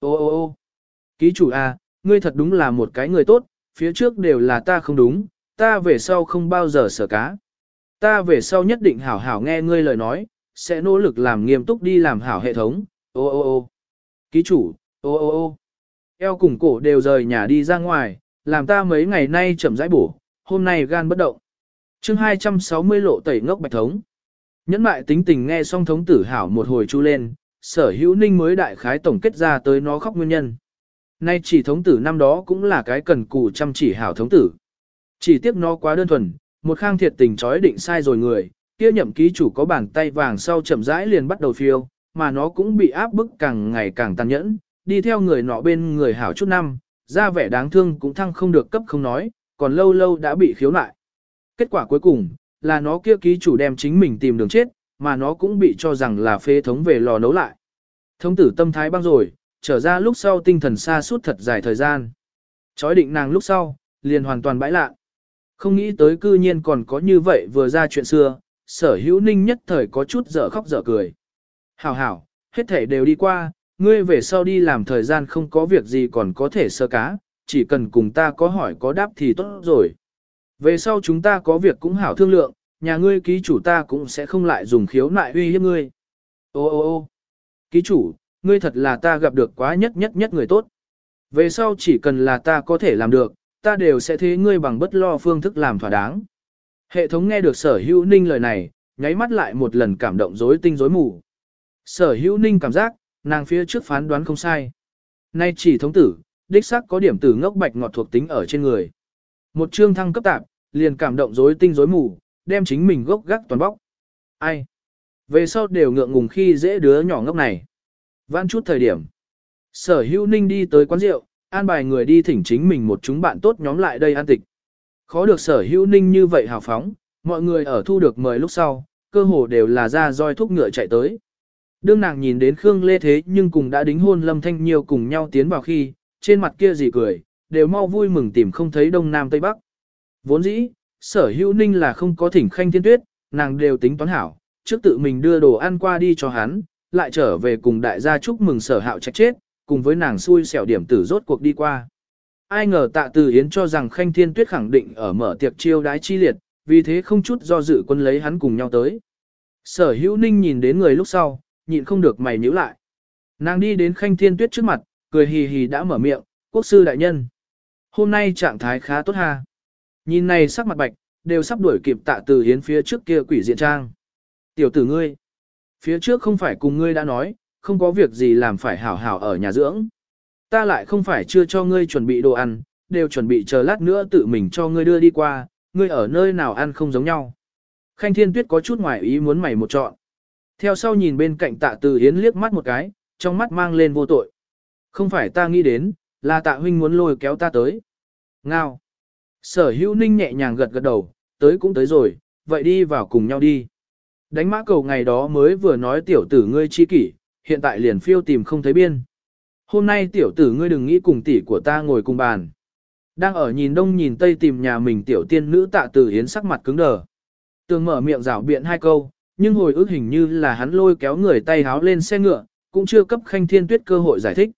Ô ô ô ký chủ à, ngươi thật đúng là một cái người tốt, phía trước đều là ta không đúng, ta về sau không bao giờ sở cá. Ta về sau nhất định hảo hảo nghe ngươi lời nói, sẽ nỗ lực làm nghiêm túc đi làm hảo hệ thống. Ô ô ô ký chủ, ô ô ô eo cùng cổ đều rời nhà đi ra ngoài, làm ta mấy ngày nay chậm rãi bổ, hôm nay gan bất động. chương 260 lộ tẩy ngốc bạch thống. Nhẫn mại tính tình nghe xong thống tử hảo một hồi chu lên, sở hữu ninh mới đại khái tổng kết ra tới nó khóc nguyên nhân. Nay chỉ thống tử năm đó cũng là cái cần cù chăm chỉ hảo thống tử. Chỉ tiếc nó quá đơn thuần, một khang thiệt tình chói định sai rồi người, kia nhậm ký chủ có bàn tay vàng sau chậm rãi liền bắt đầu phiêu, mà nó cũng bị áp bức càng ngày càng tàn nhẫn, đi theo người nọ bên người hảo chút năm, ra vẻ đáng thương cũng thăng không được cấp không nói, còn lâu lâu đã bị khiếu nại. Kết quả cuối cùng, là nó kia ký chủ đem chính mình tìm đường chết, mà nó cũng bị cho rằng là phê thống về lò nấu lại. Thống tử tâm thái băng rồi, trở ra lúc sau tinh thần xa suốt thật dài thời gian. Chói định nàng lúc sau, liền hoàn toàn bãi lạ. Không nghĩ tới cư nhiên còn có như vậy vừa ra chuyện xưa, sở hữu ninh nhất thời có chút dở khóc dở cười. Hảo hảo, hết thể đều đi qua, ngươi về sau đi làm thời gian không có việc gì còn có thể sơ cá, chỉ cần cùng ta có hỏi có đáp thì tốt rồi. Về sau chúng ta có việc cũng hảo thương lượng, nhà ngươi ký chủ ta cũng sẽ không lại dùng khiếu nại uy hiếp ngươi. Ô ô ô ký chủ, ngươi thật là ta gặp được quá nhất nhất nhất người tốt. Về sau chỉ cần là ta có thể làm được, ta đều sẽ thế ngươi bằng bất lo phương thức làm thỏa đáng. Hệ thống nghe được sở hữu ninh lời này, nháy mắt lại một lần cảm động rối tinh rối mù. Sở hữu ninh cảm giác, nàng phía trước phán đoán không sai. Nay chỉ thống tử, đích xác có điểm tử ngốc bạch ngọt thuộc tính ở trên người. Một chương thăng cấp tạp, liền cảm động rối tinh rối mù, đem chính mình gốc gác toàn bóc. Ai? Về sau đều ngượng ngùng khi dễ đứa nhỏ ngốc này. Vãn chút thời điểm. Sở hữu ninh đi tới quán rượu, an bài người đi thỉnh chính mình một chúng bạn tốt nhóm lại đây an tịch. Khó được sở hữu ninh như vậy hào phóng, mọi người ở thu được mời lúc sau, cơ hồ đều là ra roi thúc ngựa chạy tới. Đương nàng nhìn đến Khương Lê thế nhưng cùng đã đính hôn Lâm Thanh Nhiêu cùng nhau tiến vào khi, trên mặt kia gì cười, đều mau vui mừng tìm không thấy Đông Nam Tây Bắc. Vốn dĩ, sở hữu ninh là không có thỉnh khanh thiên tuyết, nàng đều tính toán hảo, trước tự mình đưa đồ ăn qua đi cho hắn, lại trở về cùng đại gia chúc mừng sở hạo trách chết, cùng với nàng xui xẻo điểm tử rốt cuộc đi qua. Ai ngờ tạ từ Yến cho rằng khanh thiên tuyết khẳng định ở mở tiệc chiêu đái chi liệt, vì thế không chút do dự quân lấy hắn cùng nhau tới. Sở hữu ninh nhìn đến người lúc sau, nhịn không được mày nhíu lại. Nàng đi đến khanh thiên tuyết trước mặt, cười hì hì đã mở miệng, quốc sư đại nhân. Hôm nay trạng thái khá tốt ha. Nhìn này sắc mặt bạch, đều sắp đuổi kịp tạ từ hiến phía trước kia quỷ diện trang. Tiểu tử ngươi, phía trước không phải cùng ngươi đã nói, không có việc gì làm phải hảo hảo ở nhà dưỡng. Ta lại không phải chưa cho ngươi chuẩn bị đồ ăn, đều chuẩn bị chờ lát nữa tự mình cho ngươi đưa đi qua, ngươi ở nơi nào ăn không giống nhau. Khanh Thiên Tuyết có chút ngoài ý muốn mày một chọn. Theo sau nhìn bên cạnh tạ từ hiến liếc mắt một cái, trong mắt mang lên vô tội. Không phải ta nghĩ đến, là tạ huynh muốn lôi kéo ta tới. Ngao. Sở hữu ninh nhẹ nhàng gật gật đầu, tới cũng tới rồi, vậy đi vào cùng nhau đi. Đánh mã cầu ngày đó mới vừa nói tiểu tử ngươi chi kỷ, hiện tại liền phiêu tìm không thấy biên. Hôm nay tiểu tử ngươi đừng nghĩ cùng tỷ của ta ngồi cùng bàn. Đang ở nhìn đông nhìn tây tìm nhà mình tiểu tiên nữ tạ tử hiến sắc mặt cứng đờ. Tường mở miệng rảo biện hai câu, nhưng hồi ức hình như là hắn lôi kéo người tay háo lên xe ngựa, cũng chưa cấp khanh thiên tuyết cơ hội giải thích.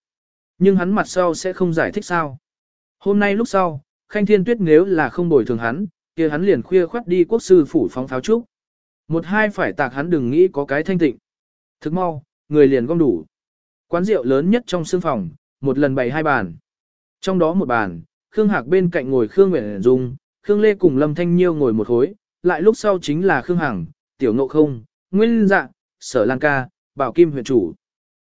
Nhưng hắn mặt sau sẽ không giải thích sao. Hôm nay lúc sau, khanh thiên tuyết nếu là không bồi thường hắn, kia hắn liền khuya khoắt đi quốc sư phủ phóng pháo trúc. Một hai phải tạc hắn đừng nghĩ có cái thanh tịnh. Thức mau, người liền gom đủ. Quán rượu lớn nhất trong sương phòng, một lần bày hai bàn. Trong đó một bàn, Khương Hạc bên cạnh ngồi Khương Nguyễn Dung, Khương Lê cùng Lâm Thanh Nhiêu ngồi một khối, lại lúc sau chính là Khương Hằng, Tiểu Ngộ Không, Nguyên Dạ, Sở Lan Ca, Bảo Kim huyện chủ.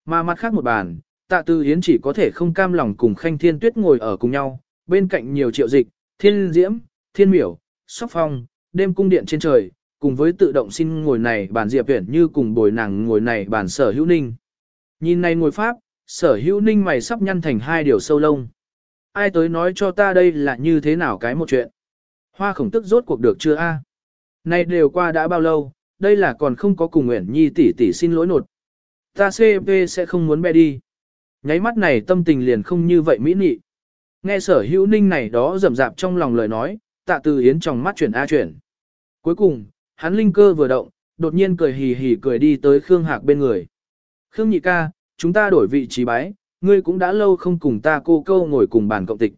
Mà mặt khác một bàn, Tạ Tư Hiến chỉ có thể không cam lòng cùng Khanh Thiên Tuyết ngồi ở cùng nhau, bên cạnh nhiều triệu dịch, Thiên Diễm, Thiên Miểu, Sóc Phong, đêm cung điện trên trời, cùng với tự động xin ngồi này bàn Diệp Viễn như cùng bồi nàng ngồi này bàn Sở Hữu Ninh. Nhìn này ngồi pháp, Sở Hữu Ninh mày sắp nhăn thành hai điều sâu lông. Ai tới nói cho ta đây là như thế nào cái một chuyện? Hoa khổng tức rốt cuộc được chưa a? Này đều qua đã bao lâu, đây là còn không có cùng Nguyễn Nhi tỷ tỷ xin lỗi nột. Ta CP sẽ không muốn bè đi. Nháy mắt này tâm tình liền không như vậy mỹ nị. Nghe sở hữu ninh này đó rầm rạp trong lòng lời nói, tạ từ yến trong mắt chuyển A chuyển. Cuối cùng, hắn linh cơ vừa động, đột nhiên cười hì hì cười đi tới Khương Hạc bên người. Khương nhị ca, chúng ta đổi vị trí bái, ngươi cũng đã lâu không cùng ta cô câu ngồi cùng bàn cộng tịch.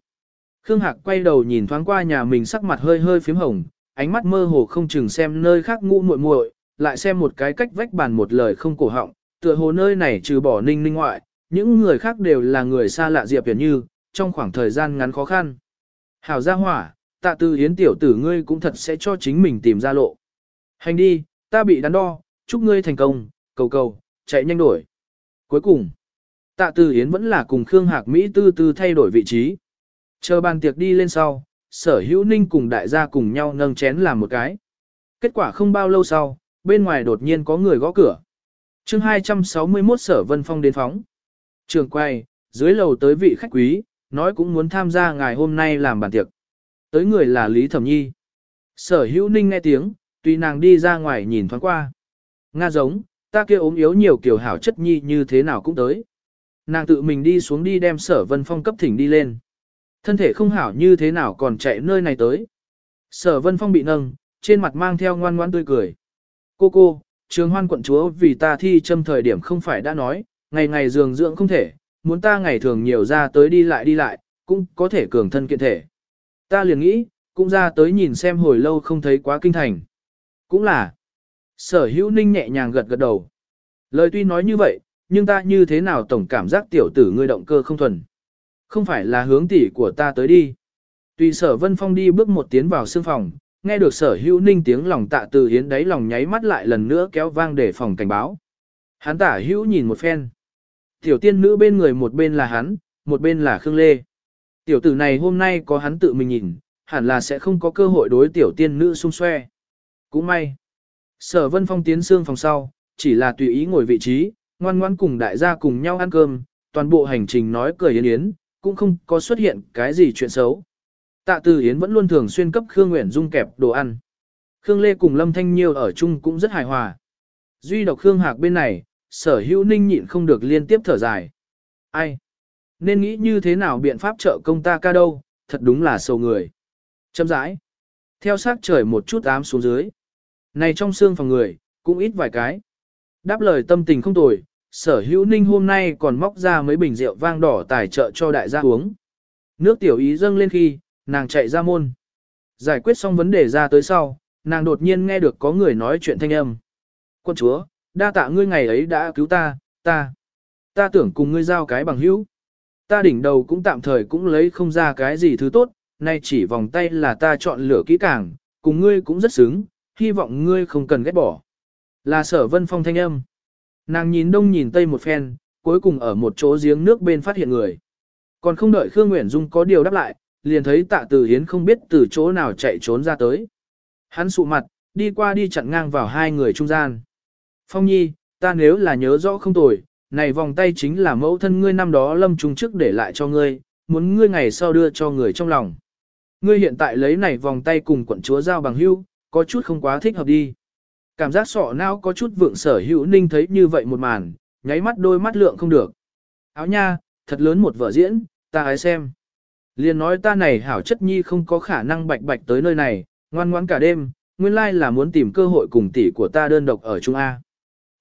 Khương Hạc quay đầu nhìn thoáng qua nhà mình sắc mặt hơi hơi phím hồng, ánh mắt mơ hồ không chừng xem nơi khác ngũ muội muội, lại xem một cái cách vách bàn một lời không cổ họng, tựa hồ nơi này trừ bỏ ninh ninh ngoại, những người khác đều là người xa lạ Diệp Viễn Như, trong khoảng thời gian ngắn khó khăn. Hảo gia hỏa, tạ tư hiến tiểu tử ngươi cũng thật sẽ cho chính mình tìm ra lộ. Hành đi, ta bị đắn đo, chúc ngươi thành công, cầu cầu, chạy nhanh đổi. Cuối cùng, tạ tư hiến vẫn là cùng Khương Hạc Mỹ tư tư thay đổi vị trí. Chờ bàn tiệc đi lên sau, sở hữu ninh cùng đại gia cùng nhau nâng chén làm một cái. Kết quả không bao lâu sau, bên ngoài đột nhiên có người gõ cửa. chương 261 sở vân phong đến phóng. Trường quay, dưới lầu tới vị khách quý, nói cũng muốn tham gia ngày hôm nay làm bàn tiệc. Tới người là Lý Thẩm Nhi. Sở hữu ninh nghe tiếng, tùy nàng đi ra ngoài nhìn thoáng qua. Nga giống, ta kia ốm yếu nhiều kiểu hảo chất nhi như thế nào cũng tới. Nàng tự mình đi xuống đi đem sở vân phong cấp thỉnh đi lên. Thân thể không hảo như thế nào còn chạy nơi này tới. Sở vân phong bị nâng, trên mặt mang theo ngoan ngoan tươi cười. Cô cô, trường hoan quận chúa vì ta thi châm thời điểm không phải đã nói, ngày ngày giường dưỡng không thể, muốn ta ngày thường nhiều ra tới đi lại đi lại, cũng có thể cường thân kiện thể. Ta liền nghĩ, cũng ra tới nhìn xem hồi lâu không thấy quá kinh thành. Cũng là, sở hữu ninh nhẹ nhàng gật gật đầu. Lời tuy nói như vậy, nhưng ta như thế nào tổng cảm giác tiểu tử ngươi động cơ không thuần. Không phải là hướng tỷ của ta tới đi. Tùy sở vân phong đi bước một tiến vào sương phòng, nghe được sở hữu ninh tiếng lòng tạ từ hiến đáy lòng nháy mắt lại lần nữa kéo vang để phòng cảnh báo. Hắn tả hữu nhìn một phen. Tiểu tiên nữ bên người một bên là hắn, một bên là Khương Lê. Tiểu tử này hôm nay có hắn tự mình nhìn, hẳn là sẽ không có cơ hội đối tiểu tiên nữ xung xoe. Cũng may. Sở vân phong tiến xương phòng sau, chỉ là tùy ý ngồi vị trí, ngoan ngoan cùng đại gia cùng nhau ăn cơm, toàn bộ hành trình nói cười yến yến, cũng không có xuất hiện cái gì chuyện xấu. Tạ Từ Yến vẫn luôn thường xuyên cấp Khương Nguyễn Dung kẹp đồ ăn. Khương Lê cùng Lâm Thanh Nhiêu ở chung cũng rất hài hòa. Duy độc Khương Hạc bên này, sở hữu ninh nhịn không được liên tiếp thở dài. Ai? Nên nghĩ như thế nào biện pháp trợ công ta ca đâu, thật đúng là sầu người. Châm rãi. Theo sát trời một chút ám xuống dưới. Này trong xương phòng người, cũng ít vài cái. Đáp lời tâm tình không tồi, sở hữu ninh hôm nay còn móc ra mấy bình rượu vang đỏ tài trợ cho đại gia uống. Nước tiểu ý dâng lên khi, nàng chạy ra môn. Giải quyết xong vấn đề ra tới sau, nàng đột nhiên nghe được có người nói chuyện thanh âm. Quân chúa, đa tạ ngươi ngày ấy đã cứu ta, ta. Ta tưởng cùng ngươi giao cái bằng hữu. Ta đỉnh đầu cũng tạm thời cũng lấy không ra cái gì thứ tốt, nay chỉ vòng tay là ta chọn lựa kỹ càng, cùng ngươi cũng rất xứng, hy vọng ngươi không cần ghét bỏ. Là sở vân phong thanh âm. Nàng nhìn đông nhìn tây một phen, cuối cùng ở một chỗ giếng nước bên phát hiện người. Còn không đợi Khương Nguyễn Dung có điều đáp lại, liền thấy tạ Tử hiến không biết từ chỗ nào chạy trốn ra tới. Hắn sụ mặt, đi qua đi chặn ngang vào hai người trung gian. Phong nhi, ta nếu là nhớ rõ không tồi, này vòng tay chính là mẫu thân ngươi năm đó lâm trung trước để lại cho ngươi, muốn ngươi ngày sau đưa cho người trong lòng. Ngươi hiện tại lấy này vòng tay cùng quận chúa giao bằng hưu, có chút không quá thích hợp đi. Cảm giác sọ não có chút vượng sở hữu ninh thấy như vậy một màn, nháy mắt đôi mắt lượng không được. Áo nha, thật lớn một vở diễn, ta hãy xem. Liền nói ta này hảo chất nhi không có khả năng bạch bạch tới nơi này, ngoan ngoãn cả đêm, nguyên lai là muốn tìm cơ hội cùng tỷ của ta đơn độc ở Trung A.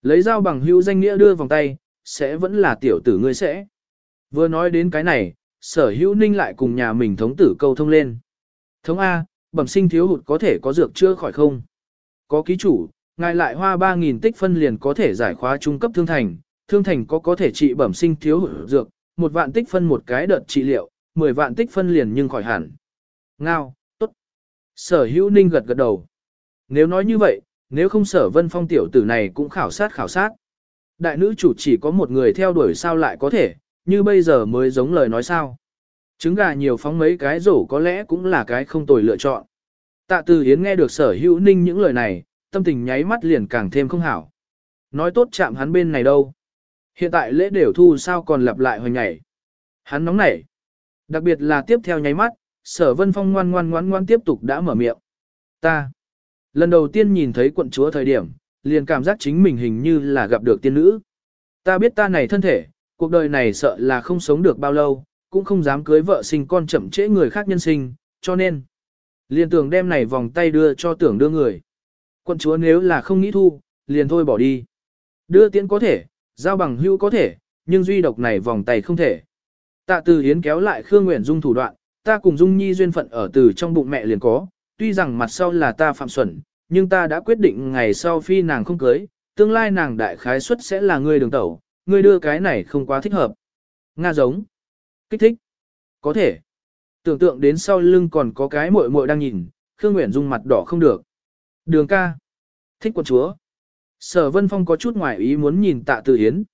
Lấy dao bằng hữu danh nghĩa đưa vòng tay, sẽ vẫn là tiểu tử ngươi sẽ. Vừa nói đến cái này, sở hữu ninh lại cùng nhà mình thống tử câu thông lên. Thống A, bẩm sinh thiếu hụt có thể có dược chưa khỏi không? Có ký chủ, ngài lại hoa 3.000 tích phân liền có thể giải khóa trung cấp thương thành, thương thành có có thể trị bẩm sinh thiếu hụt dược, một vạn tích phân một cái đợt trị liệu, 10 vạn tích phân liền nhưng khỏi hẳn. Ngao, tốt. Sở hữu ninh gật gật đầu. Nếu nói như vậy, nếu không sở vân phong tiểu tử này cũng khảo sát khảo sát. Đại nữ chủ chỉ có một người theo đuổi sao lại có thể, như bây giờ mới giống lời nói sao. Trứng gà nhiều phóng mấy cái rổ có lẽ cũng là cái không tồi lựa chọn. Tạ Từ Hiến nghe được sở hữu ninh những lời này, tâm tình nháy mắt liền càng thêm không hảo. Nói tốt chạm hắn bên này đâu. Hiện tại lễ đều thu sao còn lặp lại hồi ngày. Hắn nóng nảy. Đặc biệt là tiếp theo nháy mắt, sở vân phong ngoan ngoan ngoan ngoan tiếp tục đã mở miệng. Ta. Lần đầu tiên nhìn thấy quận chúa thời điểm, liền cảm giác chính mình hình như là gặp được tiên nữ. Ta biết ta này thân thể, cuộc đời này sợ là không sống được bao lâu, cũng không dám cưới vợ sinh con chậm trễ người khác nhân sinh, cho nên. Liền tưởng đem này vòng tay đưa cho tưởng đưa người. Quận chúa nếu là không nghĩ thu, liền thôi bỏ đi. Đưa tiễn có thể, giao bằng hưu có thể, nhưng duy độc này vòng tay không thể. Tạ Từ Hiến kéo lại Khương Nguyễn Dung thủ đoạn, ta cùng Dung Nhi duyên phận ở từ trong bụng mẹ liền có, tuy rằng mặt sau là ta phạm xuẩn, nhưng ta đã quyết định ngày sau phi nàng không cưới, tương lai nàng đại khái suất sẽ là người đường tẩu, Ngươi đưa cái này không quá thích hợp. Nga giống. Kích thích. Có thể. Tưởng tượng đến sau lưng còn có cái muội muội đang nhìn, Khương Nguyễn Dung mặt đỏ không được. Đường ca. Thích quần chúa. Sở Vân Phong có chút ngoài ý muốn nhìn tạ Tử Hiến.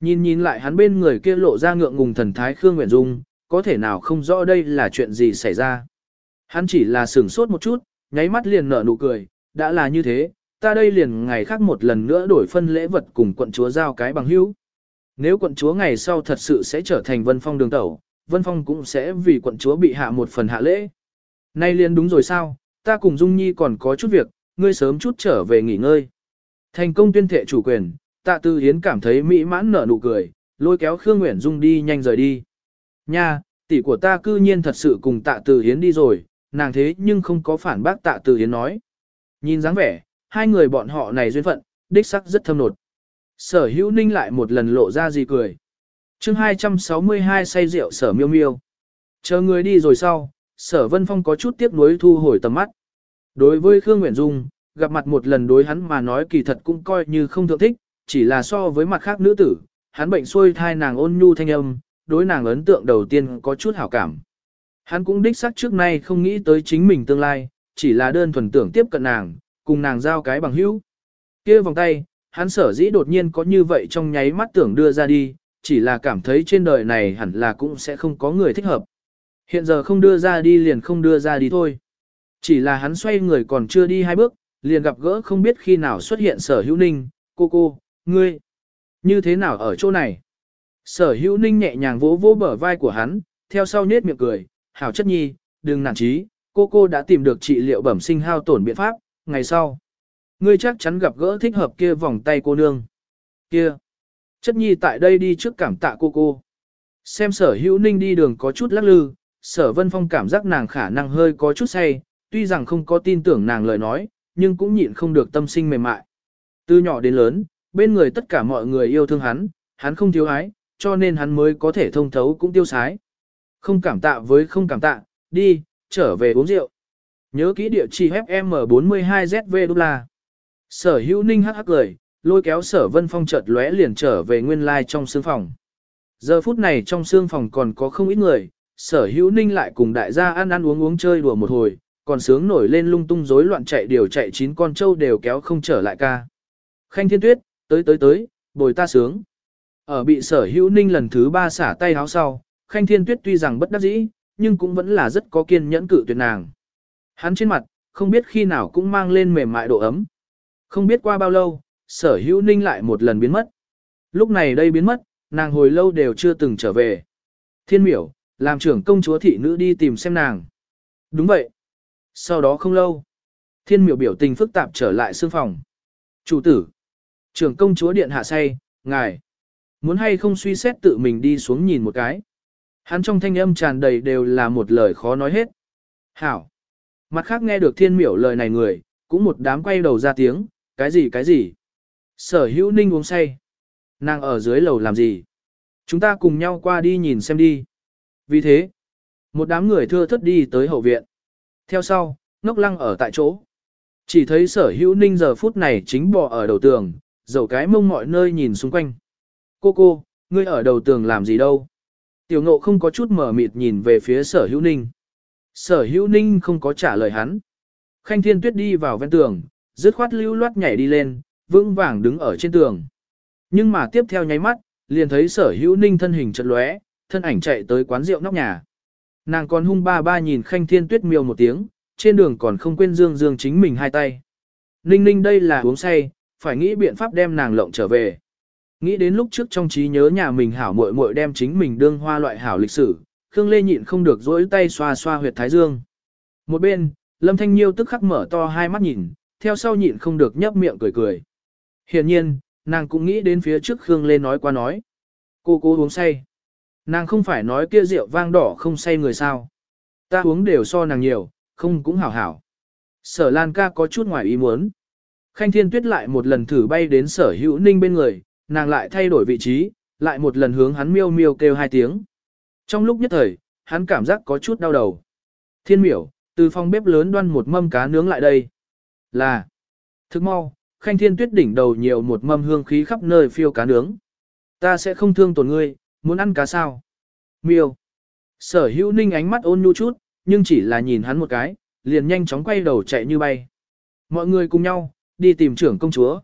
Nhìn nhìn lại hắn bên người kia lộ ra ngượng ngùng thần thái Khương Nguyễn Dung, có thể nào không rõ đây là chuyện gì xảy ra. Hắn chỉ là sửng sốt một chút, nháy mắt liền nở nụ cười, đã là như thế, ta đây liền ngày khác một lần nữa đổi phân lễ vật cùng quận chúa giao cái bằng hữu. Nếu quận chúa ngày sau thật sự sẽ trở thành Vân Phong đường tẩu, Vân Phong cũng sẽ vì quận chúa bị hạ một phần hạ lễ. Nay liền đúng rồi sao, ta cùng Dung Nhi còn có chút việc, ngươi sớm chút trở về nghỉ ngơi. Thành công tuyên thệ chủ quyền, tạ tư hiến cảm thấy mỹ mãn nở nụ cười, lôi kéo Khương Nguyễn Dung đi nhanh rời đi. Nha, tỷ của ta cư nhiên thật sự cùng tạ tư hiến đi rồi, nàng thế nhưng không có phản bác tạ từ yến nói. Nhìn dáng vẻ, hai người bọn họ này duyên phận, đích sắc rất thâm nột. Sở hữu ninh lại một lần lộ ra gì cười. chương 262 say rượu sở miêu miêu. Chờ người đi rồi sau, sở vân phong có chút tiếc nuối thu hồi tầm mắt. Đối với Khương Nguyễn Dung, gặp mặt một lần đối hắn mà nói kỳ thật cũng coi như không thượng thích, chỉ là so với mặt khác nữ tử, hắn bệnh xuôi thai nàng ôn nhu thanh âm, đối nàng ấn tượng đầu tiên có chút hảo cảm. Hắn cũng đích xác trước nay không nghĩ tới chính mình tương lai, chỉ là đơn thuần tưởng tiếp cận nàng, cùng nàng giao cái bằng hữu. kia vòng tay, hắn sở dĩ đột nhiên có như vậy trong nháy mắt tưởng đưa ra đi, chỉ là cảm thấy trên đời này hẳn là cũng sẽ không có người thích hợp. Hiện giờ không đưa ra đi liền không đưa ra đi thôi. Chỉ là hắn xoay người còn chưa đi hai bước, liền gặp gỡ không biết khi nào xuất hiện sở hữu ninh, cô cô, ngươi, như thế nào ở chỗ này. Sở hữu ninh nhẹ nhàng vỗ vỗ bờ vai của hắn, theo sau nết miệng cười, hảo chất nhi, đừng nản trí, cô cô đã tìm được trị liệu bẩm sinh hao tổn biện pháp, ngày sau. Ngươi chắc chắn gặp gỡ thích hợp kia vòng tay cô nương. Kia, chất nhi tại đây đi trước cảm tạ cô cô. Xem sở hữu ninh đi đường có chút lắc lư, sở vân phong cảm giác nàng khả năng hơi có chút say, tuy rằng không có tin tưởng nàng lời nói, nhưng cũng nhịn không được tâm sinh mềm mại. Từ nhỏ đến lớn, bên người tất cả mọi người yêu thương hắn, hắn không thiếu ái, cho nên hắn mới có thể thông thấu cũng tiêu sái. Không cảm tạ với không cảm tạ, đi, trở về uống rượu. Nhớ kỹ địa chỉ FM42ZV đô la. Sở hữu ninh hắc hắc cười, lôi kéo sở vân phong chợt lóe liền trở về nguyên lai like trong sương phòng. Giờ phút này trong sương phòng còn có không ít người, sở hữu ninh lại cùng đại gia ăn ăn uống uống chơi đùa một hồi, còn sướng nổi lên lung tung rối loạn chạy điều chạy chín con trâu đều kéo không trở lại ca. Khanh thiên tuyết, tới tới tới, bồi ta sướng. Ở bị sở hữu ninh lần thứ ba xả tay háo sau, khanh thiên tuyết tuy rằng bất đắc dĩ, nhưng cũng vẫn là rất có kiên nhẫn cự tuyệt nàng. Hắn trên mặt, không biết khi nào cũng mang lên mềm mại độ ấm. Không biết qua bao lâu, sở hữu ninh lại một lần biến mất. Lúc này đây biến mất, nàng hồi lâu đều chưa từng trở về. Thiên miểu, làm trưởng công chúa thị nữ đi tìm xem nàng. Đúng vậy. Sau đó không lâu, thiên miểu biểu tình phức tạp trở lại xương phòng. Chủ tử, trưởng công chúa điện hạ say, ngài, muốn hay không suy xét tự mình đi xuống nhìn một cái. Hắn trong thanh âm tràn đầy đều là một lời khó nói hết. Hảo. Mặt khác nghe được thiên miểu lời này người, cũng một đám quay đầu ra tiếng, cái gì cái gì. Sở hữu ninh uống say. Nàng ở dưới lầu làm gì? Chúng ta cùng nhau qua đi nhìn xem đi. Vì thế, một đám người thưa thất đi tới hậu viện. Theo sau, ngốc lăng ở tại chỗ. Chỉ thấy sở hữu ninh giờ phút này chính bò ở đầu tường, dầu cái mông mọi nơi nhìn xung quanh. Cô cô, ngươi ở đầu tường làm gì đâu? Tiểu ngộ không có chút mở mịt nhìn về phía sở hữu ninh. Sở hữu ninh không có trả lời hắn. Khanh thiên tuyết đi vào ven tường, dứt khoát lưu loát nhảy đi lên, vững vàng đứng ở trên tường. Nhưng mà tiếp theo nháy mắt, liền thấy sở hữu ninh thân hình chật lóe, thân ảnh chạy tới quán rượu nóc nhà. Nàng còn hung ba ba nhìn khanh thiên tuyết miêu một tiếng, trên đường còn không quên dương dương chính mình hai tay. Ninh ninh đây là uống say, phải nghĩ biện pháp đem nàng lộng trở về. Nghĩ đến lúc trước trong trí nhớ nhà mình hảo muội muội đem chính mình đương hoa loại hảo lịch sử, Khương Lê nhịn không được dỗi tay xoa xoa huyệt thái dương. Một bên, Lâm Thanh Nhiêu tức khắc mở to hai mắt nhìn, theo sau nhịn không được nhấp miệng cười cười. Hiển nhiên, nàng cũng nghĩ đến phía trước Khương Lê nói qua nói. Cô cố uống say. Nàng không phải nói kia rượu vang đỏ không say người sao. Ta uống đều so nàng nhiều, không cũng hảo hảo. Sở Lan ca có chút ngoài ý muốn. Khanh Thiên Tuyết lại một lần thử bay đến sở hữu ninh bên người, nàng lại thay đổi vị trí, lại một lần hướng hắn miêu miêu kêu hai tiếng. Trong lúc nhất thời, hắn cảm giác có chút đau đầu. Thiên miểu, từ phòng bếp lớn đoan một mâm cá nướng lại đây. Là, thức mau, khanh thiên tuyết đỉnh đầu nhiều một mâm hương khí khắp nơi phiêu cá nướng. Ta sẽ không thương tổn ngươi, muốn ăn cá sao? Miêu. Sở hữu ninh ánh mắt ôn nhu chút, nhưng chỉ là nhìn hắn một cái, liền nhanh chóng quay đầu chạy như bay. Mọi người cùng nhau, đi tìm trưởng công chúa.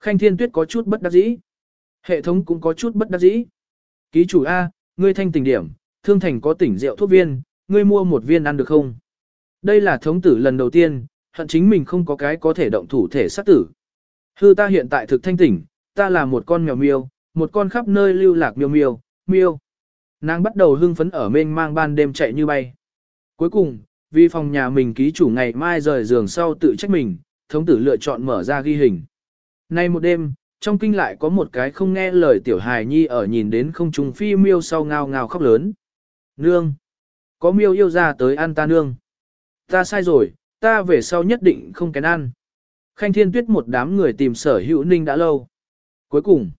Khanh thiên tuyết có chút bất đắc dĩ. Hệ thống cũng có chút bất đắc dĩ. Ký chủ A, ngươi thanh tỉnh điểm, thương thành có tỉnh rượu thuốc viên, ngươi mua một viên ăn được không? Đây là thống tử lần đầu tiên, hận chính mình không có cái có thể động thủ thể sát tử. Hư ta hiện tại thực thanh tỉnh, ta là một con mèo miêu, một con khắp nơi lưu lạc miêu miêu, miêu. Nàng bắt đầu hưng phấn ở mênh mang ban đêm chạy như bay. Cuối cùng, vì phòng nhà mình ký chủ ngày mai rời giường sau tự trách mình, thống tử lựa chọn mở ra ghi hình. Nay một đêm, trong kinh lại có một cái không nghe lời tiểu hài nhi ở nhìn đến không trùng phi miêu sau ngao ngao khóc lớn. Nương! Có miêu yêu ra tới ăn ta nương. Ta sai rồi, ta về sau nhất định không kén ăn. Khanh thiên tuyết một đám người tìm sở hữu ninh đã lâu. Cuối cùng,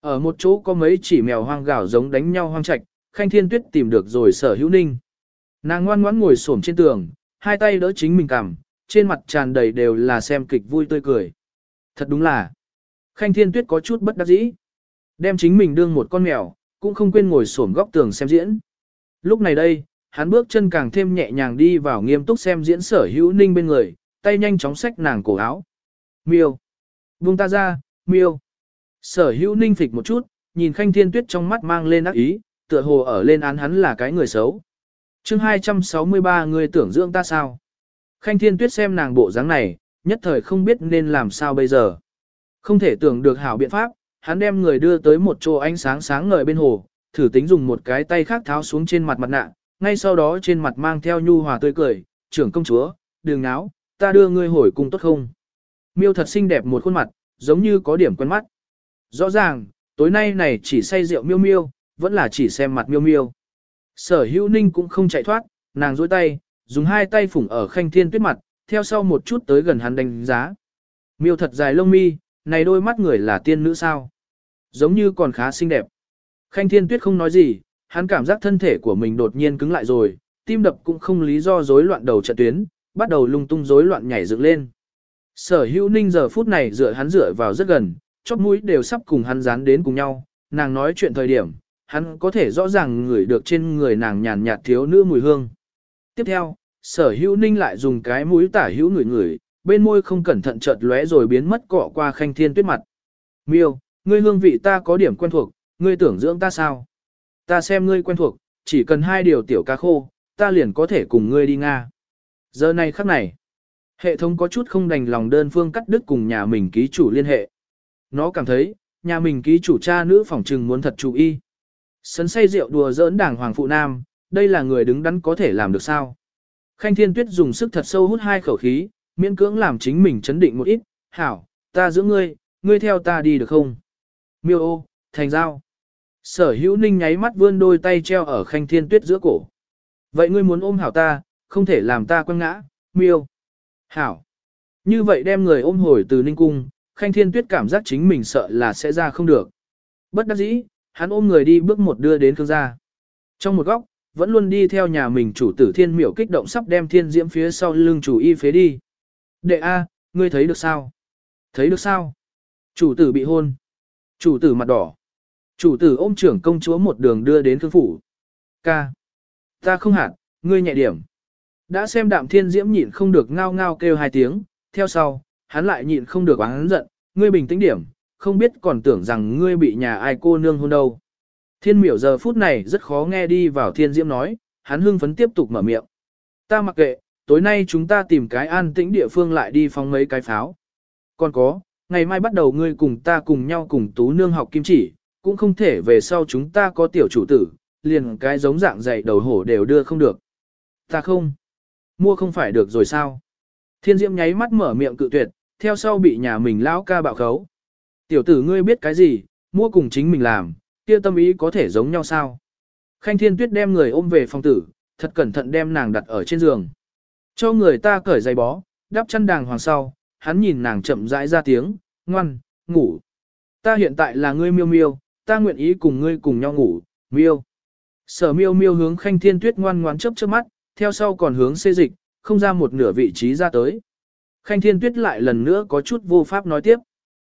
ở một chỗ có mấy chỉ mèo hoang gạo giống đánh nhau hoang trạch, khanh thiên tuyết tìm được rồi sở hữu ninh. Nàng ngoan ngoãn ngồi xổm trên tường, hai tay đỡ chính mình cằm, trên mặt tràn đầy đều là xem kịch vui tươi cười. Thật đúng là, khanh thiên tuyết có chút bất đắc dĩ. Đem chính mình đương một con mèo, cũng không quên ngồi xổm góc tường xem diễn. Lúc này đây, hắn bước chân càng thêm nhẹ nhàng đi vào nghiêm túc xem diễn sở hữu ninh bên người, tay nhanh chóng xách nàng cổ áo. Miêu. Buông ta ra, miêu. Sở hữu ninh phịch một chút, nhìn khanh thiên tuyết trong mắt mang lên ác ý, tựa hồ ở lên án hắn là cái người xấu. chương 263 người tưởng dưỡng ta sao? Khanh thiên tuyết xem nàng bộ dáng này, nhất thời không biết nên làm sao bây giờ. Không thể tưởng được hảo biện pháp, hắn đem người đưa tới một chỗ ánh sáng sáng ngời bên hồ, thử tính dùng một cái tay khác tháo xuống trên mặt mặt nạ, ngay sau đó trên mặt mang theo nhu hòa tươi cười, trưởng công chúa, đường náo, ta đưa ngươi hồi cung tốt không? Miêu thật xinh đẹp một khuôn mặt, giống như có điểm quen mắt. Rõ ràng, tối nay này chỉ say rượu miêu miêu, vẫn là chỉ xem mặt miêu miêu. Sở hữu ninh cũng không chạy thoát, nàng dối tay, dùng hai tay phủng ở khanh thiên tuyết mặt, theo sau một chút tới gần hắn đánh giá. Miêu thật dài lông mi, này đôi mắt người là tiên nữ sao? Giống như còn khá xinh đẹp. Khanh thiên tuyết không nói gì, hắn cảm giác thân thể của mình đột nhiên cứng lại rồi, tim đập cũng không lý do rối loạn đầu trận tuyến, bắt đầu lung tung rối loạn nhảy dựng lên. Sở hữu ninh giờ phút này dựa hắn dựa vào rất gần, chóp mũi đều sắp cùng hắn dán đến cùng nhau, nàng nói chuyện thời điểm, hắn có thể rõ ràng ngửi được trên người nàng nhàn nhạt thiếu nữ mùi hương. Tiếp theo, sở hữu ninh lại dùng cái mũi tả hữu ngửi ngửi, bên môi không cẩn thận chợt lóe rồi biến mất cọ qua khanh thiên tuyết mặt. Miêu, ngươi hương vị ta có điểm quen thuộc, ngươi tưởng dưỡng ta sao? Ta xem ngươi quen thuộc, chỉ cần hai điều tiểu cá khô, ta liền có thể cùng ngươi đi Nga. Giờ này khắc này, hệ thống có chút không đành lòng đơn phương cắt đứt cùng nhà mình ký chủ liên hệ. Nó cảm thấy, nhà mình ký chủ cha nữ phỏng trừng muốn thật chú ý. Sấn say rượu đùa giỡn đảng hoàng phụ nam, đây là người đứng đắn có thể làm được sao. Khanh Thiên Tuyết dùng sức thật sâu hút hai khẩu khí, miễn cưỡng làm chính mình chấn định một ít, hảo, ta giữ ngươi, ngươi theo ta đi được không? Miêu ô, thành giao. Sở hữu ninh nháy mắt vươn đôi tay treo ở khanh thiên tuyết giữa cổ. Vậy ngươi muốn ôm hảo ta, không thể làm ta quăng ngã, miêu. Hảo. Như vậy đem người ôm hồi từ ninh cung, khanh thiên tuyết cảm giác chính mình sợ là sẽ ra không được. Bất đắc dĩ, hắn ôm người đi bước một đưa đến khương gia. Trong một góc, vẫn luôn đi theo nhà mình chủ tử thiên miểu kích động sắp đem thiên diễm phía sau lưng chủ y phế đi. Đệ A, ngươi thấy được sao? Thấy được sao? Chủ tử bị hôn. Chủ tử mặt đỏ. Chủ tử ôm trưởng công chúa một đường đưa đến thương phủ. Ca. Ta không hạt, ngươi nhẹ điểm. Đã xem đạm thiên diễm nhịn không được ngao ngao kêu hai tiếng, theo sau, hắn lại nhịn không được hắn giận, ngươi bình tĩnh điểm, không biết còn tưởng rằng ngươi bị nhà ai cô nương hôn đâu. Thiên miểu giờ phút này rất khó nghe đi vào thiên diễm nói, hắn hưng phấn tiếp tục mở miệng. Ta mặc kệ, tối nay chúng ta tìm cái an tĩnh địa phương lại đi phóng mấy cái pháo. Còn có, ngày mai bắt đầu ngươi cùng ta cùng nhau cùng tú nương học kim chỉ, cũng không thể về sau chúng ta có tiểu chủ tử, liền cái giống dạng dạy đầu hổ đều đưa không được. Ta không. Mua không phải được rồi sao? Thiên Diễm nháy mắt mở miệng cự tuyệt, theo sau bị nhà mình lão ca bạo khấu. Tiểu tử ngươi biết cái gì, mua cùng chính mình làm, kia tâm ý có thể giống nhau sao? Khanh Thiên Tuyết đem người ôm về phòng tử, thật cẩn thận đem nàng đặt ở trên giường. Cho người ta cởi giày bó, đắp chăn đàng hoàng sau, hắn nhìn nàng chậm rãi ra tiếng, ngoan, ngủ. Ta hiện tại là ngươi miêu miêu, ta nguyện ý cùng ngươi cùng nhau ngủ, miêu. Sở miêu miêu hướng khanh thiên tuyết ngoan ngoan chớp chớp mắt, theo sau còn hướng xê dịch, không ra một nửa vị trí ra tới. Khanh thiên tuyết lại lần nữa có chút vô pháp nói tiếp.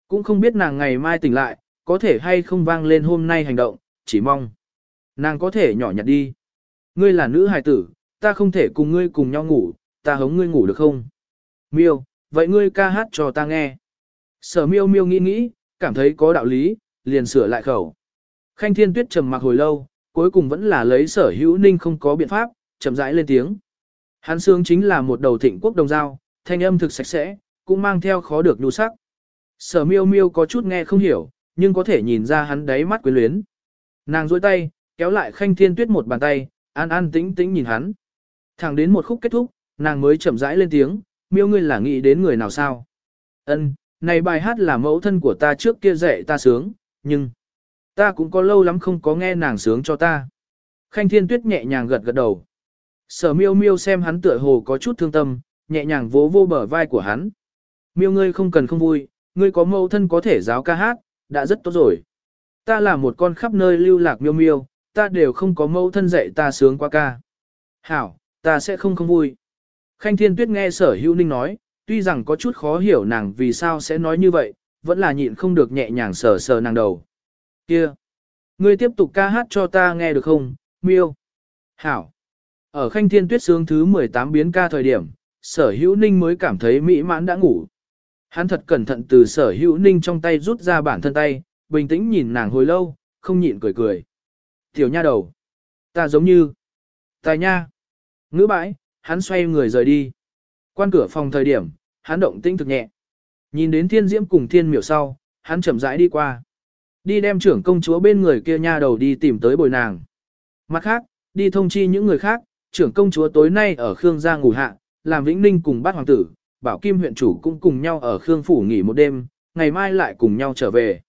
Cũng không biết nàng ngày mai tỉnh lại, có thể hay không vang lên hôm nay hành động, chỉ mong. Nàng có thể nhỏ nhặt đi. Ngươi là nữ hài tử, ta không thể cùng ngươi cùng nhau ngủ, ta hống ngươi ngủ được không? Miêu, vậy ngươi ca hát cho ta nghe. Sở miêu miêu nghĩ nghĩ, cảm thấy có đạo lý, liền sửa lại khẩu. Khanh thiên tuyết trầm mặc hồi lâu, cuối cùng vẫn là lấy sở hữu ninh không có biện pháp, chậm rãi lên tiếng. Hắn sướng chính là một đầu thịnh quốc đồng dao, thanh âm thực sạch sẽ, cũng mang theo khó được nhu sắc. Sở miêu miêu có chút nghe không hiểu, nhưng có thể nhìn ra hắn đáy mắt quyến luyến. Nàng duỗi tay, kéo lại khanh thiên tuyết một bàn tay, an an tĩnh tĩnh nhìn hắn. Thẳng đến một khúc kết thúc, nàng mới chậm rãi lên tiếng, miêu ngươi là nghĩ đến người nào sao? Ân, này bài hát là mẫu thân của ta trước kia dạy ta sướng, nhưng ta cũng có lâu lắm không có nghe nàng sướng cho ta. Khanh thiên tuyết nhẹ nhàng gật gật đầu. Sở miêu miêu xem hắn tựa hồ có chút thương tâm, nhẹ nhàng vỗ vô bờ vai của hắn. Miêu ngươi không cần không vui, ngươi có mẫu thân có thể giáo ca hát, đã rất tốt rồi. Ta là một con khắp nơi lưu lạc miêu miêu, ta đều không có mẫu thân dạy ta sướng qua ca. Hảo, ta sẽ không không vui. Khanh Thiên Tuyết nghe sở hữu ninh nói, tuy rằng có chút khó hiểu nàng vì sao sẽ nói như vậy, vẫn là nhịn không được nhẹ nhàng sờ sờ nàng đầu. Kia! Ngươi tiếp tục ca hát cho ta nghe được không, miêu? Hảo! Ở Khanh Thiên Tuyết sướng thứ 18 biến ca thời điểm, sở hữu ninh mới cảm thấy mỹ mãn đã ngủ. Hắn thật cẩn thận từ sở hữu ninh trong tay rút ra bản thân tay, bình tĩnh nhìn nàng hồi lâu, không nhịn cười cười. Tiểu nha đầu. Ta giống như. Tài nha. Ngữ bãi, hắn xoay người rời đi. Quan cửa phòng thời điểm, hắn động tinh thực nhẹ. Nhìn đến thiên diễm cùng thiên miểu sau, hắn chậm rãi đi qua. Đi đem trưởng công chúa bên người kia nha đầu đi tìm tới bồi nàng. Mặt khác, đi thông chi những người khác, trưởng công chúa tối nay ở Khương gia ngủ hạ, làm Vĩnh Ninh cùng bát hoàng tử, bảo kim huyện chủ cũng cùng nhau ở Khương phủ nghỉ một đêm, ngày mai lại cùng nhau trở về.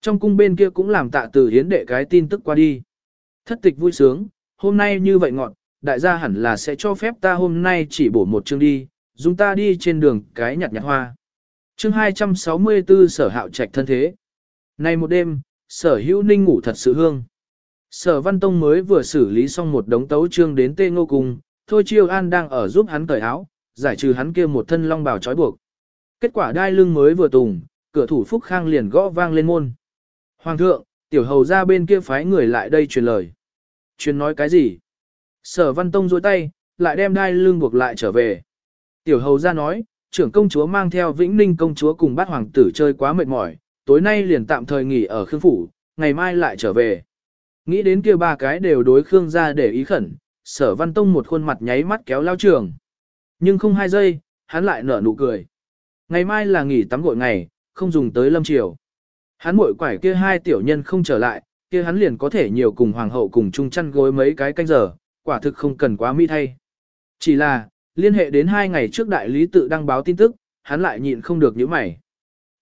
Trong cung bên kia cũng làm tạ từ hiến đệ cái tin tức qua đi. Thất tịch vui sướng, hôm nay như vậy ngọn, đại gia hẳn là sẽ cho phép ta hôm nay chỉ bổ một chương đi, dùng ta đi trên đường cái nhặt nhặt hoa. Chương 264 sở hạo trạch thân thế. Nay một đêm, sở hữu ninh ngủ thật sự hương. Sở Văn Tông mới vừa xử lý xong một đống tấu chương đến tê ngô cung, thôi chiêu an đang ở giúp hắn cởi áo, giải trừ hắn kia một thân long bào trói buộc. Kết quả đai lưng mới vừa tùng, cửa thủ Phúc Khang liền gõ vang lên môn. Hoàng thượng, tiểu hầu ra bên kia phái người lại đây truyền lời. Truyền nói cái gì? Sở Văn Tông dối tay, lại đem đai lưng buộc lại trở về. Tiểu hầu ra nói, trưởng công chúa mang theo Vĩnh Ninh công chúa cùng bát hoàng tử chơi quá mệt mỏi, tối nay liền tạm thời nghỉ ở Khương Phủ, ngày mai lại trở về. Nghĩ đến kia ba cái đều đối Khương ra để ý khẩn, sở Văn Tông một khuôn mặt nháy mắt kéo lao trường. Nhưng không hai giây, hắn lại nở nụ cười. Ngày mai là nghỉ tắm gội ngày, không dùng tới lâm chiều. Hắn muội quải kia hai tiểu nhân không trở lại, kia hắn liền có thể nhiều cùng hoàng hậu cùng chung chăn gối mấy cái canh giờ, quả thực không cần quá mỹ thay. Chỉ là, liên hệ đến hai ngày trước đại lý tự đăng báo tin tức, hắn lại nhịn không được những mày.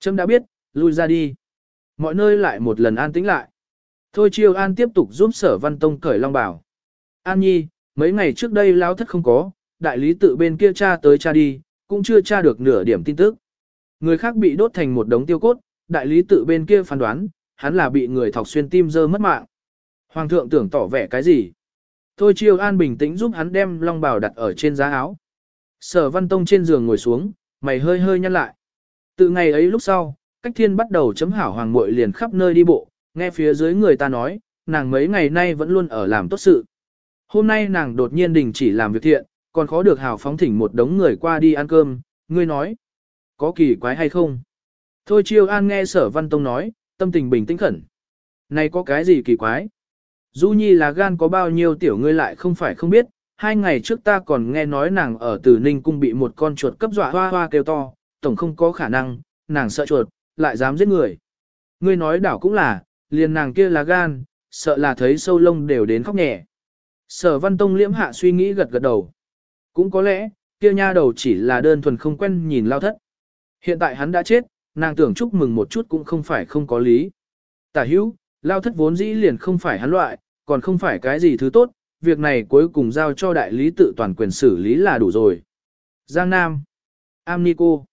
Trâm đã biết, lui ra đi. Mọi nơi lại một lần an tĩnh lại. Thôi chiêu an tiếp tục giúp sở văn tông cởi long bảo. An nhi, mấy ngày trước đây lao thất không có, đại lý tự bên kia cha tới cha đi, cũng chưa tra được nửa điểm tin tức. Người khác bị đốt thành một đống tiêu cốt, đại lý tự bên kia phán đoán, hắn là bị người thọc xuyên tim dơ mất mạng. Hoàng thượng tưởng tỏ vẻ cái gì? Thôi chiêu an bình tĩnh giúp hắn đem long bào đặt ở trên giá áo. Sở văn tông trên giường ngồi xuống, mày hơi hơi nhăn lại. Từ ngày ấy lúc sau, cách thiên bắt đầu chấm hảo hoàng muội liền khắp nơi đi bộ, nghe phía dưới người ta nói, nàng mấy ngày nay vẫn luôn ở làm tốt sự. Hôm nay nàng đột nhiên đình chỉ làm việc thiện, còn khó được hào phóng thỉnh một đống người qua đi ăn cơm, ngươi nói, có kỳ quái hay không? Thôi chiêu an nghe sở văn tông nói, tâm tình bình tĩnh khẩn. Này có cái gì kỳ quái? Du Nhi là gan có bao nhiêu tiểu ngươi lại không phải không biết, hai ngày trước ta còn nghe nói nàng ở Tử Ninh cung bị một con chuột cấp dọa hoa hoa kêu to, tổng không có khả năng, nàng sợ chuột, lại dám giết người. Ngươi nói đảo cũng là, liền nàng kia là gan, sợ là thấy sâu lông đều đến khóc nhẹ. Sở Văn Tông liễm hạ suy nghĩ gật gật đầu. Cũng có lẽ, kia nha đầu chỉ là đơn thuần không quen nhìn lao thất. Hiện tại hắn đã chết, nàng tưởng chúc mừng một chút cũng không phải không có lý. Tả hữu, lao thất vốn dĩ liền không phải hắn loại, còn không phải cái gì thứ tốt, việc này cuối cùng giao cho đại lý tự toàn quyền xử lý là đủ rồi. Giang Nam Amnico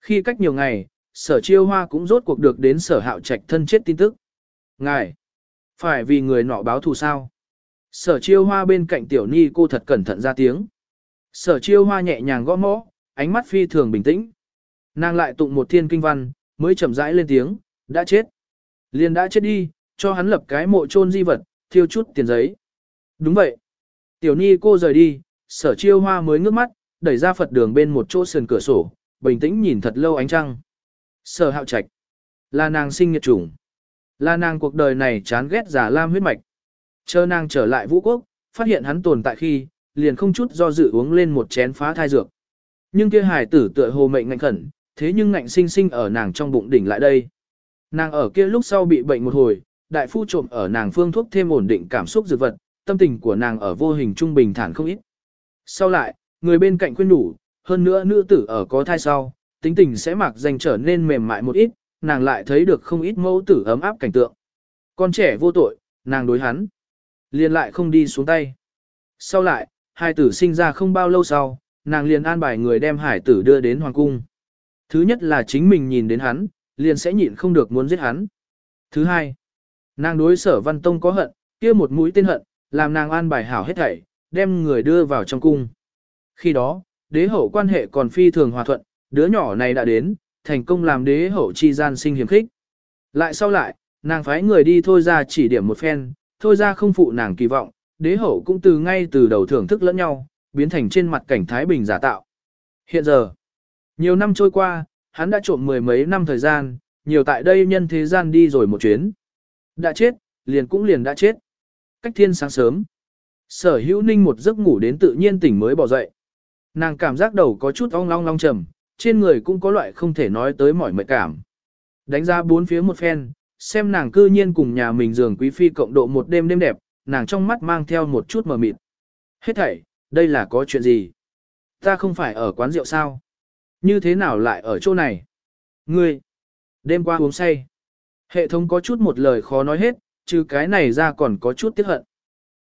Khi cách nhiều ngày, sở chiêu hoa cũng rốt cuộc được đến sở hạo trạch thân chết tin tức. Ngài, phải vì người nọ báo thù sao? Sở chiêu hoa bên cạnh tiểu ni cô thật cẩn thận ra tiếng. Sở chiêu hoa nhẹ nhàng gõ mõ, ánh mắt phi thường bình tĩnh. Nàng lại tụng một thiên kinh văn, mới chậm rãi lên tiếng, đã chết. Liền đã chết đi, cho hắn lập cái mộ chôn di vật, thiêu chút tiền giấy. Đúng vậy. Tiểu ni cô rời đi, sở chiêu hoa mới ngước mắt, đẩy ra Phật đường bên một chỗ sườn cửa sổ, bình tĩnh nhìn thật lâu ánh trăng. Sở hạo trạch. Là nàng sinh nghiệt chủng. Là nàng cuộc đời này chán ghét giả lam huyết mạch. Chờ nàng trở lại vũ quốc, phát hiện hắn tồn tại khi, liền không chút do dự uống lên một chén phá thai dược. Nhưng kia hải tử tựa hồ mệnh ngạnh khẩn, thế nhưng ngạnh sinh sinh ở nàng trong bụng đỉnh lại đây. Nàng ở kia lúc sau bị bệnh một hồi, đại phu trộm ở nàng phương thuốc thêm ổn định cảm xúc dược vật, tâm tình của nàng ở vô hình trung bình thản không ít. Sau lại, người bên cạnh khuyên đủ, hơn nữa nữ tử ở có thai sau, tính tình sẽ mặc danh trở nên mềm mại một ít, nàng lại thấy được không ít mẫu tử ấm áp cảnh tượng. Con trẻ vô tội, nàng đối hắn, liền lại không đi xuống tay. Sau lại, hai tử sinh ra không bao lâu sau, nàng liền an bài người đem hải tử đưa đến hoàng cung. Thứ nhất là chính mình nhìn đến hắn, liền sẽ nhịn không được muốn giết hắn. Thứ hai, nàng đối sở văn tông có hận, kia một mũi tên hận, làm nàng an bài hảo hết thảy, đem người đưa vào trong cung. Khi đó, đế hậu quan hệ còn phi thường hòa thuận, đứa nhỏ này đã đến, thành công làm đế hậu chi gian sinh hiểm khích. Lại sau lại, nàng phái người đi thôi ra chỉ điểm một phen, thôi ra không phụ nàng kỳ vọng, đế hậu cũng từ ngay từ đầu thưởng thức lẫn nhau, biến thành trên mặt cảnh Thái Bình giả tạo. Hiện giờ, nhiều năm trôi qua, hắn đã trộm mười mấy năm thời gian, nhiều tại đây nhân thế gian đi rồi một chuyến. Đã chết, liền cũng liền đã chết. Cách thiên sáng sớm, sở hữu ninh một giấc ngủ đến tự nhiên tỉnh mới bỏ dậy. Nàng cảm giác đầu có chút ong long long trầm, trên người cũng có loại không thể nói tới mỏi mệt cảm. Đánh ra bốn phía một phen, xem nàng cư nhiên cùng nhà mình giường quý phi cộng độ một đêm đêm đẹp, nàng trong mắt mang theo một chút mờ mịt. Hết thảy, đây là có chuyện gì? Ta không phải ở quán rượu sao? Như thế nào lại ở chỗ này? Ngươi, đêm qua uống say. Hệ thống có chút một lời khó nói hết, trừ cái này ra còn có chút tiếc hận.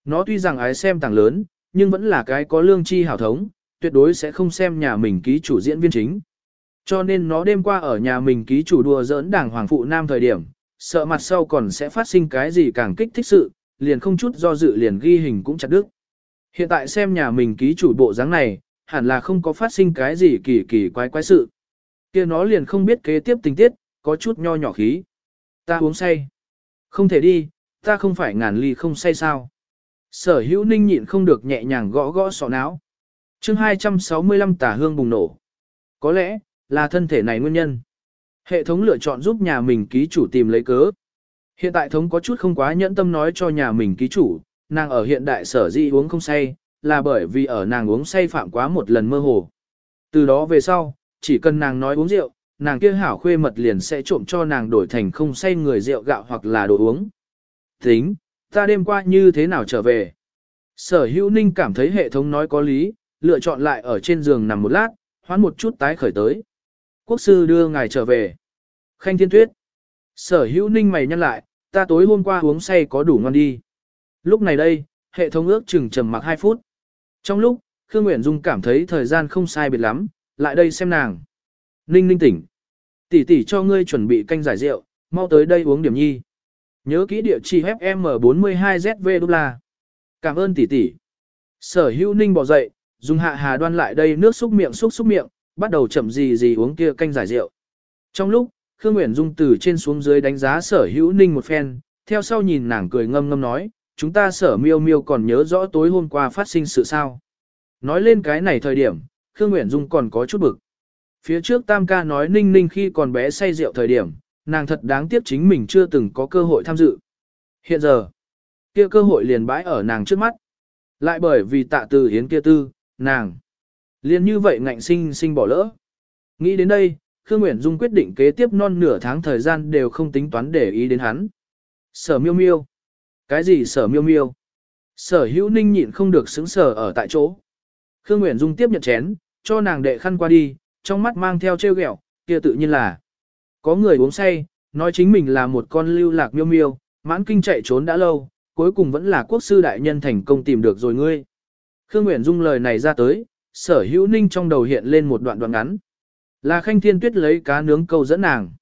Nó tuy rằng ái xem tàng lớn, nhưng vẫn là cái có lương chi hảo thống, tuyệt đối sẽ không xem nhà mình ký chủ diễn viên chính. Cho nên nó đêm qua ở nhà mình ký chủ đùa giỡn đảng hoàng phụ nam thời điểm, sợ mặt sau còn sẽ phát sinh cái gì càng kích thích sự, liền không chút do dự liền ghi hình cũng chặt đứt. Hiện tại xem nhà mình ký chủ bộ dáng này, hẳn là không có phát sinh cái gì kỳ kỳ quái quái sự. kia nó liền không biết kế tiếp tình tiết, có chút nho nhỏ khí. Ta uống say. Không thể đi, ta không phải ngàn ly không say sao. Sở hữu ninh nhịn không được nhẹ nhàng gõ gõ sọ não. chương 265 tả hương bùng nổ. Có lẽ, là thân thể này nguyên nhân. Hệ thống lựa chọn giúp nhà mình ký chủ tìm lấy cớ. Hiện tại thống có chút không quá nhẫn tâm nói cho nhà mình ký chủ, nàng ở hiện đại sở di uống không say, là bởi vì ở nàng uống say phạm quá một lần mơ hồ. Từ đó về sau, chỉ cần nàng nói uống rượu, nàng kia hảo khuê mật liền sẽ trộm cho nàng đổi thành không say người rượu gạo hoặc là đồ uống. Tính, ta đêm qua như thế nào trở về? Sở hữu ninh cảm thấy hệ thống nói có lý, lựa chọn lại ở trên giường nằm một lát, hoán một chút tái khởi tới. Quốc sư đưa ngài trở về. Khanh thiên tuyết. Sở hữu ninh mày nhăn lại, ta tối hôm qua uống say có đủ ngon đi. Lúc này đây, hệ thống ước chừng trầm mặc 2 phút. Trong lúc, Khương Nguyễn Dung cảm thấy thời gian không sai biệt lắm, lại đây xem nàng. Ninh ninh tỉnh. Tỷ tỷ cho ngươi chuẩn bị canh giải rượu, mau tới đây uống điểm nhi. Nhớ kỹ địa chỉ FM42ZV đúc la. Cảm ơn tỷ tỷ. Sở hữu ninh bỏ dậy, dùng hạ hà đoan lại đây nước xúc miệng xúc xúc miệng, bắt đầu chậm gì gì uống kia canh giải rượu. Trong lúc, Khương Nguyễn Dung từ trên xuống dưới đánh giá sở hữu ninh một phen, theo sau nhìn nàng cười ngâm ngâm nói, chúng ta sở miêu miêu còn nhớ rõ tối hôm qua phát sinh sự sao. Nói lên cái này thời điểm, Khương Nguyễn Dung còn có chút bực. Phía trước Tam ca nói ninh ninh khi còn bé say rượu thời điểm, nàng thật đáng tiếc chính mình chưa từng có cơ hội tham dự. Hiện giờ, kia cơ hội liền bãi ở nàng trước mắt. Lại bởi vì tạ từ hiến kia tư, nàng, liền như vậy ngạnh sinh sinh bỏ lỡ. Nghĩ đến đây, Khương Nguyễn Dung quyết định kế tiếp non nửa tháng thời gian đều không tính toán để ý đến hắn. Sở miêu miêu. Cái gì sở miêu miêu? Sở hữu ninh nhịn không được xứng sở ở tại chỗ. Khương Nguyễn Dung tiếp nhận chén, cho nàng đệ khăn qua đi, trong mắt mang theo trêu ghẹo, kia tự nhiên là. Có người uống say, nói chính mình là một con lưu lạc miêu miêu, mãn kinh chạy trốn đã lâu, cuối cùng vẫn là quốc sư đại nhân thành công tìm được rồi ngươi. Khương Nguyễn Dung lời này ra tới, sở hữu ninh trong đầu hiện lên một đoạn đoạn ngắn. Là khanh thiên tuyết lấy cá nướng câu dẫn nàng.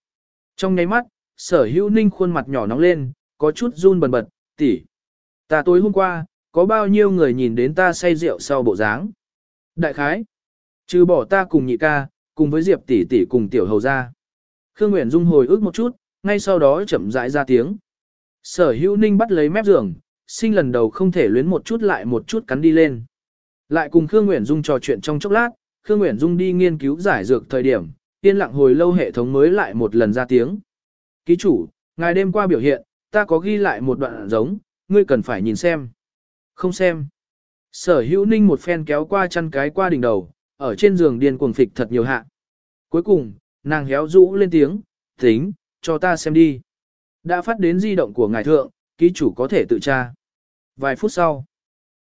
Trong nháy mắt, sở hữu ninh khuôn mặt nhỏ nóng lên, có chút run bần bật, tỷ. Ta tối hôm qua, có bao nhiêu người nhìn đến ta say rượu sau bộ dáng. Đại khái, trừ bỏ ta cùng nhị ca, cùng với Diệp tỷ tỷ cùng tiểu hầu ra. Khương Nguyễn Dung hồi ức một chút, ngay sau đó chậm rãi ra tiếng. Sở hữu ninh bắt lấy mép giường, sinh lần đầu không thể luyến một chút lại một chút cắn đi lên. Lại cùng Khương Nguyễn Dung trò chuyện trong chốc lát, Khương Nguyễn Dung đi nghiên cứu giải dược thời điểm, yên lặng hồi lâu hệ thống mới lại một lần ra tiếng. Ký chủ, ngài đêm qua biểu hiện, ta có ghi lại một đoạn giống, ngươi cần phải nhìn xem. Không xem. Sở hữu ninh một phen kéo qua chăn cái qua đỉnh đầu, ở trên giường điên cuồng phịch thật nhiều hạ. Cuối cùng, nàng héo rũ lên tiếng, tính, cho ta xem đi. Đã phát đến di động của ngài thượng, ký chủ có thể tự tra. Vài phút sau,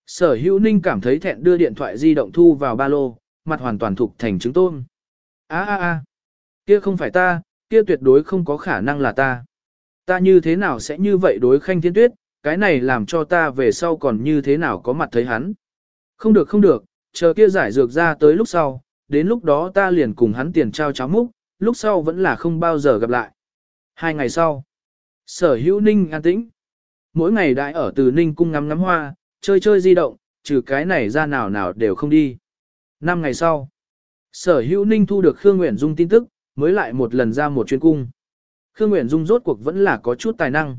sở hữu ninh cảm thấy thẹn đưa điện thoại di động thu vào ba lô, mặt hoàn toàn thục thành trứng tôm. Á á á, kia không phải ta, kia tuyệt đối không có khả năng là ta. Ta như thế nào sẽ như vậy đối khanh thiên tuyết, cái này làm cho ta về sau còn như thế nào có mặt thấy hắn. Không được không được, chờ kia giải dược ra tới lúc sau, đến lúc đó ta liền cùng hắn tiền trao cháo múc, lúc sau vẫn là không bao giờ gặp lại. Hai ngày sau, sở hữu ninh an tĩnh. Mỗi ngày đại ở từ ninh cung ngắm ngắm hoa, chơi chơi di động, trừ cái này ra nào nào đều không đi. Năm ngày sau, sở hữu ninh thu được Khương Nguyễn Dung tin tức, mới lại một lần ra một chuyến cung. Khương Nguyễn Dung rốt cuộc vẫn là có chút tài năng.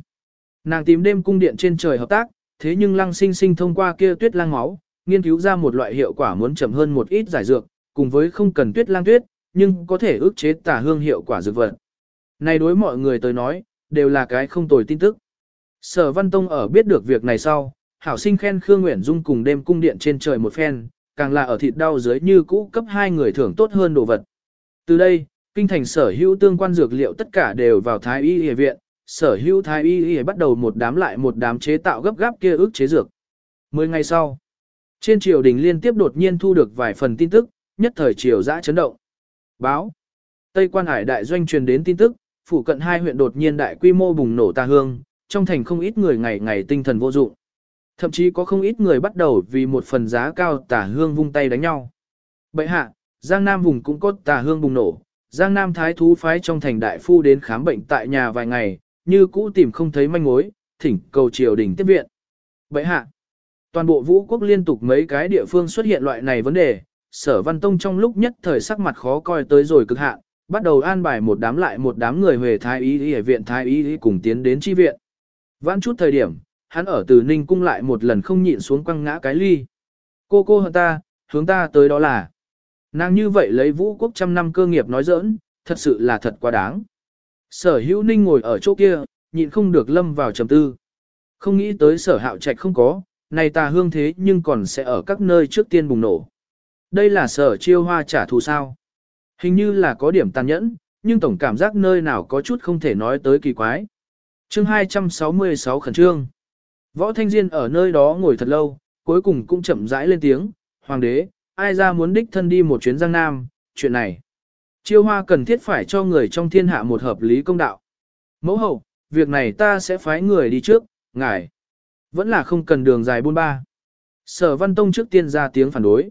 Nàng tìm đêm cung điện trên trời hợp tác, thế nhưng lăng sinh sinh thông qua kia tuyết lang máu, nghiên cứu ra một loại hiệu quả muốn chậm hơn một ít giải dược, cùng với không cần tuyết lang tuyết, nhưng có thể ức chế tả hương hiệu quả dược vật. Này đối mọi người tới nói, đều là cái không tồi tin tức. Sở Văn Tông ở biết được việc này sau, hảo sinh khen Khương Nguyễn Dung cùng đêm cung điện trên trời một phen, càng là ở thịt đau dưới như cũ cấp hai người thưởng tốt hơn đồ vật. Từ đây, kinh thành sở hữu tương quan dược liệu tất cả đều vào thái y y viện, sở hữu thái y y bắt đầu một đám lại một đám chế tạo gấp gáp kia ước chế dược. Mười ngày sau, trên triều đình liên tiếp đột nhiên thu được vài phần tin tức, nhất thời triều dã chấn động. Báo. Tây quan hải đại doanh truyền đến tin tức, phủ cận hai huyện đột nhiên đại quy mô bùng nổ tà hương, trong thành không ít người ngày ngày tinh thần vô dụng. Thậm chí có không ít người bắt đầu vì một phần giá cao tà hương vung tay đánh nhau. Bậy hạ, Giang Nam vùng cũng có tà hương bùng nổ, Giang Nam thái thú phái trong thành đại phu đến khám bệnh tại nhà vài ngày, như cũ tìm không thấy manh mối, thỉnh cầu triều đình tiếp viện. Bậy hạ, toàn bộ vũ quốc liên tục mấy cái địa phương xuất hiện loại này vấn đề, sở văn tông trong lúc nhất thời sắc mặt khó coi tới rồi cực hạn, bắt đầu an bài một đám lại một đám người về thái y y viện thái y y cùng tiến đến chi viện. Vãn chút thời điểm, hắn ở từ ninh cung lại một lần không nhịn xuống quăng ngã cái ly. Cô cô hận ta, hướng ta tới đó là. Nàng như vậy lấy vũ quốc trăm năm cơ nghiệp nói giỡn, thật sự là thật quá đáng. Sở hữu ninh ngồi ở chỗ kia, nhịn không được lâm vào trầm tư. Không nghĩ tới sở hạo trạch không có, này tà hương thế nhưng còn sẽ ở các nơi trước tiên bùng nổ. Đây là sở chiêu hoa trả thù sao. Hình như là có điểm tàn nhẫn, nhưng tổng cảm giác nơi nào có chút không thể nói tới kỳ quái. chương 266 khẩn trương. Võ Thanh Diên ở nơi đó ngồi thật lâu, cuối cùng cũng chậm rãi lên tiếng, Hoàng đế, ai ra muốn đích thân đi một chuyến Giang Nam, chuyện này. Chiêu hoa cần thiết phải cho người trong thiên hạ một hợp lý công đạo. Mẫu hậu, việc này ta sẽ phái người đi trước, ngài. Vẫn là không cần đường dài buôn ba. Sở Văn Tông trước tiên ra tiếng phản đối.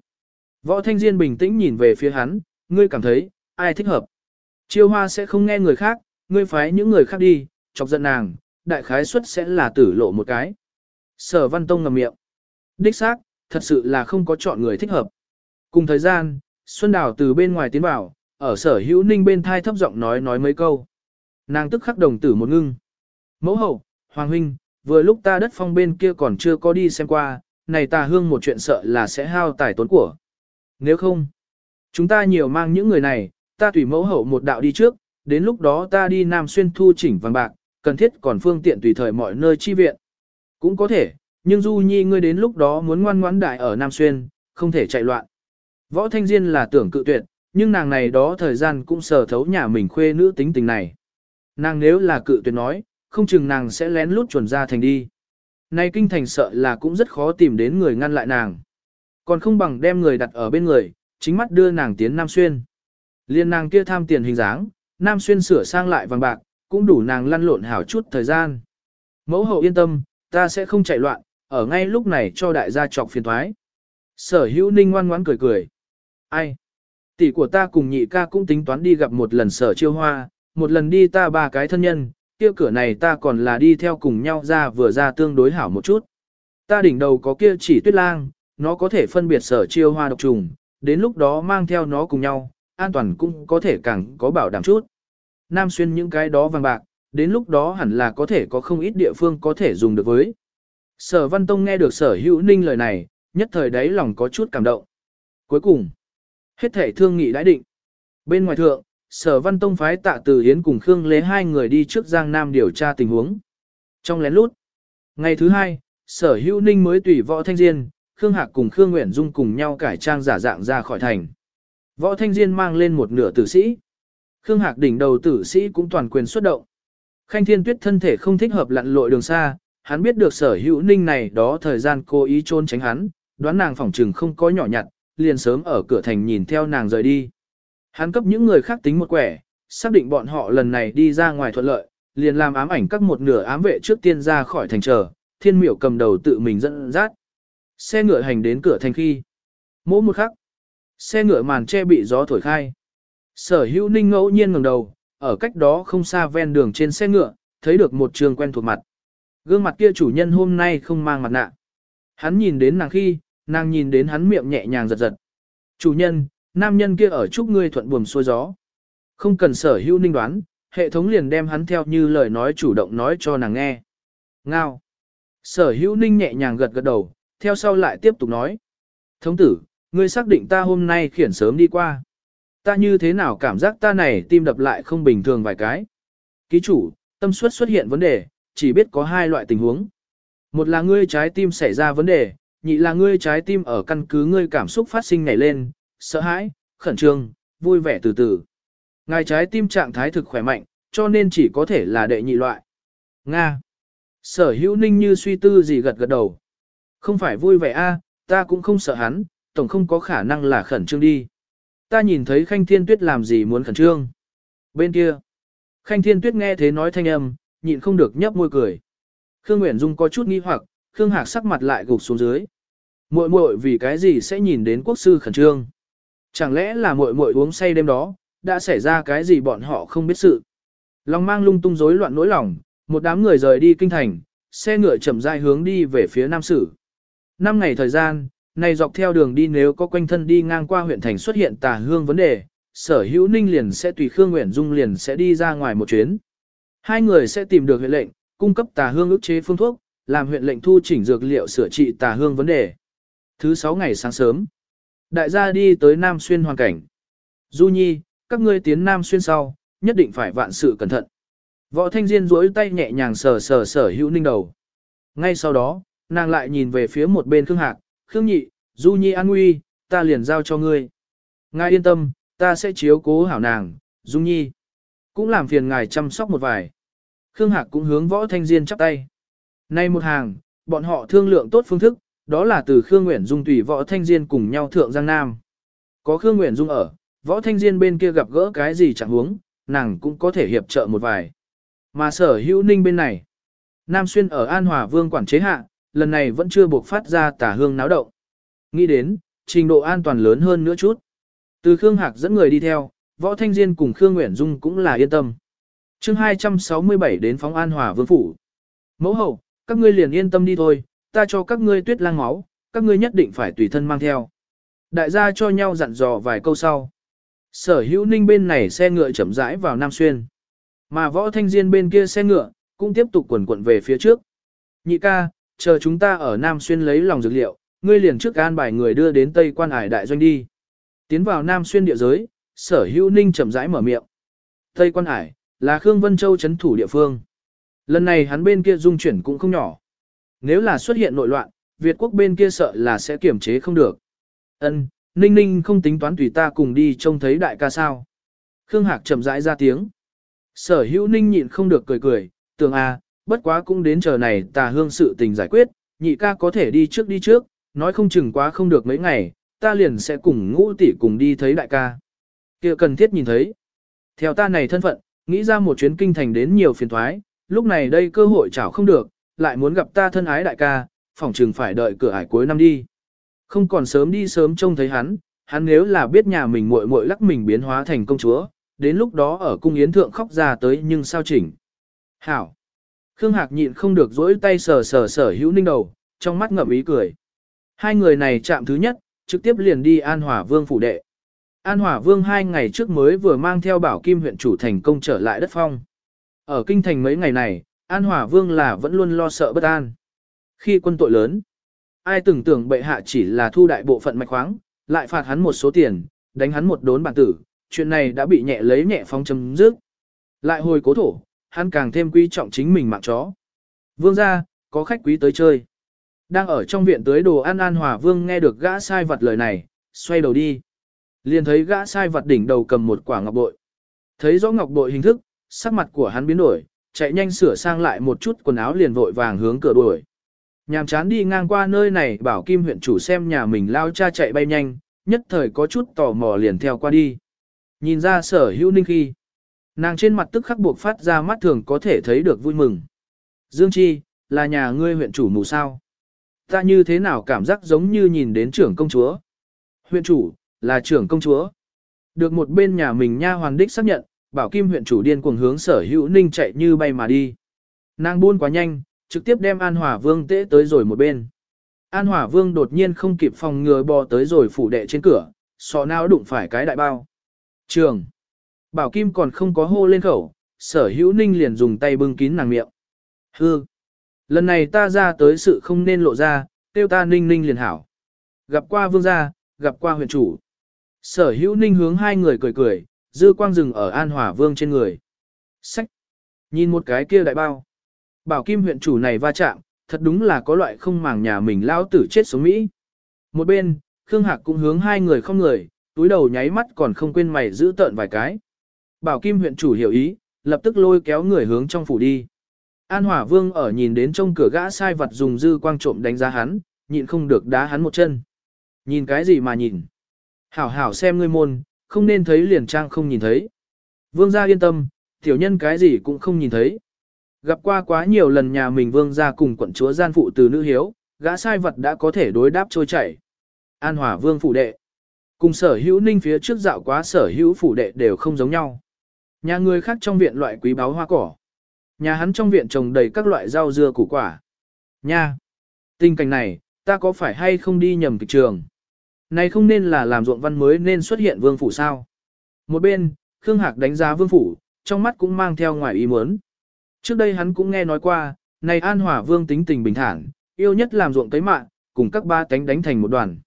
Võ Thanh Diên bình tĩnh nhìn về phía hắn, ngươi cảm thấy, ai thích hợp. Chiêu hoa sẽ không nghe người khác, ngươi phái những người khác đi, chọc giận nàng, đại khái suất sẽ là tử lộ một cái. Sở Văn Tông ngầm miệng. Đích xác, thật sự là không có chọn người thích hợp. Cùng thời gian, Xuân Đào từ bên ngoài tiến vào, ở sở hữu ninh bên thai thấp giọng nói nói mấy câu. Nàng tức khắc đồng tử một ngưng. Mẫu hậu, Hoàng huynh, vừa lúc ta đất phong bên kia còn chưa có đi xem qua, này ta hương một chuyện sợ là sẽ hao tài tốn của. Nếu không, chúng ta nhiều mang những người này, ta tùy mẫu hậu một đạo đi trước, đến lúc đó ta đi Nam Xuyên thu chỉnh vàng bạc, cần thiết còn phương tiện tùy thời mọi nơi chi viện. Cũng có thể, nhưng Du Nhi ngươi đến lúc đó muốn ngoan ngoãn đại ở Nam Xuyên, không thể chạy loạn. Võ Thanh Diên là tưởng cự tuyệt, nhưng nàng này đó thời gian cũng sở thấu nhà mình khuê nữ tính tình này. Nàng nếu là cự tuyệt nói, không chừng nàng sẽ lén lút chuẩn ra thành đi. Nay kinh thành sợ là cũng rất khó tìm đến người ngăn lại nàng. Còn không bằng đem người đặt ở bên người, chính mắt đưa nàng tiến Nam Xuyên. Liên nàng kia tham tiền hình dáng, Nam Xuyên sửa sang lại vàng bạc, cũng đủ nàng lăn lộn hảo chút thời gian. Mẫu hậu yên tâm, ta sẽ không chạy loạn, ở ngay lúc này cho đại gia trọc phiền thoái. Sở hữu ninh ngoan ngoãn cười cười. Ai? Tỷ của ta cùng nhị ca cũng tính toán đi gặp một lần sở chiêu hoa, một lần đi ta ba cái thân nhân, kia cửa này ta còn là đi theo cùng nhau ra vừa ra tương đối hảo một chút. Ta đỉnh đầu có kia chỉ tuyết lang, nó có thể phân biệt sở chiêu hoa độc trùng, đến lúc đó mang theo nó cùng nhau, an toàn cũng có thể càng có bảo đảm chút. Nam xuyên những cái đó vàng bạc, đến lúc đó hẳn là có thể có không ít địa phương có thể dùng được với. Sở Văn Tông nghe được sở hữu ninh lời này, nhất thời đấy lòng có chút cảm động. Cuối cùng, hết thể thương nghị đã định. Bên ngoài thượng, sở Văn Tông phái tạ từ Hiến cùng Khương Lê hai người đi trước Giang Nam điều tra tình huống. Trong lén lút, ngày thứ hai, sở hữu ninh mới tùy võ thanh diên, Khương Hạc cùng Khương Nguyễn Dung cùng nhau cải trang giả dạng ra khỏi thành. Võ thanh diên mang lên một nửa tử sĩ. Khương Hạc đỉnh đầu tử sĩ cũng toàn quyền xuất động. Khanh Thiên Tuyết thân thể không thích hợp lặn lội đường xa, hắn biết được sở hữu ninh này đó thời gian cố ý trốn tránh hắn, đoán nàng phỏng trừng không có nhỏ nhặt, liền sớm ở cửa thành nhìn theo nàng rời đi. Hắn cấp những người khác tính một quẻ, xác định bọn họ lần này đi ra ngoài thuận lợi, liền làm ám ảnh các một nửa ám vệ trước tiên ra khỏi thành chờ, thiên miểu cầm đầu tự mình dẫn dắt. Xe ngựa hành đến cửa thành khi. Mỗi một khắc, xe ngựa màn che bị gió thổi khai. Sở hữu ninh ngẫu nhiên ngẩng đầu, ở cách đó không xa ven đường trên xe ngựa, thấy được một trường quen thuộc mặt. Gương mặt kia chủ nhân hôm nay không mang mặt nạ. Hắn nhìn đến nàng khi, nàng nhìn đến hắn miệng nhẹ nhàng giật giật. Chủ nhân, nam nhân kia ở chúc ngươi thuận buồm xuôi gió. Không cần sở hữu ninh đoán, hệ thống liền đem hắn theo như lời nói chủ động nói cho nàng nghe. Ngao. Sở hữu ninh nhẹ nhàng gật gật đầu, theo sau lại tiếp tục nói. Thống tử, ngươi xác định ta hôm nay khiển sớm đi qua. Ta như thế nào cảm giác ta này tim đập lại không bình thường vài cái. Ký chủ, tâm suất xuất hiện vấn đề, chỉ biết có hai loại tình huống. Một là ngươi trái tim xảy ra vấn đề, nhị là ngươi trái tim ở căn cứ ngươi cảm xúc phát sinh nhảy lên, sợ hãi, khẩn trương, vui vẻ từ từ. Ngài trái tim trạng thái thực khỏe mạnh, cho nên chỉ có thể là đệ nhị loại. Nga. Sở hữu ninh như suy tư gì gật gật đầu. Không phải vui vẻ a, ta cũng không sợ hắn, tổng không có khả năng là khẩn trương đi. Ta nhìn thấy Khanh Thiên Tuyết làm gì muốn khẩn trương. Bên kia, Khanh Thiên Tuyết nghe thế nói thanh âm, nhịn không được nhấp môi cười. Khương Nguyễn Dung có chút nghi hoặc, Khương Hạc sắc mặt lại gục xuống dưới. Muội muội vì cái gì sẽ nhìn đến quốc sư khẩn trương? Chẳng lẽ là muội muội uống say đêm đó, đã xảy ra cái gì bọn họ không biết sự? Lòng mang lung tung rối loạn nỗi lòng, một đám người rời đi kinh thành, xe ngựa chậm rãi hướng đi về phía Nam Sử. Năm ngày thời gian, này dọc theo đường đi nếu có quanh thân đi ngang qua huyện thành xuất hiện tà hương vấn đề, sở hữu ninh liền sẽ tùy Khương Nguyễn Dung liền sẽ đi ra ngoài một chuyến. Hai người sẽ tìm được huyện lệnh, cung cấp tà hương ức chế phương thuốc, làm huyện lệnh thu chỉnh dược liệu sửa trị tà hương vấn đề. Thứ sáu ngày sáng sớm, đại gia đi tới Nam Xuyên hoàn cảnh. Du Nhi, các ngươi tiến Nam Xuyên sau, nhất định phải vạn sự cẩn thận. Võ Thanh Diên duỗi tay nhẹ nhàng sờ sờ sở hữu ninh đầu. Ngay sau đó, nàng lại nhìn về phía một bên Khương Hạc, Khương Nhị, Du Nhi an nguy, ta liền giao cho ngươi. Ngài yên tâm, ta sẽ chiếu cố hảo nàng, Du Nhi. Cũng làm phiền ngài chăm sóc một vài. Khương Hạc cũng hướng Võ Thanh Diên chắp tay. Nay một hàng, bọn họ thương lượng tốt phương thức, đó là từ Khương Nguyễn Dung tùy Võ Thanh Diên cùng nhau thượng Giang Nam. Có Khương Nguyễn Dung ở, Võ Thanh Diên bên kia gặp gỡ cái gì chẳng huống, nàng cũng có thể hiệp trợ một vài. Mà sở hữu ninh bên này, Nam Xuyên ở An Hòa Vương quản chế hạ, lần này vẫn chưa buộc phát ra tả hương náo động. Nghĩ đến, trình độ an toàn lớn hơn nữa chút. Từ Khương Hạc dẫn người đi theo, Võ Thanh Diên cùng Khương Nguyễn Dung cũng là yên tâm. chương 267 đến phóng An Hòa Vương Phủ. Mẫu hậu, các ngươi liền yên tâm đi thôi, ta cho các ngươi tuyết lang máu, các ngươi nhất định phải tùy thân mang theo. Đại gia cho nhau dặn dò vài câu sau. Sở hữu ninh bên này xe ngựa chậm rãi vào Nam Xuyên. Mà võ thanh diên bên kia xe ngựa, cũng tiếp tục quần quận về phía trước. Nhị ca, chờ chúng ta ở Nam Xuyên lấy lòng dược liệu, ngươi liền trước an bài người đưa đến Tây quan Hải đại doanh đi. Tiến vào Nam Xuyên địa giới, sở hữu ninh chậm rãi mở miệng. Tây quan Hải là Khương Vân Châu chấn thủ địa phương. Lần này hắn bên kia dung chuyển cũng không nhỏ. Nếu là xuất hiện nội loạn, Việt quốc bên kia sợ là sẽ kiểm chế không được. Ân, Ninh Ninh không tính toán tùy ta cùng đi trông thấy đại ca sao. Khương Hạc chậm rãi ra tiếng. Sở hữu Ninh nhịn không được cười cười, tưởng a, à, bất quá cũng đến chờ này tà hương sự tình giải quyết, nhị ca có thể đi trước đi trước, nói không chừng quá không được mấy ngày, ta liền sẽ cùng ngũ tỷ cùng đi thấy đại ca. kia cần thiết nhìn thấy. Theo ta này thân phận, nghĩ ra một chuyến kinh thành đến nhiều phiền thoái, lúc này đây cơ hội chảo không được, lại muốn gặp ta thân ái đại ca, phỏng chừng phải đợi cửa ải cuối năm đi. Không còn sớm đi sớm trông thấy hắn, hắn nếu là biết nhà mình muội muội lắc mình biến hóa thành công chúa, đến lúc đó ở cung yến thượng khóc ra tới nhưng sao chỉnh. Hảo. Khương Hạc nhịn không được dỗi tay sờ sờ sở hữu ninh đầu, trong mắt ngậm ý cười. Hai người này chạm thứ nhất, trực tiếp liền đi An Hòa Vương phủ đệ. An Hòa Vương hai ngày trước mới vừa mang theo bảo kim huyện chủ thành công trở lại đất phong. Ở kinh thành mấy ngày này, An Hòa Vương là vẫn luôn lo sợ bất an. Khi quân tội lớn, ai tưởng tưởng bệ hạ chỉ là thu đại bộ phận mạch khoáng, lại phạt hắn một số tiền, đánh hắn một đốn bản tử, chuyện này đã bị nhẹ lấy nhẹ phong chấm dứt. Lại hồi cố thổ, hắn càng thêm quý trọng chính mình mạng chó. Vương gia, có khách quý tới chơi. Đang ở trong viện tới đồ ăn an hòa vương nghe được gã sai vật lời này, xoay đầu đi. Liền thấy gã sai vật đỉnh đầu cầm một quả ngọc bội. Thấy rõ ngọc bội hình thức, sắc mặt của hắn biến đổi, chạy nhanh sửa sang lại một chút quần áo liền vội vàng hướng cửa đuổi. Nhàm chán đi ngang qua nơi này bảo kim huyện chủ xem nhà mình lao cha chạy bay nhanh, nhất thời có chút tò mò liền theo qua đi. Nhìn ra sở hữu ninh khi. Nàng trên mặt tức khắc buộc phát ra mắt thường có thể thấy được vui mừng. Dương Chi, là nhà ngươi huyện chủ mù sao. Ta như thế nào cảm giác giống như nhìn đến trưởng công chúa. Huyện chủ, là trưởng công chúa. Được một bên nhà mình nha hoàn đích xác nhận, bảo kim huyện chủ điên cuồng hướng sở hữu ninh chạy như bay mà đi. Nàng buôn quá nhanh, trực tiếp đem An Hòa Vương tễ tới rồi một bên. An Hòa Vương đột nhiên không kịp phòng ngừa bò tới rồi phủ đệ trên cửa, sọ nào đụng phải cái đại bao. Trường. Bảo Kim còn không có hô lên khẩu, sở hữu ninh liền dùng tay bưng kín nàng miệng. Hư. Lần này ta ra tới sự không nên lộ ra, tiêu ta ninh ninh liền hảo. Gặp qua vương gia, gặp qua huyện chủ. Sở hữu ninh hướng hai người cười cười, dư quang rừng ở an hòa vương trên người. Sách. Nhìn một cái kia đại bao. Bảo kim huyện chủ này va chạm, thật đúng là có loại không màng nhà mình lao tử chết sống Mỹ. Một bên, Khương Hạc cũng hướng hai người không người, túi đầu nháy mắt còn không quên mày giữ tợn vài cái. Bảo kim huyện chủ hiểu ý, lập tức lôi kéo người hướng trong phủ đi. An Hỏa Vương ở nhìn đến trong cửa gã sai vật dùng dư quang trộm đánh giá hắn, nhịn không được đá hắn một chân. Nhìn cái gì mà nhìn? Hảo hảo xem ngươi môn, không nên thấy liền trang không nhìn thấy. Vương gia yên tâm, tiểu nhân cái gì cũng không nhìn thấy. Gặp qua quá nhiều lần nhà mình vương gia cùng quận chúa gian phụ từ nữ hiếu, gã sai vật đã có thể đối đáp trôi chảy. An Hỏa Vương phủ đệ. Cùng sở hữu ninh phía trước dạo quá sở hữu phủ đệ đều không giống nhau. Nhà người khác trong viện loại quý báu hoa cỏ. Nhà hắn trong viện trồng đầy các loại rau dưa củ quả. Nha! Tình cảnh này, ta có phải hay không đi nhầm kịch trường? Này không nên là làm ruộng văn mới nên xuất hiện vương phủ sao? Một bên, Khương Hạc đánh giá vương phủ, trong mắt cũng mang theo ngoài ý muốn. Trước đây hắn cũng nghe nói qua, này an hỏa vương tính tình bình thản, yêu nhất làm ruộng cấy mạng, cùng các ba tánh đánh thành một đoàn.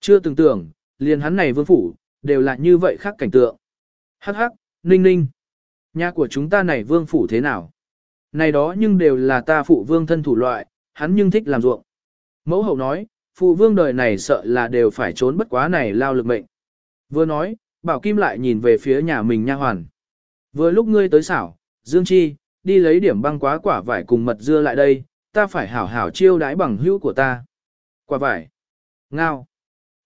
Chưa từng tưởng, liền hắn này vương phủ, đều là như vậy khác cảnh tượng. Hắc hắc, ninh ninh. Nhà của chúng ta này vương phủ thế nào? Này đó nhưng đều là ta phụ vương thân thủ loại, hắn nhưng thích làm ruộng. Mẫu hậu nói, phụ vương đời này sợ là đều phải trốn bất quá này lao lực mệnh. Vừa nói, bảo kim lại nhìn về phía nhà mình nha hoàn. Vừa lúc ngươi tới xảo, Dương Chi, đi lấy điểm băng quá quả vải cùng mật dưa lại đây, ta phải hảo hảo chiêu đái bằng hữu của ta. Quả vải. Ngao.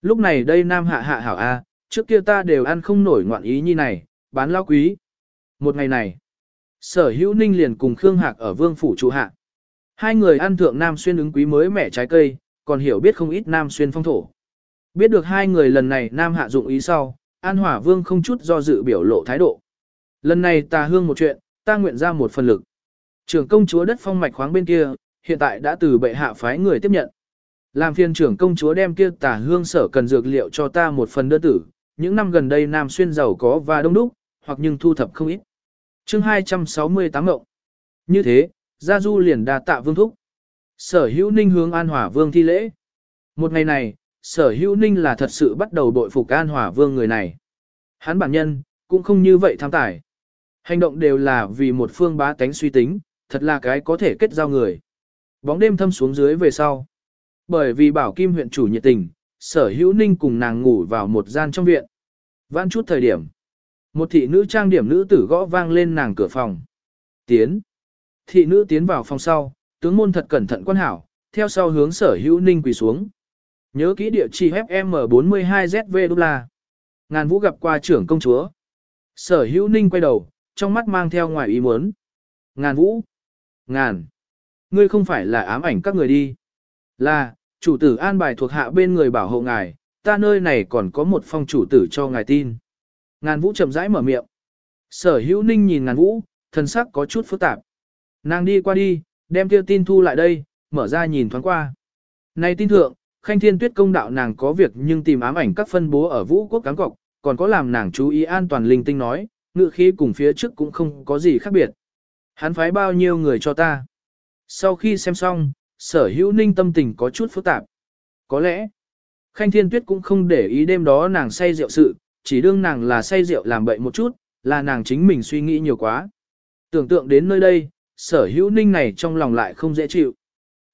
Lúc này đây nam hạ hạ hảo A, trước kia ta đều ăn không nổi ngoạn ý như này, bán lao quý. Một ngày này, sở hữu ninh liền cùng Khương Hạc ở vương phủ trụ hạ. Hai người ăn thượng nam xuyên ứng quý mới mẻ trái cây, còn hiểu biết không ít nam xuyên phong thổ. Biết được hai người lần này nam hạ dụng ý sau, An Hỏa Vương không chút do dự biểu lộ thái độ. Lần này ta hương một chuyện, ta nguyện ra một phần lực. Trưởng công chúa đất phong mạch khoáng bên kia, hiện tại đã từ bệ hạ phái người tiếp nhận. Làm phiên trưởng công chúa đem kia tả hương sở cần dược liệu cho ta một phần đơn tử, những năm gần đây Nam Xuyên giàu có và đông đúc, hoặc nhưng thu thập không ít. chương 268 ngộng. Như thế, Gia Du liền đà tạ vương thúc. Sở hữu ninh hướng An Hòa Vương thi lễ. Một ngày này, sở hữu ninh là thật sự bắt đầu bội phục An Hòa Vương người này. Hắn bản nhân, cũng không như vậy tham tài. Hành động đều là vì một phương bá tánh suy tính, thật là cái có thể kết giao người. Bóng đêm thâm xuống dưới về sau. Bởi vì bảo kim huyện chủ nhiệt tình, sở hữu ninh cùng nàng ngủ vào một gian trong viện. Vãn chút thời điểm. Một thị nữ trang điểm nữ tử gõ vang lên nàng cửa phòng. Tiến. Thị nữ tiến vào phòng sau, tướng môn thật cẩn thận quan hảo, theo sau hướng sở hữu ninh quỳ xuống. Nhớ kỹ địa chỉ FM42ZV đô la. Ngàn vũ gặp qua trưởng công chúa. Sở hữu ninh quay đầu, trong mắt mang theo ngoài ý muốn. Ngàn vũ. Ngàn. Ngươi không phải là ám ảnh các người đi. Là, chủ tử an bài thuộc hạ bên người bảo hộ ngài, ta nơi này còn có một phong chủ tử cho ngài tin. Ngàn vũ chậm rãi mở miệng. Sở hữu ninh nhìn ngàn vũ, thân sắc có chút phức tạp. Nàng đi qua đi, đem kia tin thu lại đây, mở ra nhìn thoáng qua. Này tin thượng, Khanh Thiên Tuyết công đạo nàng có việc nhưng tìm ám ảnh các phân bố ở vũ quốc cán cọc, còn có làm nàng chú ý an toàn linh tinh nói, ngự khí cùng phía trước cũng không có gì khác biệt. Hắn phái bao nhiêu người cho ta. Sau khi xem xong, sở hữu ninh tâm tình có chút phức tạp. Có lẽ, Khanh Thiên Tuyết cũng không để ý đêm đó nàng say rượu sự, chỉ đương nàng là say rượu làm bậy một chút, là nàng chính mình suy nghĩ nhiều quá. Tưởng tượng đến nơi đây, sở hữu ninh này trong lòng lại không dễ chịu.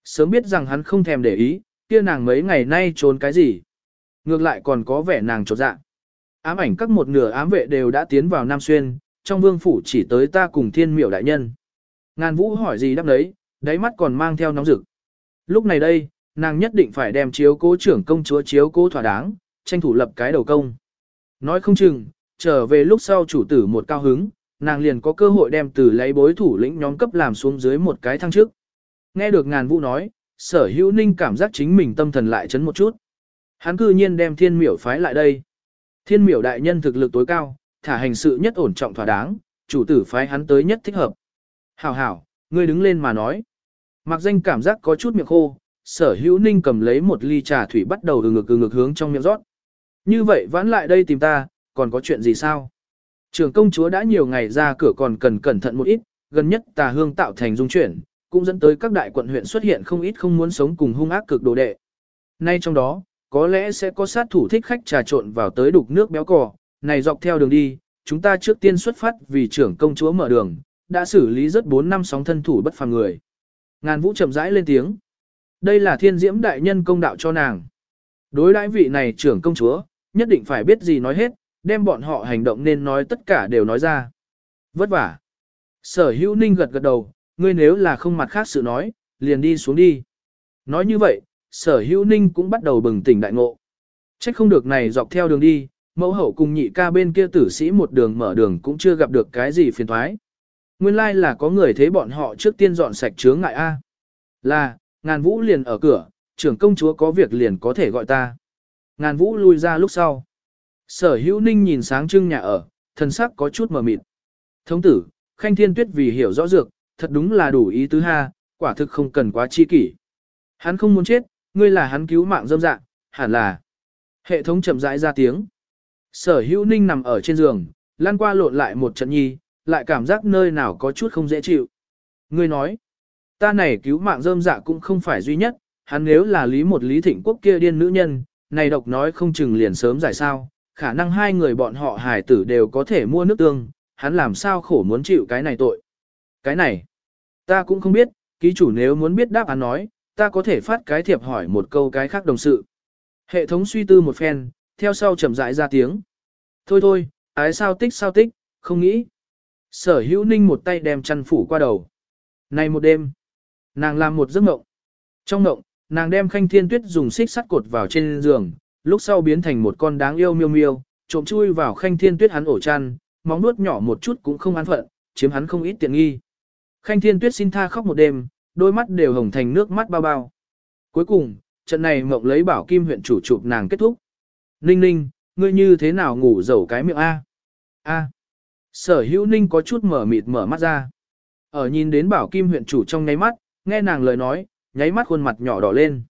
Sớm biết rằng hắn không thèm để ý, kia nàng mấy ngày nay trốn cái gì. Ngược lại còn có vẻ nàng trột dạ. Ám ảnh các một nửa ám vệ đều đã tiến vào Nam Xuyên, trong vương phủ chỉ tới ta cùng thiên miểu đại nhân. Ngàn vũ hỏi gì đáp đấy, đáy mắt còn mang theo nóng rực. Lúc này đây, nàng nhất định phải đem chiếu cố trưởng công chúa chiếu cố thỏa đáng, tranh thủ lập cái đầu công. Nói không chừng, trở về lúc sau chủ tử một cao hứng, nàng liền có cơ hội đem từ lấy bối thủ lĩnh nhóm cấp làm xuống dưới một cái thăng trước. Nghe được ngàn vũ nói, sở hữu ninh cảm giác chính mình tâm thần lại chấn một chút. Hắn cư nhiên đem thiên miểu phái lại đây. Thiên miểu đại nhân thực lực tối cao, thả hành sự nhất ổn trọng thỏa đáng, chủ tử phái hắn tới nhất thích hợp. Hảo hảo, ngươi đứng lên mà nói. Mặc danh cảm giác có chút miệng khô, sở hữu ninh cầm lấy một ly trà thủy bắt đầu từ ngực từ ngực hướng trong miệng rót. Như vậy vãn lại đây tìm ta, còn có chuyện gì sao? Trường công chúa đã nhiều ngày ra cửa còn cần cẩn thận một ít, gần nhất tà hương tạo thành dung chuyển, cũng dẫn tới các đại quận huyện xuất hiện không ít không muốn sống cùng hung ác cực đồ đệ. Nay trong đó, có lẽ sẽ có sát thủ thích khách trà trộn vào tới đục nước béo cò, này dọc theo đường đi, chúng ta trước tiên xuất phát vì trưởng công chúa mở đường, đã xử lý rất 4 năm sóng thân thủ bất phàm người. Ngàn vũ chậm rãi lên tiếng. Đây là thiên diễm đại nhân công đạo cho nàng. Đối đãi vị này trưởng công chúa, nhất định phải biết gì nói hết, đem bọn họ hành động nên nói tất cả đều nói ra. Vất vả. Sở hữu ninh gật gật đầu, ngươi nếu là không mặt khác sự nói, liền đi xuống đi. Nói như vậy, sở hữu ninh cũng bắt đầu bừng tỉnh đại ngộ. Trách không được này dọc theo đường đi, mẫu hậu cùng nhị ca bên kia tử sĩ một đường mở đường cũng chưa gặp được cái gì phiền thoái. Nguyên lai like là có người thấy bọn họ trước tiên dọn sạch chướng ngại A. Là, ngàn vũ liền ở cửa, trưởng công chúa có việc liền có thể gọi ta. Ngàn vũ lui ra lúc sau. Sở hữu ninh nhìn sáng trưng nhà ở, thần sắc có chút mờ mịt. Thống tử, khanh thiên tuyết vì hiểu rõ dược, thật đúng là đủ ý tứ ha, quả thực không cần quá chi kỷ. Hắn không muốn chết, ngươi là hắn cứu mạng dâm dạ, hẳn là. Hệ thống chậm rãi ra tiếng. Sở hữu ninh nằm ở trên giường, lan qua lộn lại một trận nhi, lại cảm giác nơi nào có chút không dễ chịu. Ngươi nói, ta này cứu mạng dâm dạ cũng không phải duy nhất, hắn nếu là lý một lý thịnh quốc kia điên nữ nhân, này độc nói không chừng liền sớm giải sao, khả năng hai người bọn họ hài tử đều có thể mua nước tương, hắn làm sao khổ muốn chịu cái này tội. Cái này, ta cũng không biết, ký chủ nếu muốn biết đáp án nói, ta có thể phát cái thiệp hỏi một câu cái khác đồng sự. Hệ thống suy tư một phen, theo sau chậm rãi ra tiếng. Thôi thôi, ái sao tích sao tích, không nghĩ. Sở hữu ninh một tay đem chăn phủ qua đầu. Này một đêm, nàng làm một giấc mộng. Trong mộng, nàng đem khanh thiên tuyết dùng xích sắt cột vào trên giường, lúc sau biến thành một con đáng yêu miêu miêu, trộm chui vào khanh thiên tuyết hắn ổ chăn, móng nuốt nhỏ một chút cũng không an phận, chiếm hắn không ít tiện nghi. Khanh thiên tuyết xin tha khóc một đêm, đôi mắt đều hồng thành nước mắt bao bao. Cuối cùng, trận này mộng lấy bảo kim huyện chủ chụp nàng kết thúc. Ninh ninh, ngươi như thế nào ngủ dầu cái miệng A? A. Sở hữu ninh có chút mở mịt mở mắt ra. Ở nhìn đến bảo kim huyện chủ trong nháy mắt, nghe nàng lời nói, nháy mắt khuôn mặt nhỏ đỏ lên.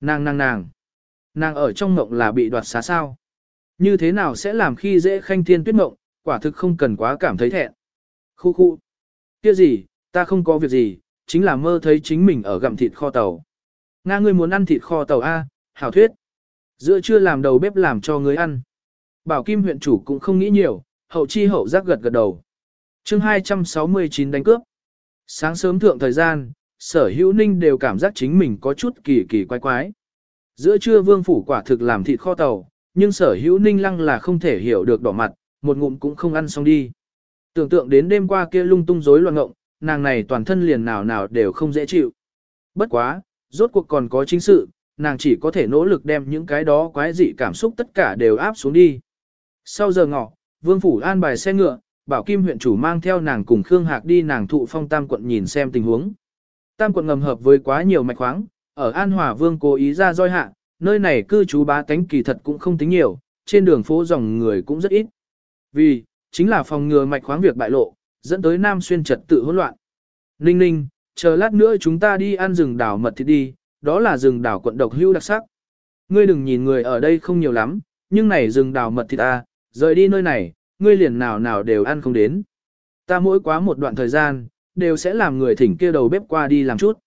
Nàng nàng nàng. Nàng ở trong mộng là bị đoạt xá sao. Như thế nào sẽ làm khi dễ khanh thiên tuyết mộng, quả thực không cần quá cảm thấy thẹn. Khu khu. Kia gì, ta không có việc gì, chính là mơ thấy chính mình ở gặm thịt kho tàu. Nga ngươi muốn ăn thịt kho tàu A, hảo thuyết. Giữa trưa làm đầu bếp làm cho ngươi ăn. Bảo Kim huyện chủ cũng không nghĩ nhiều, hậu chi hậu giác gật gật đầu. chương 269 đánh cướp. Sáng sớm thượng thời gian, sở hữu ninh đều cảm giác chính mình có chút kỳ kỳ quái quái. Giữa trưa vương phủ quả thực làm thịt kho tàu, nhưng sở hữu ninh lăng là không thể hiểu được đỏ mặt, một ngụm cũng không ăn xong đi. Tưởng tượng đến đêm qua kia lung tung rối loạn ngộng, nàng này toàn thân liền nào nào đều không dễ chịu. Bất quá, rốt cuộc còn có chính sự, nàng chỉ có thể nỗ lực đem những cái đó quái dị cảm xúc tất cả đều áp xuống đi. Sau giờ ngọ, vương phủ an bài xe ngựa, bảo kim huyện chủ mang theo nàng cùng Khương Hạc đi nàng thụ phong tam quận nhìn xem tình huống. Tam quận ngầm hợp với quá nhiều mạch khoáng, ở An Hòa Vương cố ý ra roi hạ, nơi này cư trú bá tánh kỳ thật cũng không tính nhiều, trên đường phố dòng người cũng rất ít. Vì, chính là phòng ngừa mạch khoáng việc bại lộ, dẫn tới Nam Xuyên trật tự hỗn loạn. Ninh ninh, chờ lát nữa chúng ta đi ăn rừng đảo mật thịt đi, đó là rừng đảo quận độc hưu đặc sắc. Ngươi đừng nhìn người ở đây không nhiều lắm, nhưng này rừng đảo mật thịt ta, rời đi nơi này, ngươi liền nào nào đều ăn không đến. Ta mỗi quá một đoạn thời gian, đều sẽ làm người thỉnh kia đầu bếp qua đi làm chút.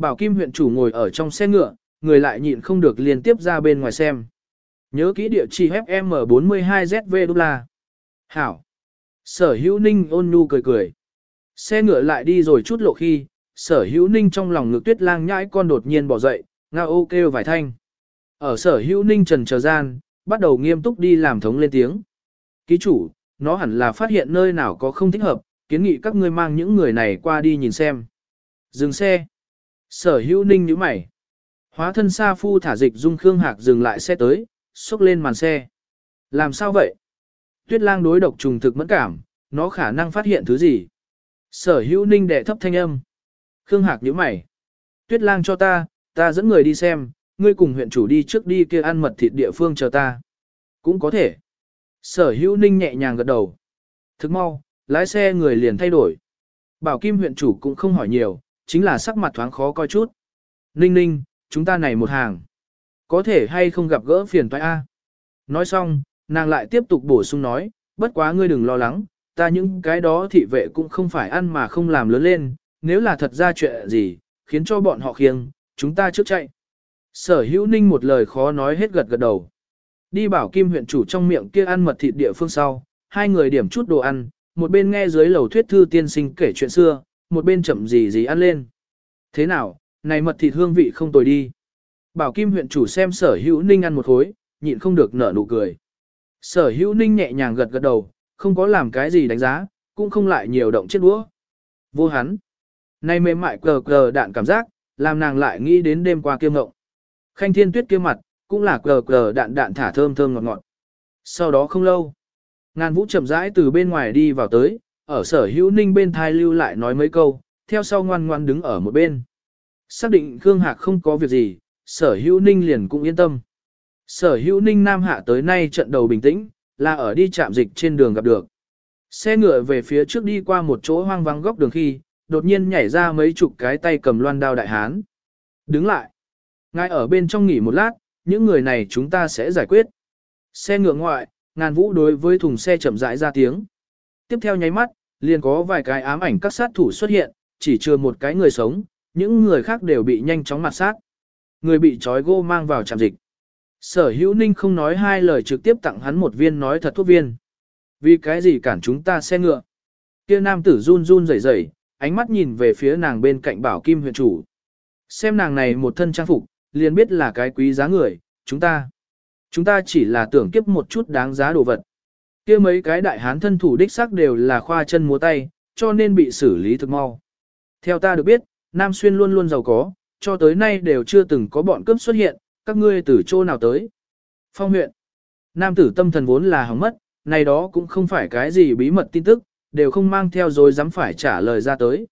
Bảo Kim huyện chủ ngồi ở trong xe ngựa, người lại nhịn không được liên tiếp ra bên ngoài xem. Nhớ kỹ địa chỉ FM42ZV đô la. Hảo. Sở hữu ninh ôn nhu cười cười. Xe ngựa lại đi rồi chút lộ khi, sở hữu ninh trong lòng ngực tuyết lang nhãi con đột nhiên bỏ dậy, ngao ô kêu vài thanh. Ở sở hữu ninh trần chờ gian, bắt đầu nghiêm túc đi làm thống lên tiếng. Ký chủ, nó hẳn là phát hiện nơi nào có không thích hợp, kiến nghị các ngươi mang những người này qua đi nhìn xem. Dừng xe. Sở hữu ninh nhíu mày. Hóa thân sa phu thả dịch dung khương hạc dừng lại xe tới, xúc lên màn xe. Làm sao vậy? Tuyết lang đối độc trùng thực mẫn cảm, nó khả năng phát hiện thứ gì? Sở hữu ninh đệ thấp thanh âm. Khương hạc nhíu mày. Tuyết lang cho ta, ta dẫn người đi xem, ngươi cùng huyện chủ đi trước đi kia ăn mật thịt địa phương chờ ta. Cũng có thể. Sở hữu ninh nhẹ nhàng gật đầu. Thức mau, lái xe người liền thay đổi. Bảo Kim huyện chủ cũng không hỏi nhiều, chính là sắc mặt thoáng khó coi chút. Ninh ninh, chúng ta này một hàng. Có thể hay không gặp gỡ phiền toái A. Nói xong, nàng lại tiếp tục bổ sung nói, bất quá ngươi đừng lo lắng, ta những cái đó thị vệ cũng không phải ăn mà không làm lớn lên, nếu là thật ra chuyện gì, khiến cho bọn họ khiêng, chúng ta trước chạy. Sở hữu ninh một lời khó nói hết gật gật đầu. Đi bảo kim huyện chủ trong miệng kia ăn mật thịt địa phương sau, hai người điểm chút đồ ăn, một bên nghe dưới lầu thuyết thư tiên sinh kể chuyện xưa, một bên chậm gì gì ăn lên. Thế nào, này mật thịt hương vị không tồi đi. Bảo kim huyện chủ xem sở hữu ninh ăn một khối, nhịn không được nở nụ cười. Sở hữu ninh nhẹ nhàng gật gật đầu, không có làm cái gì đánh giá, cũng không lại nhiều động chết đũa. Vô hắn. Này mềm mại cờ cờ đạn cảm giác, làm nàng lại nghĩ đến đêm qua kiêm ngộng. Khanh thiên tuyết kia mặt, cũng là cờ cờ đạn đạn thả thơm thơm ngọt ngọt. Sau đó không lâu, ngàn vũ chậm rãi từ bên ngoài đi vào tới, ở sở hữu ninh bên thai lưu lại nói mấy câu, theo sau ngoan ngoan đứng ở một bên. Xác định Khương Hạc không có việc gì, sở hữu ninh liền cũng yên tâm. Sở hữu ninh nam hạ tới nay trận đầu bình tĩnh, là ở đi trạm dịch trên đường gặp được. Xe ngựa về phía trước đi qua một chỗ hoang vắng góc đường khi, đột nhiên nhảy ra mấy chục cái tay cầm loan đao đại hán. Đứng lại. ngay ở bên trong nghỉ một lát, những người này chúng ta sẽ giải quyết. Xe ngựa ngoại, ngàn vũ đối với thùng xe chậm rãi ra tiếng. Tiếp theo nháy mắt, liền có vài cái ám ảnh các sát thủ xuất hiện, chỉ chưa một cái người sống, những người khác đều bị nhanh chóng mặt sát. Người bị trói gô mang vào trạm dịch. Sở hữu ninh không nói hai lời trực tiếp tặng hắn một viên nói thật thuốc viên. Vì cái gì cản chúng ta xe ngựa? Kia nam tử run run rẩy rẩy, ánh mắt nhìn về phía nàng bên cạnh bảo kim huyện chủ. Xem nàng này một thân trang phục, liền biết là cái quý giá người, chúng ta. Chúng ta chỉ là tưởng kiếp một chút đáng giá đồ vật kia mấy cái đại hán thân thủ đích xác đều là khoa chân múa tay, cho nên bị xử lý thực mau. Theo ta được biết, Nam Xuyên luôn luôn giàu có, cho tới nay đều chưa từng có bọn cướp xuất hiện, các ngươi từ chỗ nào tới. Phong huyện. Nam tử tâm thần vốn là hỏng mất, này đó cũng không phải cái gì bí mật tin tức, đều không mang theo rồi dám phải trả lời ra tới.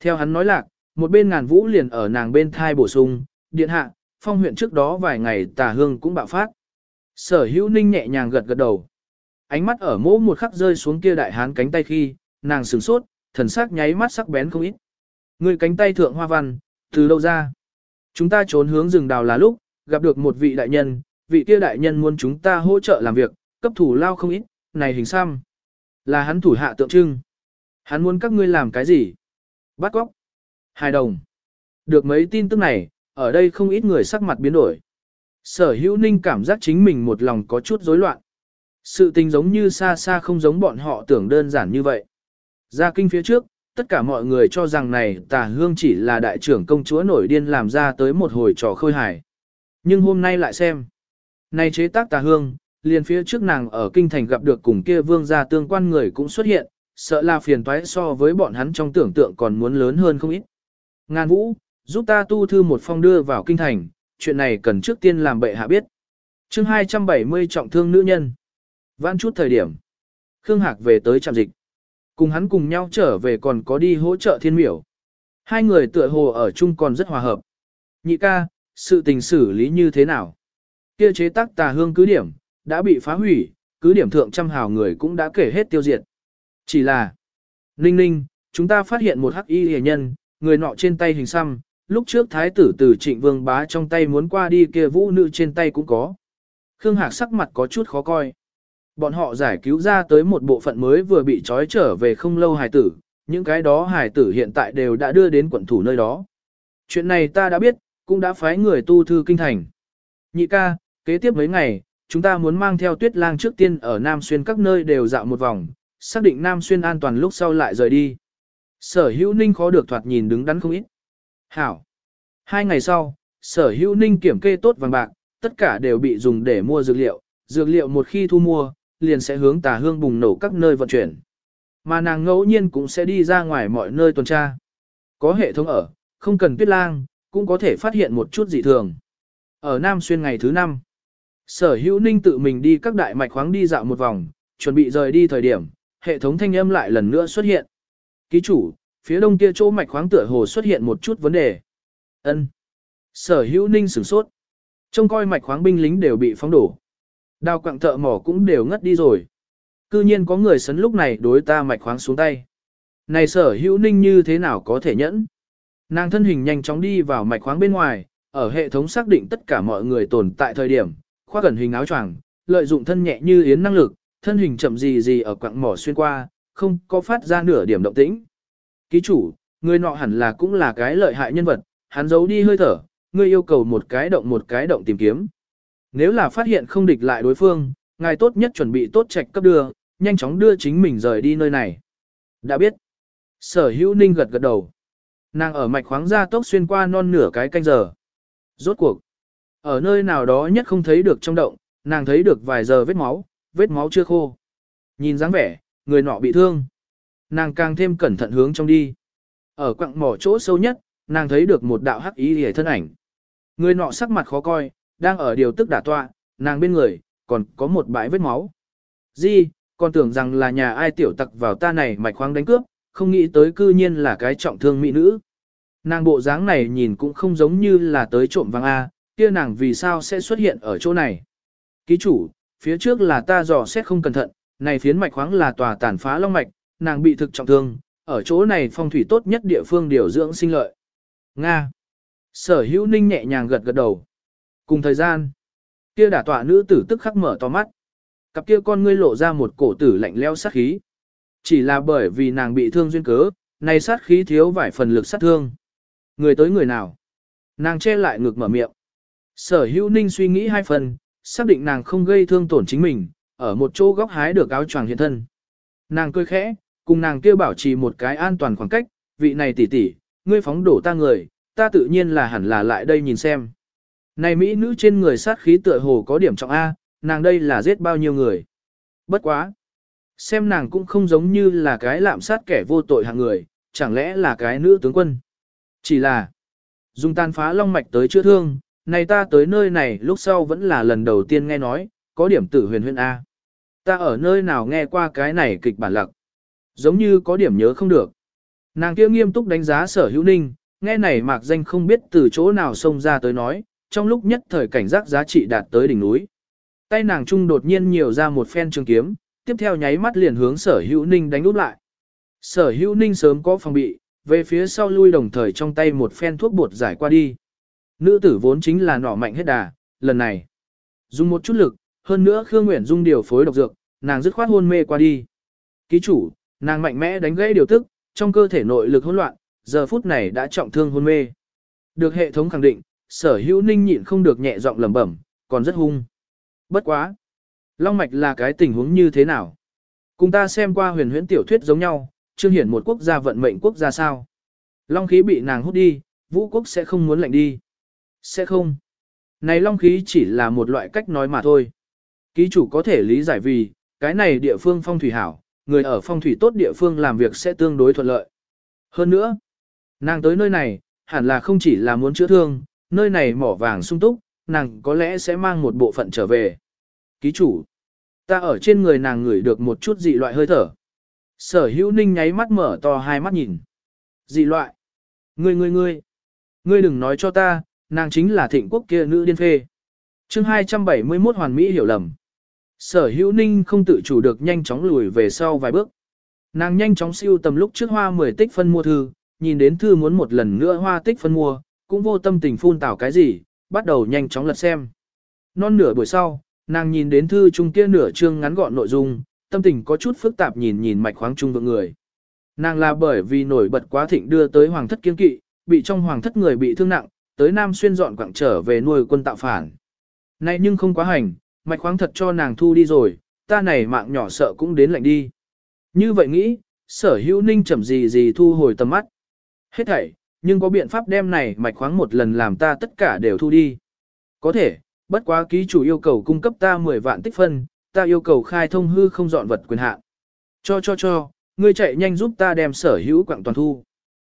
Theo hắn nói lạc, một bên ngàn vũ liền ở nàng bên thai bổ sung, điện hạ, phong huyện trước đó vài ngày tà hương cũng bạo phát. Sở hữu ninh nhẹ nhàng gật gật đầu. Ánh mắt ở mỗ một khắc rơi xuống kia đại hán cánh tay khi, nàng sửng sốt, thần sắc nháy mắt sắc bén không ít. Người cánh tay thượng hoa văn, từ đâu ra? Chúng ta trốn hướng rừng đào là lúc, gặp được một vị đại nhân, vị kia đại nhân muốn chúng ta hỗ trợ làm việc, cấp thủ lao không ít, này hình xăm. Là hắn thủ hạ tượng trưng. Hắn muốn các ngươi làm cái gì? Bắt góc. Hài đồng. Được mấy tin tức này, ở đây không ít người sắc mặt biến đổi. Sở hữu ninh cảm giác chính mình một lòng có chút rối loạn. Sự tình giống như xa xa không giống bọn họ tưởng đơn giản như vậy. Ra kinh phía trước, tất cả mọi người cho rằng này tà hương chỉ là đại trưởng công chúa nổi điên làm ra tới một hồi trò khơi hài. Nhưng hôm nay lại xem. Này chế tác tà hương, liền phía trước nàng ở kinh thành gặp được cùng kia vương gia tương quan người cũng xuất hiện, sợ là phiền toái so với bọn hắn trong tưởng tượng còn muốn lớn hơn không ít. Ngàn vũ, giúp ta tu thư một phong đưa vào kinh thành, chuyện này cần trước tiên làm bệ hạ biết. chương 270 trọng thương nữ nhân. Vãn chút thời điểm. Khương Hạc về tới trạm dịch. Cùng hắn cùng nhau trở về còn có đi hỗ trợ thiên miểu. Hai người tựa hồ ở chung còn rất hòa hợp. Nhị ca, sự tình xử lý như thế nào? Kia chế tác tà hương cứ điểm, đã bị phá hủy, cứ điểm thượng trăm hào người cũng đã kể hết tiêu diệt. Chỉ là, ninh ninh, chúng ta phát hiện một hắc y hề nhân, người nọ trên tay hình xăm, lúc trước thái tử từ trịnh vương bá trong tay muốn qua đi kia vũ nữ trên tay cũng có. Khương Hạc sắc mặt có chút khó coi. Bọn họ giải cứu ra tới một bộ phận mới vừa bị trói trở về không lâu hài tử, những cái đó hài tử hiện tại đều đã đưa đến quận thủ nơi đó. Chuyện này ta đã biết, cũng đã phái người tu thư kinh thành. Nhị ca, kế tiếp mấy ngày, chúng ta muốn mang theo tuyết lang trước tiên ở Nam Xuyên các nơi đều dạo một vòng, xác định Nam Xuyên an toàn lúc sau lại rời đi. Sở hữu ninh khó được thoạt nhìn đứng đắn không ít. Hảo. Hai ngày sau, sở hữu ninh kiểm kê tốt vàng bạc, tất cả đều bị dùng để mua dược liệu. Dược liệu một khi thu mua, liền sẽ hướng tà hương bùng nổ các nơi vận chuyển. Mà nàng ngẫu nhiên cũng sẽ đi ra ngoài mọi nơi tuần tra. Có hệ thống ở, không cần tuyết lang, cũng có thể phát hiện một chút dị thường. Ở Nam Xuyên ngày thứ năm, sở hữu ninh tự mình đi các đại mạch khoáng đi dạo một vòng, chuẩn bị rời đi thời điểm, hệ thống thanh âm lại lần nữa xuất hiện. Ký chủ, phía đông kia chỗ mạch khoáng tựa hồ xuất hiện một chút vấn đề. Ân. Sở hữu ninh sửng sốt. Trông coi mạch khoáng binh lính đều bị phóng đổ. Đào quặng thợ mỏ cũng đều ngất đi rồi. Cư nhiên có người sấn lúc này đối ta mạch khoáng xuống tay. Này sở hữu ninh như thế nào có thể nhẫn? Nàng thân hình nhanh chóng đi vào mạch khoáng bên ngoài, ở hệ thống xác định tất cả mọi người tồn tại thời điểm, khoác gần hình áo choàng, lợi dụng thân nhẹ như yến năng lực, thân hình chậm gì gì ở quặng mỏ xuyên qua, không có phát ra nửa điểm động tĩnh. Ký chủ, người nọ hẳn là cũng là cái lợi hại nhân vật, hắn giấu đi hơi thở, ngươi yêu cầu một cái động một cái động tìm kiếm. Nếu là phát hiện không địch lại đối phương, ngài tốt nhất chuẩn bị tốt trạch cấp đưa, nhanh chóng đưa chính mình rời đi nơi này. Đã biết. Sở hữu ninh gật gật đầu. Nàng ở mạch khoáng ra tốc xuyên qua non nửa cái canh giờ. Rốt cuộc. Ở nơi nào đó nhất không thấy được trong động, nàng thấy được vài giờ vết máu, vết máu chưa khô. Nhìn dáng vẻ, người nọ bị thương. Nàng càng thêm cẩn thận hướng trong đi. Ở quặng mỏ chỗ sâu nhất, nàng thấy được một đạo hắc ý hề thân ảnh. Người nọ sắc mặt khó coi, đang ở điều tức đả tọa, nàng bên người, còn có một bãi vết máu. Di, còn tưởng rằng là nhà ai tiểu tặc vào ta này mạch khoáng đánh cướp, không nghĩ tới cư nhiên là cái trọng thương mỹ nữ. Nàng bộ dáng này nhìn cũng không giống như là tới trộm vàng A, kia nàng vì sao sẽ xuất hiện ở chỗ này. Ký chủ, phía trước là ta dò xét không cẩn thận, này phiến mạch khoáng là tòa tàn phá long mạch, nàng bị thực trọng thương, ở chỗ này phong thủy tốt nhất địa phương điều dưỡng sinh lợi. Nga. Sở hữu ninh nhẹ nhàng gật gật đầu. Cùng thời gian, kia đả tọa nữ tử tức khắc mở to mắt. Cặp kia con ngươi lộ ra một cổ tử lạnh leo sát khí. Chỉ là bởi vì nàng bị thương duyên cớ, này sát khí thiếu vài phần lực sát thương. Người tới người nào? Nàng che lại ngực mở miệng. Sở hữu ninh suy nghĩ hai phần, xác định nàng không gây thương tổn chính mình, ở một chỗ góc hái được áo choàng hiện thân. Nàng cười khẽ, cùng nàng kêu bảo trì một cái an toàn khoảng cách, vị này tỷ tỷ, ngươi phóng đổ ta người, ta tự nhiên là hẳn là lại đây nhìn xem. Này mỹ nữ trên người sát khí tựa hồ có điểm trọng A, nàng đây là giết bao nhiêu người. Bất quá. Xem nàng cũng không giống như là cái lạm sát kẻ vô tội hạng người, chẳng lẽ là cái nữ tướng quân. Chỉ là, dùng tan phá long mạch tới chữa thương, này ta tới nơi này lúc sau vẫn là lần đầu tiên nghe nói, có điểm tử huyền huyền A. Ta ở nơi nào nghe qua cái này kịch bản lặc. Giống như có điểm nhớ không được. Nàng kia nghiêm túc đánh giá sở hữu ninh, nghe này mạc danh không biết từ chỗ nào xông ra tới nói, trong lúc nhất thời cảnh giác giá trị đạt tới đỉnh núi. Tay nàng trung đột nhiên nhiều ra một phen trường kiếm, tiếp theo nháy mắt liền hướng sở hữu ninh đánh úp lại. Sở hữu ninh sớm có phòng bị, về phía sau lui đồng thời trong tay một phen thuốc bột giải qua đi. Nữ tử vốn chính là nỏ mạnh hết đà, lần này. Dùng một chút lực, hơn nữa Khương Nguyễn Dung điều phối độc dược, nàng dứt khoát hôn mê qua đi. Ký chủ, nàng mạnh mẽ đánh gãy điều tức, trong cơ thể nội lực hỗn loạn, giờ phút này đã trọng thương hôn mê. Được hệ thống khẳng định, sở hữu ninh nhịn không được nhẹ giọng lẩm bẩm, còn rất hung. Bất quá. Long mạch là cái tình huống như thế nào? Cùng ta xem qua huyền huyễn tiểu thuyết giống nhau, chương hiển một quốc gia vận mệnh quốc gia sao. Long khí bị nàng hút đi, vũ quốc sẽ không muốn lạnh đi. Sẽ không. Này long khí chỉ là một loại cách nói mà thôi. Ký chủ có thể lý giải vì, cái này địa phương phong thủy hảo, người ở phong thủy tốt địa phương làm việc sẽ tương đối thuận lợi. Hơn nữa, nàng tới nơi này, hẳn là không chỉ là muốn chữa thương, nơi này mỏ vàng sung túc, nàng có lẽ sẽ mang một bộ phận trở về. Ký chủ, ta ở trên người nàng ngửi được một chút dị loại hơi thở. Sở hữu ninh nháy mắt mở to hai mắt nhìn. Dị loại. Ngươi ngươi ngươi. Ngươi đừng nói cho ta, nàng chính là thịnh quốc kia nữ điên phê. chương 271 hoàn mỹ hiểu lầm. Sở hữu ninh không tự chủ được nhanh chóng lùi về sau vài bước. Nàng nhanh chóng siêu tầm lúc trước hoa 10 tích phân mua thư, nhìn đến thư muốn một lần nữa hoa tích phân mua, cũng vô tâm tình phun tảo cái gì, bắt đầu nhanh chóng lật xem. Non nửa buổi sau, nàng nhìn đến thư trung kia nửa chương ngắn gọn nội dung, tâm tình có chút phức tạp nhìn nhìn mạch khoáng trung vượng người. Nàng là bởi vì nổi bật quá thịnh đưa tới hoàng thất kiên kỵ, bị trong hoàng thất người bị thương nặng, tới Nam xuyên dọn quảng trở về nuôi quân tạo phản. nay nhưng không quá hành, mạch khoáng thật cho nàng thu đi rồi, ta này mạng nhỏ sợ cũng đến lạnh đi. Như vậy nghĩ, sở hữu ninh chậm gì gì thu hồi tầm mắt. Hết thảy, nhưng có biện pháp đem này mạch khoáng một lần làm ta tất cả đều thu đi. Có thể, bất quá ký chủ yêu cầu cung cấp ta 10 vạn tích phân, ta yêu cầu khai thông hư không dọn vật quyền hạn. Cho cho cho, ngươi chạy nhanh giúp ta đem sở hữu quặng toàn thu.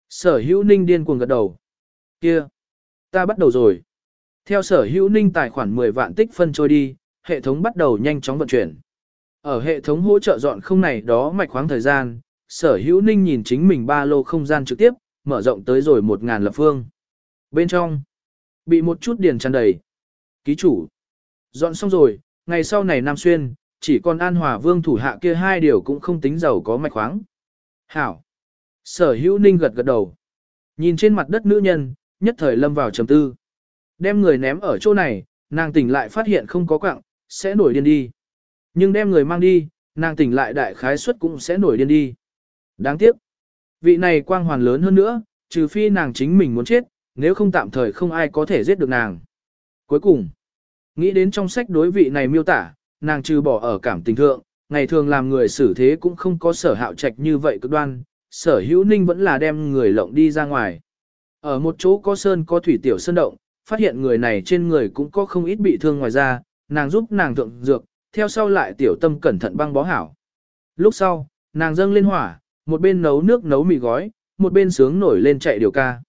Sở hữu ninh điên cuồng gật đầu. Kia, ta bắt đầu rồi. Theo sở hữu ninh tài khoản 10 vạn tích phân trôi đi, hệ thống bắt đầu nhanh chóng vận chuyển. Ở hệ thống hỗ trợ dọn không này đó mạch khoáng thời gian, sở hữu ninh nhìn chính mình ba lô không gian trực tiếp, mở rộng tới rồi một ngàn lập phương. Bên trong, bị một chút điền tràn đầy. Ký chủ, dọn xong rồi, ngày sau này Nam Xuyên, chỉ còn An Hòa Vương thủ hạ kia hai điều cũng không tính giàu có mạch khoáng. Hảo. Sở hữu ninh gật gật đầu. Nhìn trên mặt đất nữ nhân, nhất thời lâm vào trầm tư. Đem người ném ở chỗ này, nàng tỉnh lại phát hiện không có quặng, sẽ nổi điên đi. Nhưng đem người mang đi, nàng tỉnh lại đại khái suất cũng sẽ nổi điên đi. Đáng tiếc. Vị này quang hoàn lớn hơn nữa, trừ phi nàng chính mình muốn chết, nếu không tạm thời không ai có thể giết được nàng. Cuối cùng, nghĩ đến trong sách đối vị này miêu tả, nàng trừ bỏ ở cảm tình thượng, ngày thường làm người xử thế cũng không có sở hạo trạch như vậy cực đoan, sở hữu ninh vẫn là đem người lộng đi ra ngoài. Ở một chỗ có sơn có thủy tiểu sơn động, phát hiện người này trên người cũng có không ít bị thương ngoài ra, nàng giúp nàng thượng dược, theo sau lại tiểu tâm cẩn thận băng bó hảo. Lúc sau, nàng dâng lên hỏa, một bên nấu nước nấu mì gói, một bên sướng nổi lên chạy điều ca.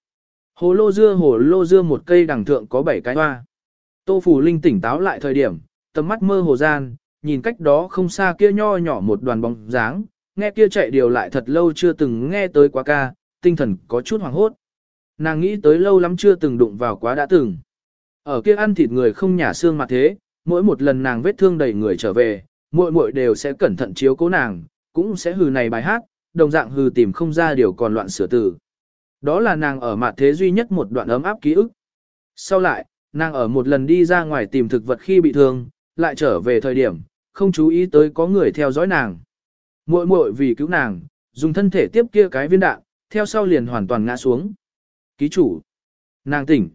Hồ lô dưa hồ lô dưa một cây đằng thượng có bảy cái hoa. Tô Phủ Linh tỉnh táo lại thời điểm, tầm mắt mơ hồ gian, nhìn cách đó không xa kia nho nhỏ một đoàn bóng dáng, nghe kia chạy điều lại thật lâu chưa từng nghe tới quá ca, tinh thần có chút hoảng hốt. Nàng nghĩ tới lâu lắm chưa từng đụng vào quá đã từng. Ở kia ăn thịt người không nhả xương mà thế, mỗi một lần nàng vết thương đầy người trở về, muội muội đều sẽ cẩn thận chiếu cố nàng, cũng sẽ hừ này bài hát, đồng dạng hừ tìm không ra điều còn loạn sửa tử Đó là nàng ở mặt thế duy nhất một đoạn ấm áp ký ức. Sau lại, nàng ở một lần đi ra ngoài tìm thực vật khi bị thương, lại trở về thời điểm, không chú ý tới có người theo dõi nàng. Muội muội vì cứu nàng, dùng thân thể tiếp kia cái viên đạn, theo sau liền hoàn toàn ngã xuống. Ký chủ. Nàng tỉnh.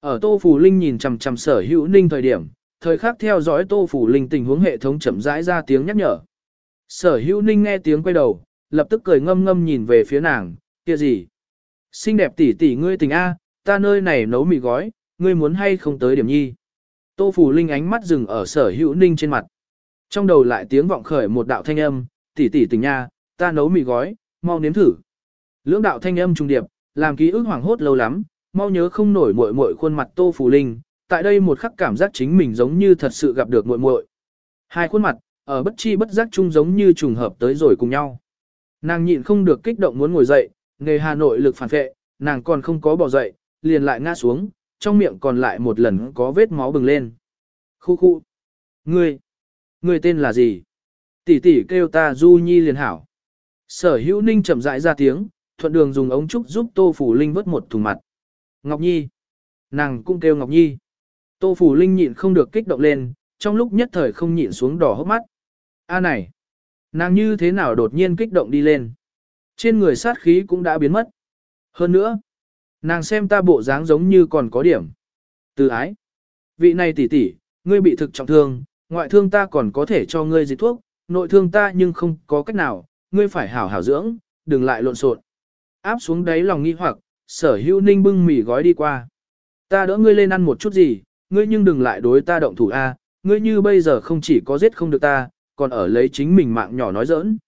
Ở Tô Phủ Linh nhìn chằm chằm sở hữu ninh thời điểm, thời khắc theo dõi Tô Phủ Linh tình huống hệ thống chậm rãi ra tiếng nhắc nhở. Sở hữu ninh nghe tiếng quay đầu, lập tức cười ngâm ngâm nhìn về phía nàng, kia gì? Xinh đẹp tỷ tỷ ngươi tình A, ta nơi này nấu mì gói, ngươi muốn hay không tới điểm nhi. Tô Phủ Linh ánh mắt dừng ở sở hữu ninh trên mặt. Trong đầu lại tiếng vọng khởi một đạo thanh âm, tỷ tỷ tình nha, ta nấu mì gói, mau nếm thử. Lưỡng đạo thanh âm trung điệp, làm ký ức hoảng hốt lâu lắm, mau nhớ không nổi muội muội khuôn mặt Tô Phủ Linh, tại đây một khắc cảm giác chính mình giống như thật sự gặp được muội muội. Hai khuôn mặt, ở bất chi bất giác chung giống như trùng hợp tới rồi cùng nhau. Nàng nhịn không được kích động muốn ngồi dậy, nghề Hà Nội lực phản vệ, nàng còn không có bỏ dậy, liền lại ngã xuống, trong miệng còn lại một lần có vết máu bừng lên. Khu khu. Ngươi. Ngươi tên là gì? Tỷ tỷ kêu ta Du Nhi liền hảo. Sở hữu ninh chậm rãi ra tiếng, thuận đường dùng ống trúc giúp Tô Phủ Linh vớt một thùng mặt. Ngọc Nhi. Nàng cũng kêu Ngọc Nhi. Tô Phủ Linh nhịn không được kích động lên, trong lúc nhất thời không nhịn xuống đỏ hốc mắt. A này. Nàng như thế nào đột nhiên kích động đi lên. Trên người sát khí cũng đã biến mất. Hơn nữa, nàng xem ta bộ dáng giống như còn có điểm. Từ ái. Vị này tỷ tỷ, ngươi bị thực trọng thương, ngoại thương ta còn có thể cho ngươi dịch thuốc, nội thương ta nhưng không có cách nào, ngươi phải hảo hảo dưỡng, đừng lại lộn xộn. Áp xuống đáy lòng nghi hoặc, sở hữu ninh bưng mì gói đi qua. Ta đỡ ngươi lên ăn một chút gì, ngươi nhưng đừng lại đối ta động thủ A, ngươi như bây giờ không chỉ có giết không được ta, còn ở lấy chính mình mạng nhỏ nói giỡn.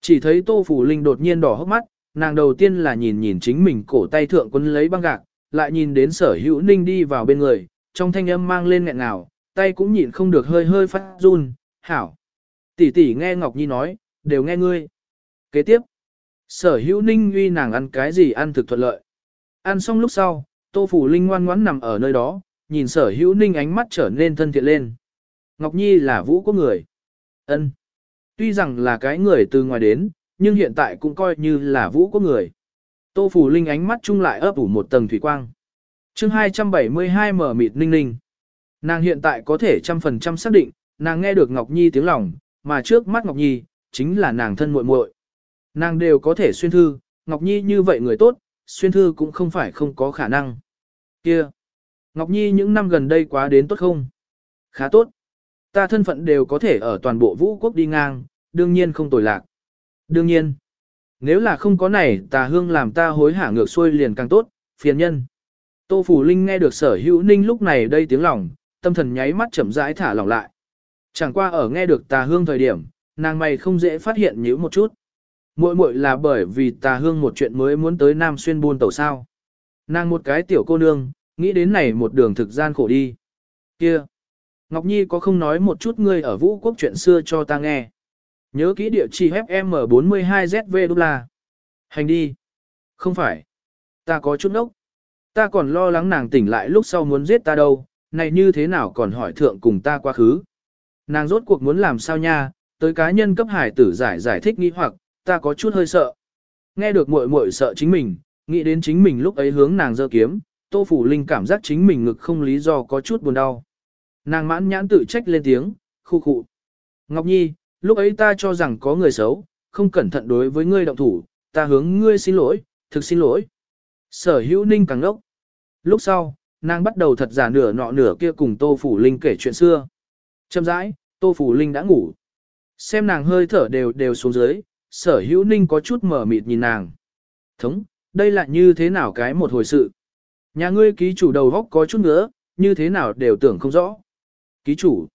Chỉ thấy Tô Phủ Linh đột nhiên đỏ hốc mắt, nàng đầu tiên là nhìn nhìn chính mình cổ tay thượng quân lấy băng gạc, lại nhìn đến sở hữu ninh đi vào bên người, trong thanh âm mang lên nghẹn ngào, tay cũng nhịn không được hơi hơi phát run, hảo. Tỷ tỷ nghe Ngọc Nhi nói, đều nghe ngươi. Kế tiếp, sở hữu ninh uy nàng ăn cái gì ăn thực thuận lợi. Ăn xong lúc sau, Tô Phủ Linh ngoan ngoãn nằm ở nơi đó, nhìn sở hữu ninh ánh mắt trở nên thân thiện lên. Ngọc Nhi là vũ quốc người ân Tuy rằng là cái người từ ngoài đến, nhưng hiện tại cũng coi như là vũ quốc người. Tô Phủ Linh ánh mắt chung lại ấp ủ một tầng thủy quang. chương 272 mở mịt ninh ninh. Nàng hiện tại có thể trăm phần trăm xác định, nàng nghe được Ngọc Nhi tiếng lòng, mà trước mắt Ngọc Nhi, chính là nàng thân muội muội. Nàng đều có thể xuyên thư, Ngọc Nhi như vậy người tốt, xuyên thư cũng không phải không có khả năng. Kia! Ngọc Nhi những năm gần đây quá đến tốt không? Khá tốt. Ta thân phận đều có thể ở toàn bộ vũ quốc đi ngang, đương nhiên không tồi lạc. Đương nhiên, nếu là không có này tà hương làm ta hối hả ngược xuôi liền càng tốt, phiền nhân. Tô Phủ Linh nghe được sở hữu ninh lúc này đây tiếng lòng, tâm thần nháy mắt chậm rãi thả lỏng lại. Chẳng qua ở nghe được tà hương thời điểm, nàng mày không dễ phát hiện nhíu một chút. Muội muội là bởi vì tà hương một chuyện mới muốn tới Nam Xuyên buôn tàu sao. Nàng một cái tiểu cô nương, nghĩ đến này một đường thực gian khổ đi. Kia! Ngọc Nhi có không nói một chút ngươi ở vũ quốc chuyện xưa cho ta nghe. Nhớ kỹ địa chỉ FM42ZV đúc là. Hành đi. Không phải. Ta có chút nốc. Ta còn lo lắng nàng tỉnh lại lúc sau muốn giết ta đâu, này như thế nào còn hỏi thượng cùng ta quá khứ. Nàng rốt cuộc muốn làm sao nha, tới cá nhân cấp hải tử giải giải thích nghi hoặc, ta có chút hơi sợ. Nghe được muội muội sợ chính mình, nghĩ đến chính mình lúc ấy hướng nàng giơ kiếm, Tô Phủ Linh cảm giác chính mình ngực không lý do có chút buồn đau. Nàng mãn nhãn tự trách lên tiếng, khu khụ. Ngọc Nhi, lúc ấy ta cho rằng có người xấu, không cẩn thận đối với ngươi động thủ, ta hướng ngươi xin lỗi, thực xin lỗi. Sở hữu ninh càng ngốc. Lúc sau, nàng bắt đầu thật giả nửa nọ nửa kia cùng Tô Phủ Linh kể chuyện xưa. Châm rãi, Tô Phủ Linh đã ngủ. Xem nàng hơi thở đều đều xuống dưới, sở hữu ninh có chút mở mịt nhìn nàng. Thống, đây là như thế nào cái một hồi sự. Nhà ngươi ký chủ đầu góc có chút nữa, như thế nào đều tưởng không rõ. Ký chủ,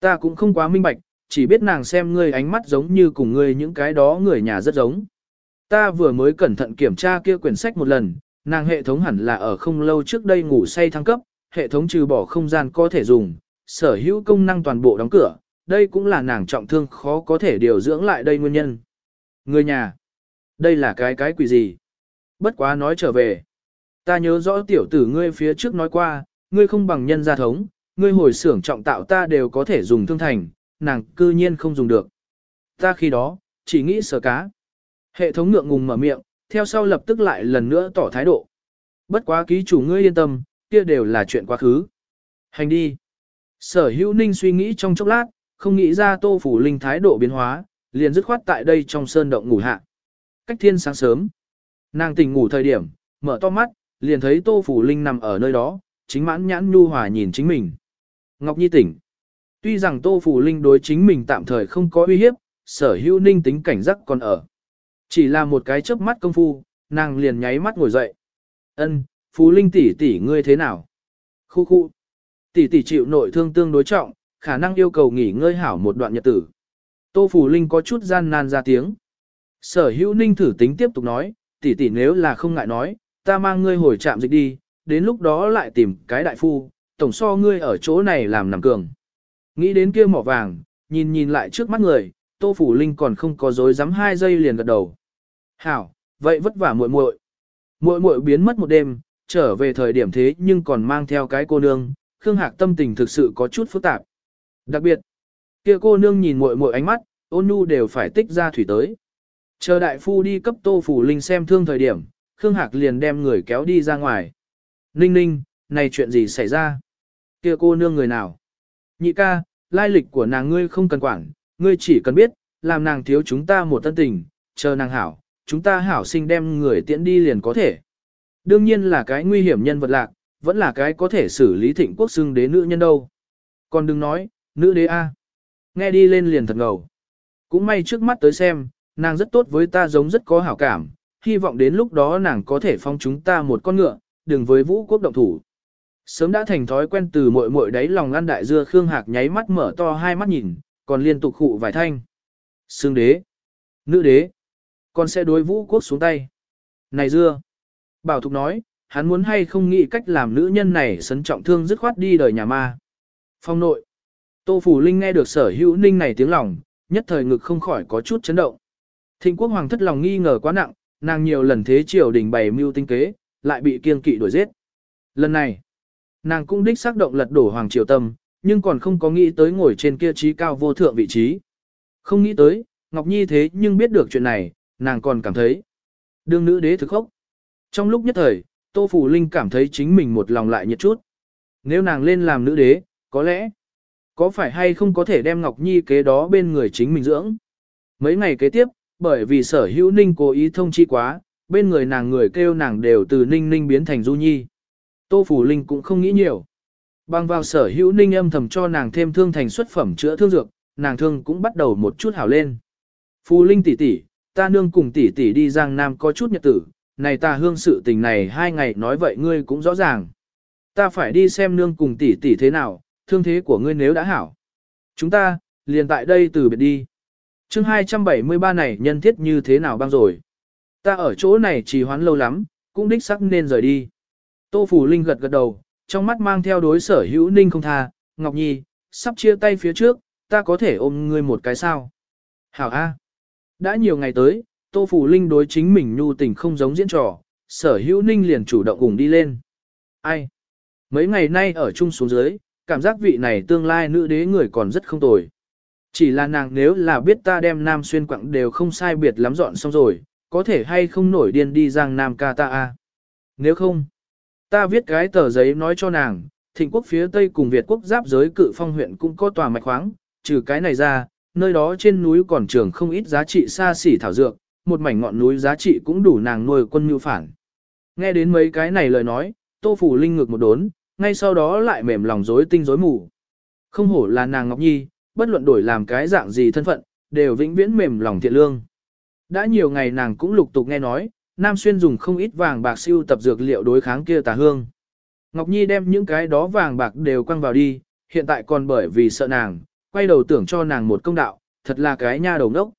ta cũng không quá minh bạch, chỉ biết nàng xem ngươi ánh mắt giống như cùng ngươi những cái đó người nhà rất giống. Ta vừa mới cẩn thận kiểm tra kia quyển sách một lần, nàng hệ thống hẳn là ở không lâu trước đây ngủ say thăng cấp, hệ thống trừ bỏ không gian có thể dùng, sở hữu công năng toàn bộ đóng cửa, đây cũng là nàng trọng thương khó có thể điều dưỡng lại đây nguyên nhân. Người nhà, đây là cái cái quỷ gì? Bất quá nói trở về. Ta nhớ rõ tiểu tử ngươi phía trước nói qua, ngươi không bằng nhân gia thống, ngươi hồi xưởng trọng tạo ta đều có thể dùng thương thành, nàng cư nhiên không dùng được. Ta khi đó, chỉ nghĩ sở cá. Hệ thống ngượng ngùng mở miệng, theo sau lập tức lại lần nữa tỏ thái độ. Bất quá ký chủ ngươi yên tâm, kia đều là chuyện quá khứ. Hành đi. Sở hữu ninh suy nghĩ trong chốc lát, không nghĩ ra tô phủ linh thái độ biến hóa, liền dứt khoát tại đây trong sơn động ngủ hạ. Cách thiên sáng sớm, nàng tỉnh ngủ thời điểm, mở to mắt, liền thấy tô phủ linh nằm ở nơi đó, chính mãn nhãn nhu hòa nhìn chính mình. Ngọc Nhi tỉnh. Tuy rằng Tô Phủ Linh đối chính mình tạm thời không có uy hiếp, sở hữu ninh tính cảnh giác còn ở. Chỉ là một cái chớp mắt công phu, nàng liền nháy mắt ngồi dậy. Ân, Phú Linh tỷ tỷ ngươi thế nào? Khu khu. Tỷ tỷ chịu nội thương tương đối trọng, khả năng yêu cầu nghỉ ngơi hảo một đoạn nhật tử. Tô Phủ Linh có chút gian nan ra tiếng. Sở hữu ninh thử tính tiếp tục nói, tỷ tỷ nếu là không ngại nói, ta mang ngươi hồi trạm dịch đi, đến lúc đó lại tìm cái đại phu, tổng so ngươi ở chỗ này làm nằm cường. Nghĩ đến kia mỏ vàng, nhìn nhìn lại trước mắt người, Tô Phủ Linh còn không có dối dám hai giây liền gật đầu. Hảo, vậy vất vả muội muội. Muội muội biến mất một đêm, trở về thời điểm thế nhưng còn mang theo cái cô nương, Khương Hạc tâm tình thực sự có chút phức tạp. Đặc biệt, kia cô nương nhìn muội muội ánh mắt, ôn nhu đều phải tích ra thủy tới. Chờ đại phu đi cấp Tô Phủ Linh xem thương thời điểm, Khương Hạc liền đem người kéo đi ra ngoài. Ninh ninh, này chuyện gì xảy ra? Kia cô nương người nào? Nhị ca, lai lịch của nàng ngươi không cần quản, ngươi chỉ cần biết, làm nàng thiếu chúng ta một tân tình, chờ nàng hảo, chúng ta hảo sinh đem người tiễn đi liền có thể. Đương nhiên là cái nguy hiểm nhân vật lạc, vẫn là cái có thể xử lý thịnh quốc xưng đế nữ nhân đâu. Còn đừng nói, nữ đế A. Nghe đi lên liền thật ngầu. Cũng may trước mắt tới xem, nàng rất tốt với ta giống rất có hảo cảm, hy vọng đến lúc đó nàng có thể phong chúng ta một con ngựa, đừng với vũ quốc động thủ. Sớm đã thành thói quen từ muội muội đáy lòng ăn đại dưa Khương Hạc nháy mắt mở to hai mắt nhìn, còn liên tục khụ vài thanh. Sương đế, nữ đế, con sẽ đối vũ quốc xuống tay. Này dưa, bảo thục nói, hắn muốn hay không nghĩ cách làm nữ nhân này sấn trọng thương dứt khoát đi đời nhà ma. Phong nội, Tô Phủ Linh nghe được sở hữu ninh này tiếng lòng, nhất thời ngực không khỏi có chút chấn động. Thịnh quốc hoàng thất lòng nghi ngờ quá nặng, nàng nhiều lần thế triều đình bày mưu tinh kế, lại bị kiên kỵ đuổi giết. Lần này, nàng cũng đích xác động lật đổ hoàng triều tâm, nhưng còn không có nghĩ tới ngồi trên kia trí cao vô thượng vị trí. Không nghĩ tới, Ngọc Nhi thế nhưng biết được chuyện này, nàng còn cảm thấy đương nữ đế thực khốc. Trong lúc nhất thời, Tô Phủ Linh cảm thấy chính mình một lòng lại nhiệt chút. Nếu nàng lên làm nữ đế, có lẽ, có phải hay không có thể đem Ngọc Nhi kế đó bên người chính mình dưỡng. Mấy ngày kế tiếp, bởi vì sở hữu ninh cố ý thông chi quá, bên người nàng người kêu nàng đều từ ninh ninh biến thành du nhi. Tô Phủ Linh cũng không nghĩ nhiều. Bằng vào sở hữu ninh âm thầm cho nàng thêm thương thành xuất phẩm chữa thương dược, nàng thương cũng bắt đầu một chút hảo lên. Phù Linh tỷ tỷ, ta nương cùng tỷ tỷ đi Giang Nam có chút nhật tử, này ta hương sự tình này hai ngày nói vậy ngươi cũng rõ ràng. Ta phải đi xem nương cùng tỷ tỷ thế nào, thương thế của ngươi nếu đã hảo. Chúng ta, liền tại đây từ biệt đi. chương 273 này nhân thiết như thế nào băng rồi. Ta ở chỗ này trì hoãn lâu lắm, cũng đích sắc nên rời đi. Tô Phủ Linh gật gật đầu, trong mắt mang theo đối sở hữu ninh không tha, Ngọc Nhi, sắp chia tay phía trước, ta có thể ôm ngươi một cái sao. Hảo A. Đã nhiều ngày tới, Tô Phủ Linh đối chính mình nhu tình không giống diễn trò, sở hữu ninh liền chủ động cùng đi lên. Ai? Mấy ngày nay ở chung xuống dưới, cảm giác vị này tương lai nữ đế người còn rất không tồi. Chỉ là nàng nếu là biết ta đem nam xuyên quặng đều không sai biệt lắm dọn xong rồi, có thể hay không nổi điên đi giang nam ca ta a. Nếu không, ta viết cái tờ giấy nói cho nàng, thịnh quốc phía tây cùng Việt quốc giáp giới cự phong huyện cũng có tòa mạch khoáng, trừ cái này ra, nơi đó trên núi còn trường không ít giá trị xa xỉ thảo dược, một mảnh ngọn núi giá trị cũng đủ nàng nuôi quân mưu phản. Nghe đến mấy cái này lời nói, Tô Phủ Linh ngược một đốn, ngay sau đó lại mềm lòng rối tinh rối mù. Không hổ là nàng Ngọc Nhi, bất luận đổi làm cái dạng gì thân phận, đều vĩnh viễn mềm lòng thiện lương. Đã nhiều ngày nàng cũng lục tục nghe nói, Nam Xuyên dùng không ít vàng bạc siêu tập dược liệu đối kháng kia tà hương. Ngọc Nhi đem những cái đó vàng bạc đều quăng vào đi, hiện tại còn bởi vì sợ nàng, quay đầu tưởng cho nàng một công đạo, thật là cái nha đầu đốc.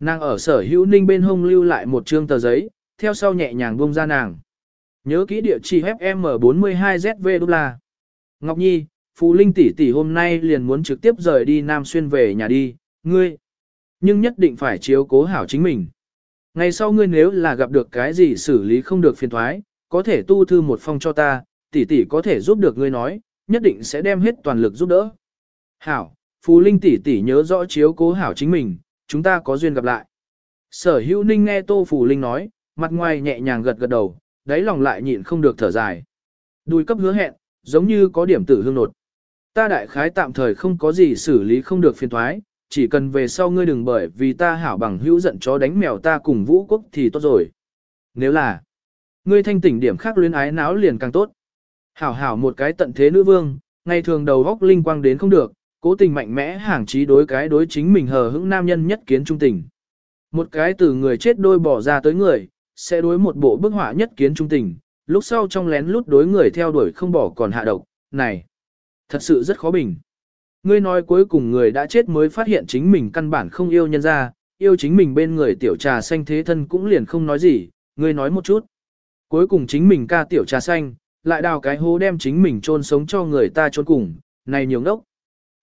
Nàng ở sở hữu ninh bên hông lưu lại một trương tờ giấy, theo sau nhẹ nhàng buông ra nàng. Nhớ kỹ địa chỉ FM42ZV đô la. Ngọc Nhi, Phú Linh tỷ tỷ hôm nay liền muốn trực tiếp rời đi Nam Xuyên về nhà đi, ngươi. Nhưng nhất định phải chiếu cố hảo chính mình. Ngày sau ngươi nếu là gặp được cái gì xử lý không được phiền thoái, có thể tu thư một phong cho ta, tỷ tỷ có thể giúp được ngươi nói, nhất định sẽ đem hết toàn lực giúp đỡ. Hảo, Phù Linh tỷ tỷ nhớ rõ chiếu cố hảo chính mình, chúng ta có duyên gặp lại. Sở hữu ninh nghe Tô Phù Linh nói, mặt ngoài nhẹ nhàng gật gật đầu, đáy lòng lại nhịn không được thở dài. Đùi cấp hứa hẹn, giống như có điểm tử hương nột. Ta đại khái tạm thời không có gì xử lý không được phiền thoái, chỉ cần về sau ngươi đừng bởi vì ta hảo bằng hữu giận chó đánh mèo ta cùng vũ quốc thì tốt rồi. Nếu là, ngươi thanh tỉnh điểm khác luyến ái náo liền càng tốt. Hảo hảo một cái tận thế nữ vương, ngày thường đầu góc linh quang đến không được, cố tình mạnh mẽ hàng trí đối cái đối chính mình hờ hững nam nhân nhất kiến trung tình. Một cái từ người chết đôi bỏ ra tới người, sẽ đối một bộ bức họa nhất kiến trung tình, lúc sau trong lén lút đối người theo đuổi không bỏ còn hạ độc, này, thật sự rất khó bình. Ngươi nói cuối cùng người đã chết mới phát hiện chính mình căn bản không yêu nhân ra, yêu chính mình bên người tiểu trà xanh thế thân cũng liền không nói gì, ngươi nói một chút. Cuối cùng chính mình ca tiểu trà xanh, lại đào cái hố đem chính mình chôn sống cho người ta chôn cùng, này nhiều ngốc.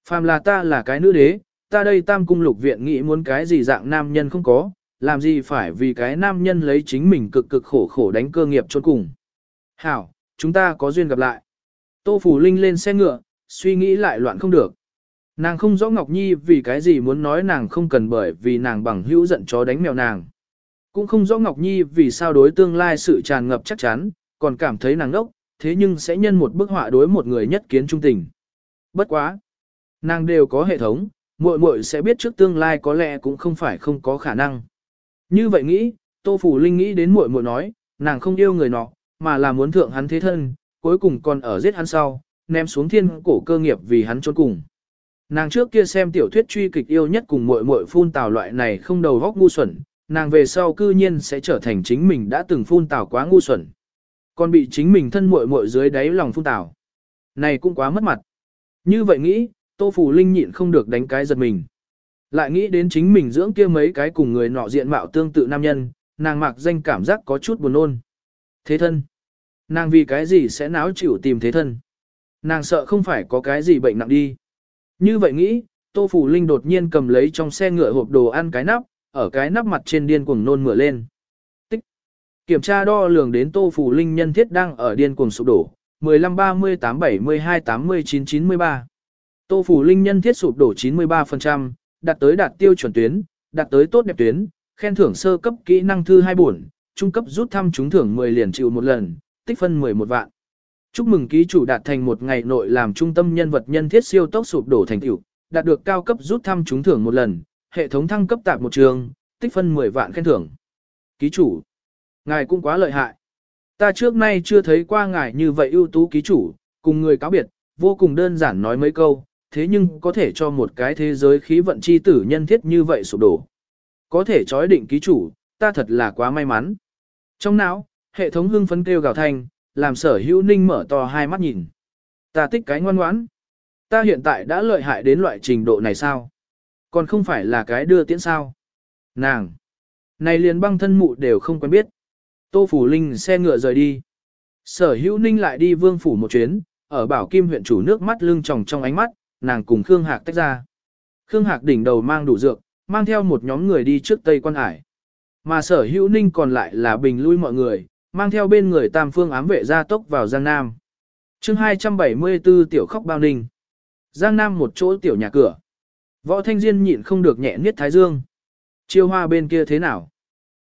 Phàm là ta là cái nữ đế, ta đây tam cung lục viện nghĩ muốn cái gì dạng nam nhân không có, làm gì phải vì cái nam nhân lấy chính mình cực cực khổ khổ đánh cơ nghiệp chôn cùng. Hảo, chúng ta có duyên gặp lại. Tô Phủ Linh lên xe ngựa, suy nghĩ lại loạn không được. Nàng không rõ Ngọc Nhi vì cái gì muốn nói nàng không cần bởi vì nàng bằng hữu giận chó đánh mèo nàng. Cũng không rõ Ngọc Nhi vì sao đối tương lai sự tràn ngập chắc chắn, còn cảm thấy nàng ngốc thế nhưng sẽ nhân một bức họa đối một người nhất kiến trung tình. Bất quá. Nàng đều có hệ thống, muội muội sẽ biết trước tương lai có lẽ cũng không phải không có khả năng. Như vậy nghĩ, Tô Phủ Linh nghĩ đến muội muội nói, nàng không yêu người nọ, mà là muốn thượng hắn thế thân, cuối cùng còn ở giết hắn sau, ném xuống thiên cổ cơ nghiệp vì hắn trốn cùng. Nàng trước kia xem tiểu thuyết truy kịch yêu nhất cùng muội muội phun tào loại này không đầu góc ngu xuẩn, nàng về sau cư nhiên sẽ trở thành chính mình đã từng phun tào quá ngu xuẩn. Còn bị chính mình thân muội muội dưới đáy lòng phun tào. Này cũng quá mất mặt. Như vậy nghĩ, Tô Phủ Linh nhịn không được đánh cái giật mình. Lại nghĩ đến chính mình dưỡng kia mấy cái cùng người nọ diện mạo tương tự nam nhân, nàng mặc danh cảm giác có chút buồn nôn. Thế thân. Nàng vì cái gì sẽ náo chịu tìm thế thân. Nàng sợ không phải có cái gì bệnh nặng đi. Như vậy nghĩ, Tô Phủ Linh đột nhiên cầm lấy trong xe ngựa hộp đồ ăn cái nắp, ở cái nắp mặt trên điên cuồng nôn mửa lên. Tích. Kiểm tra đo lường đến Tô Phủ Linh nhân thiết đang ở điên cuồng sụp đổ, 15 38 72 89 93. Tô Phủ Linh nhân thiết sụp đổ 93%, đạt tới đạt tiêu chuẩn tuyến, đạt tới tốt đẹp tuyến, Khen thưởng sơ cấp kỹ năng thư 2 buồn, trung cấp rút thăm trúng thưởng 10 liền chịu một lần, tích phân 11 vạn. Chúc mừng ký chủ đạt thành một ngày nội làm trung tâm nhân vật nhân thiết siêu tốc sụp đổ thành tựu, đạt được cao cấp rút thăm trúng thưởng một lần, hệ thống thăng cấp tạp một trường, tích phân 10 vạn khen thưởng. Ký chủ, ngài cũng quá lợi hại. Ta trước nay chưa thấy qua ngài như vậy ưu tú ký chủ, cùng người cáo biệt, vô cùng đơn giản nói mấy câu, thế nhưng có thể cho một cái thế giới khí vận chi tử nhân thiết như vậy sụp đổ. Có thể chói định ký chủ, ta thật là quá may mắn. Trong não, hệ thống hưng phấn kêu gào thanh, làm sở hữu ninh mở to hai mắt nhìn. Ta thích cái ngoan ngoãn. Ta hiện tại đã lợi hại đến loại trình độ này sao? Còn không phải là cái đưa tiễn sao? Nàng! Này liền băng thân mụ đều không quen biết. Tô Phủ Linh xe ngựa rời đi. Sở hữu ninh lại đi vương phủ một chuyến, ở bảo kim huyện chủ nước mắt lưng tròng trong ánh mắt, nàng cùng Khương Hạc tách ra. Khương Hạc đỉnh đầu mang đủ dược, mang theo một nhóm người đi trước Tây Quan Hải. Mà sở hữu ninh còn lại là bình lui mọi người, mang theo bên người tam phương ám vệ gia tốc vào Giang Nam. chương 274 tiểu khóc bao ninh. Giang Nam một chỗ tiểu nhà cửa. Võ Thanh Diên nhịn không được nhẹ niết thái dương. Chiêu hoa bên kia thế nào?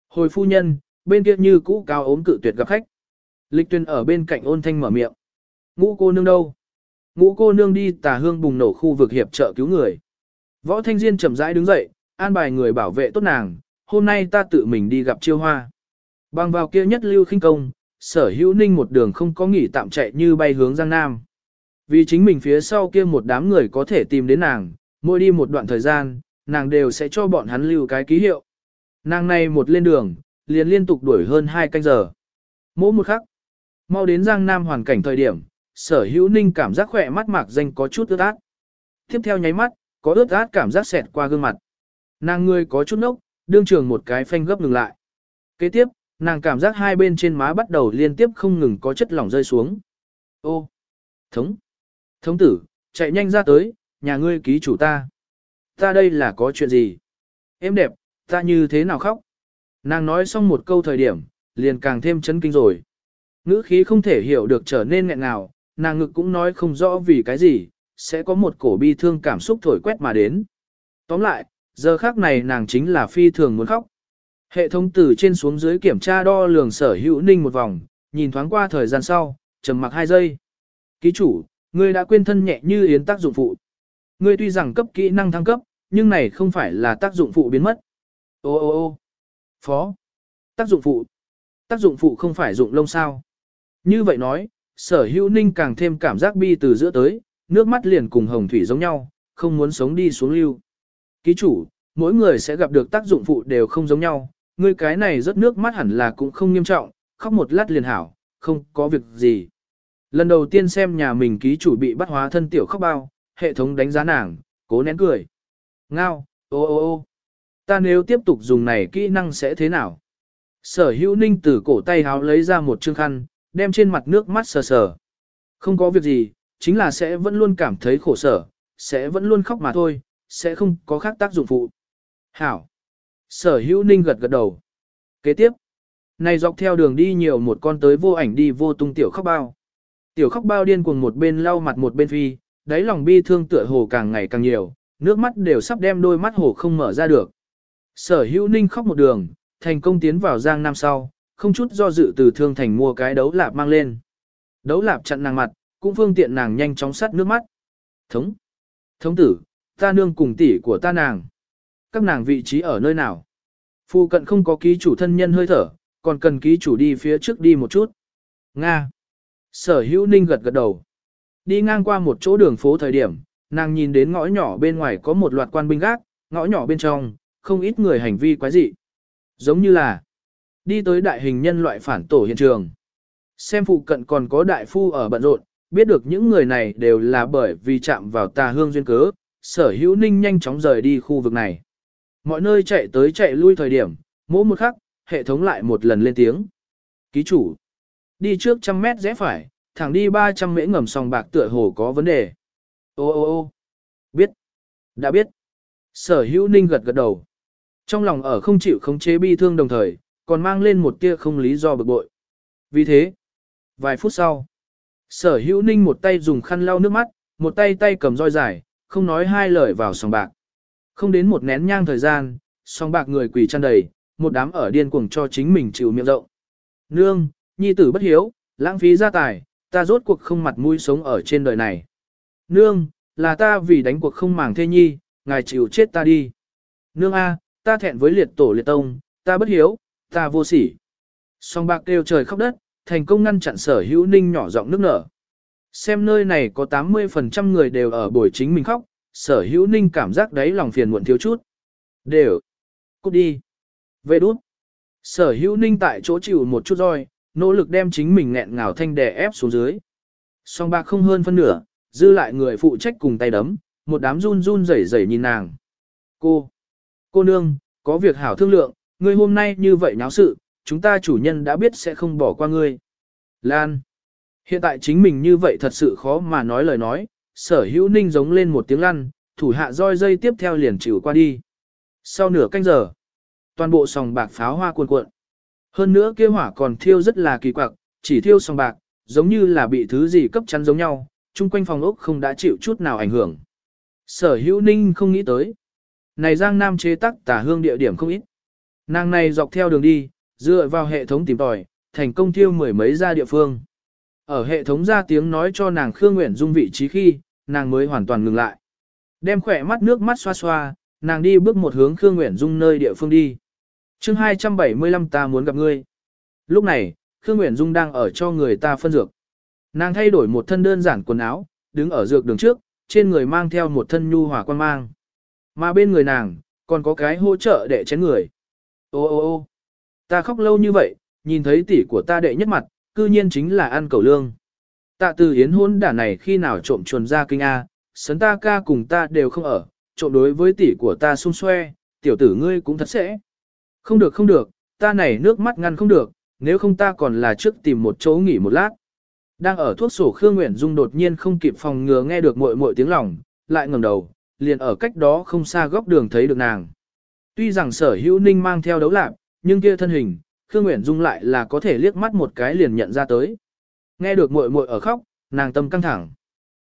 Hồi phu nhân, bên kia như cũ cao ốm cự tuyệt gặp khách. Lịch tuyên ở bên cạnh ôn thanh mở miệng. Ngũ cô nương đâu? Ngũ cô nương đi tà hương bùng nổ khu vực hiệp trợ cứu người. Võ Thanh Diên chậm rãi đứng dậy, an bài người bảo vệ tốt nàng, hôm nay ta tự mình đi gặp chiêu hoa. Bằng vào kia nhất lưu khinh công, sở hữu ninh một đường không có nghỉ tạm chạy như bay hướng Giang Nam. Vì chính mình phía sau kia một đám người có thể tìm đến nàng, mỗi đi một đoạn thời gian, nàng đều sẽ cho bọn hắn lưu cái ký hiệu. Nàng này một lên đường, liền liên tục đuổi hơn hai canh giờ. Mỗi một khắc, mau đến Giang Nam hoàn cảnh thời điểm, sở hữu ninh cảm giác khỏe mắt mạc danh có chút ướt át. Tiếp theo nháy mắt, có ướt át cảm giác xẹt qua gương mặt. Nàng người có chút nốc, đương trường một cái phanh gấp ngừng lại. Kế tiếp, nàng cảm giác hai bên trên má bắt đầu liên tiếp không ngừng có chất lỏng rơi xuống. Ô! Thống! Thống tử, chạy nhanh ra tới, nhà ngươi ký chủ ta. Ta đây là có chuyện gì? Em đẹp, ta như thế nào khóc? Nàng nói xong một câu thời điểm, liền càng thêm chấn kinh rồi. Ngữ khí không thể hiểu được trở nên nghẹn ngào, nàng ngực cũng nói không rõ vì cái gì, sẽ có một cổ bi thương cảm xúc thổi quét mà đến. Tóm lại, giờ khác này nàng chính là phi thường muốn khóc. Hệ thống từ trên xuống dưới kiểm tra đo lường sở hữu ninh một vòng, nhìn thoáng qua thời gian sau, trầm mặc 2 giây. Ký chủ, ngươi đã quên thân nhẹ như yến tác dụng phụ. Ngươi tuy rằng cấp kỹ năng thăng cấp, nhưng này không phải là tác dụng phụ biến mất. Ô ô ô phó, tác dụng phụ. Tác dụng phụ không phải dụng lông sao. Như vậy nói, sở hữu ninh càng thêm cảm giác bi từ giữa tới, nước mắt liền cùng hồng thủy giống nhau, không muốn sống đi xuống lưu. Ký chủ, mỗi người sẽ gặp được tác dụng phụ đều không giống nhau, ngươi cái này rất nước mắt hẳn là cũng không nghiêm trọng, khóc một lát liền hảo, không có việc gì. Lần đầu tiên xem nhà mình ký chủ bị bắt hóa thân tiểu khóc bao, hệ thống đánh giá nàng, cố nén cười. Ngao, ô ô ô ta nếu tiếp tục dùng này kỹ năng sẽ thế nào? Sở hữu ninh từ cổ tay háo lấy ra một chương khăn, đem trên mặt nước mắt sờ sờ. Không có việc gì, chính là sẽ vẫn luôn cảm thấy khổ sở, sẽ vẫn luôn khóc mà thôi, sẽ không có khác tác dụng phụ. Hảo. Sở hữu ninh gật gật đầu. Kế tiếp. Này dọc theo đường đi nhiều một con tới vô ảnh đi vô tung tiểu khóc bao. Tiểu khóc bao điên cuồng một bên lau mặt một bên phi, đáy lòng bi thương tựa hồ càng ngày càng nhiều, nước mắt đều sắp đem đôi mắt hồ không mở ra được. Sở hữu ninh khóc một đường, thành công tiến vào giang nam sau, không chút do dự từ thương thành mua cái đấu lạp mang lên. Đấu lạp chặn nàng mặt, cũng phương tiện nàng nhanh chóng sắt nước mắt. Thống! Thống tử, ta nương cùng tỷ của ta nàng. Các nàng vị trí ở nơi nào? Phu cận không có ký chủ thân nhân hơi thở, còn cần ký chủ đi phía trước đi một chút. Nga! Sở hữu ninh gật gật đầu. Đi ngang qua một chỗ đường phố thời điểm, nàng nhìn đến ngõ nhỏ bên ngoài có một loạt quan binh gác, ngõ nhỏ bên trong, không ít người hành vi quái dị. Giống như là đi tới đại hình nhân loại phản tổ hiện trường. Xem phụ cận còn có đại phu ở bận rộn, biết được những người này đều là bởi vì chạm vào tà hương duyên cớ, sở hữu ninh nhanh chóng rời đi khu vực này. Mọi nơi chạy tới chạy lui thời điểm, mỗi một khắc, hệ thống lại một lần lên tiếng. Ký chủ, đi trước trăm mét rẽ phải, thẳng đi 300 mễ ngầm sòng bạc tựa hồ có vấn đề. Ô ô ô biết, đã biết. Sở hữu ninh gật gật đầu. Trong lòng ở không chịu khống chế bi thương đồng thời, còn mang lên một tia không lý do bực bội. Vì thế, vài phút sau, sở hữu ninh một tay dùng khăn lau nước mắt, một tay tay cầm roi dài, không nói hai lời vào sòng bạc. Không đến một nén nhang thời gian, song bạc người quỳ chăn đầy, một đám ở điên cuồng cho chính mình chịu miệng rộng. Nương, nhi tử bất hiếu, lãng phí gia tài, ta rốt cuộc không mặt mũi sống ở trên đời này. Nương, là ta vì đánh cuộc không màng thê nhi, ngài chịu chết ta đi. Nương A, ta thẹn với liệt tổ liệt tông, ta bất hiếu, ta vô sỉ. Song bạc kêu trời khóc đất, thành công ngăn chặn sở hữu ninh nhỏ giọng nước nở. Xem nơi này có 80% người đều ở buổi chính mình khóc, sở hữu ninh cảm giác đấy lòng phiền muộn thiếu chút. Đều. Cút đi. Về đút. Sở hữu ninh tại chỗ chịu một chút roi, nỗ lực đem chính mình nghẹn ngào thanh đè ép xuống dưới. Song bạc không hơn phân nửa, dư lại người phụ trách cùng tay đấm, một đám run run rẩy rẩy nhìn nàng. Cô. Cô nương, có việc hảo thương lượng, ngươi hôm nay như vậy nháo sự, chúng ta chủ nhân đã biết sẽ không bỏ qua ngươi. Lan. Hiện tại chính mình như vậy thật sự khó mà nói lời nói, sở hữu ninh giống lên một tiếng lăn, thủ hạ roi dây tiếp theo liền chịu qua đi. Sau nửa canh giờ, toàn bộ sòng bạc pháo hoa cuồn cuộn. Hơn nữa kia hỏa còn thiêu rất là kỳ quặc, chỉ thiêu sòng bạc, giống như là bị thứ gì cấp chắn giống nhau, chung quanh phòng ốc không đã chịu chút nào ảnh hưởng. Sở hữu ninh không nghĩ tới. Này Giang Nam chế tác tả hương địa điểm không ít. Nàng này dọc theo đường đi, dựa vào hệ thống tìm tòi, thành công thiêu mười mấy gia địa phương. Ở hệ thống ra tiếng nói cho nàng Khương Nguyễn Dung vị trí khi, nàng mới hoàn toàn ngừng lại. Đem khỏe mắt nước mắt xoa xoa, nàng đi bước một hướng Khương Nguyễn Dung nơi địa phương đi. chương 275 ta muốn gặp ngươi. Lúc này, Khương Nguyễn Dung đang ở cho người ta phân dược. Nàng thay đổi một thân đơn giản quần áo, đứng ở dược đường trước, trên người mang theo một thân nhu hòa quan mang. Mà bên người nàng, còn có cái hỗ trợ để chén người. Ô ô ô ta khóc lâu như vậy, nhìn thấy tỷ của ta đệ nhất mặt, cư nhiên chính là ăn cầu lương. Tạ từ yến hôn đả này khi nào trộm chuồn ra kinh A, sấn ta ca cùng ta đều không ở, trộm đối với tỷ của ta xung xoe, tiểu tử ngươi cũng thật sẽ. Không được không được, ta này nước mắt ngăn không được, nếu không ta còn là trước tìm một chỗ nghỉ một lát. Đang ở thuốc sổ Khương Nguyễn Dung đột nhiên không kịp phòng ngừa nghe được muội muội tiếng lòng, lại ngẩng đầu, liền ở cách đó không xa góc đường thấy được nàng. Tuy rằng sở hữu ninh mang theo đấu lạc, nhưng kia thân hình, Khương Nguyễn Dung lại là có thể liếc mắt một cái liền nhận ra tới. Nghe được muội muội ở khóc, nàng tâm căng thẳng.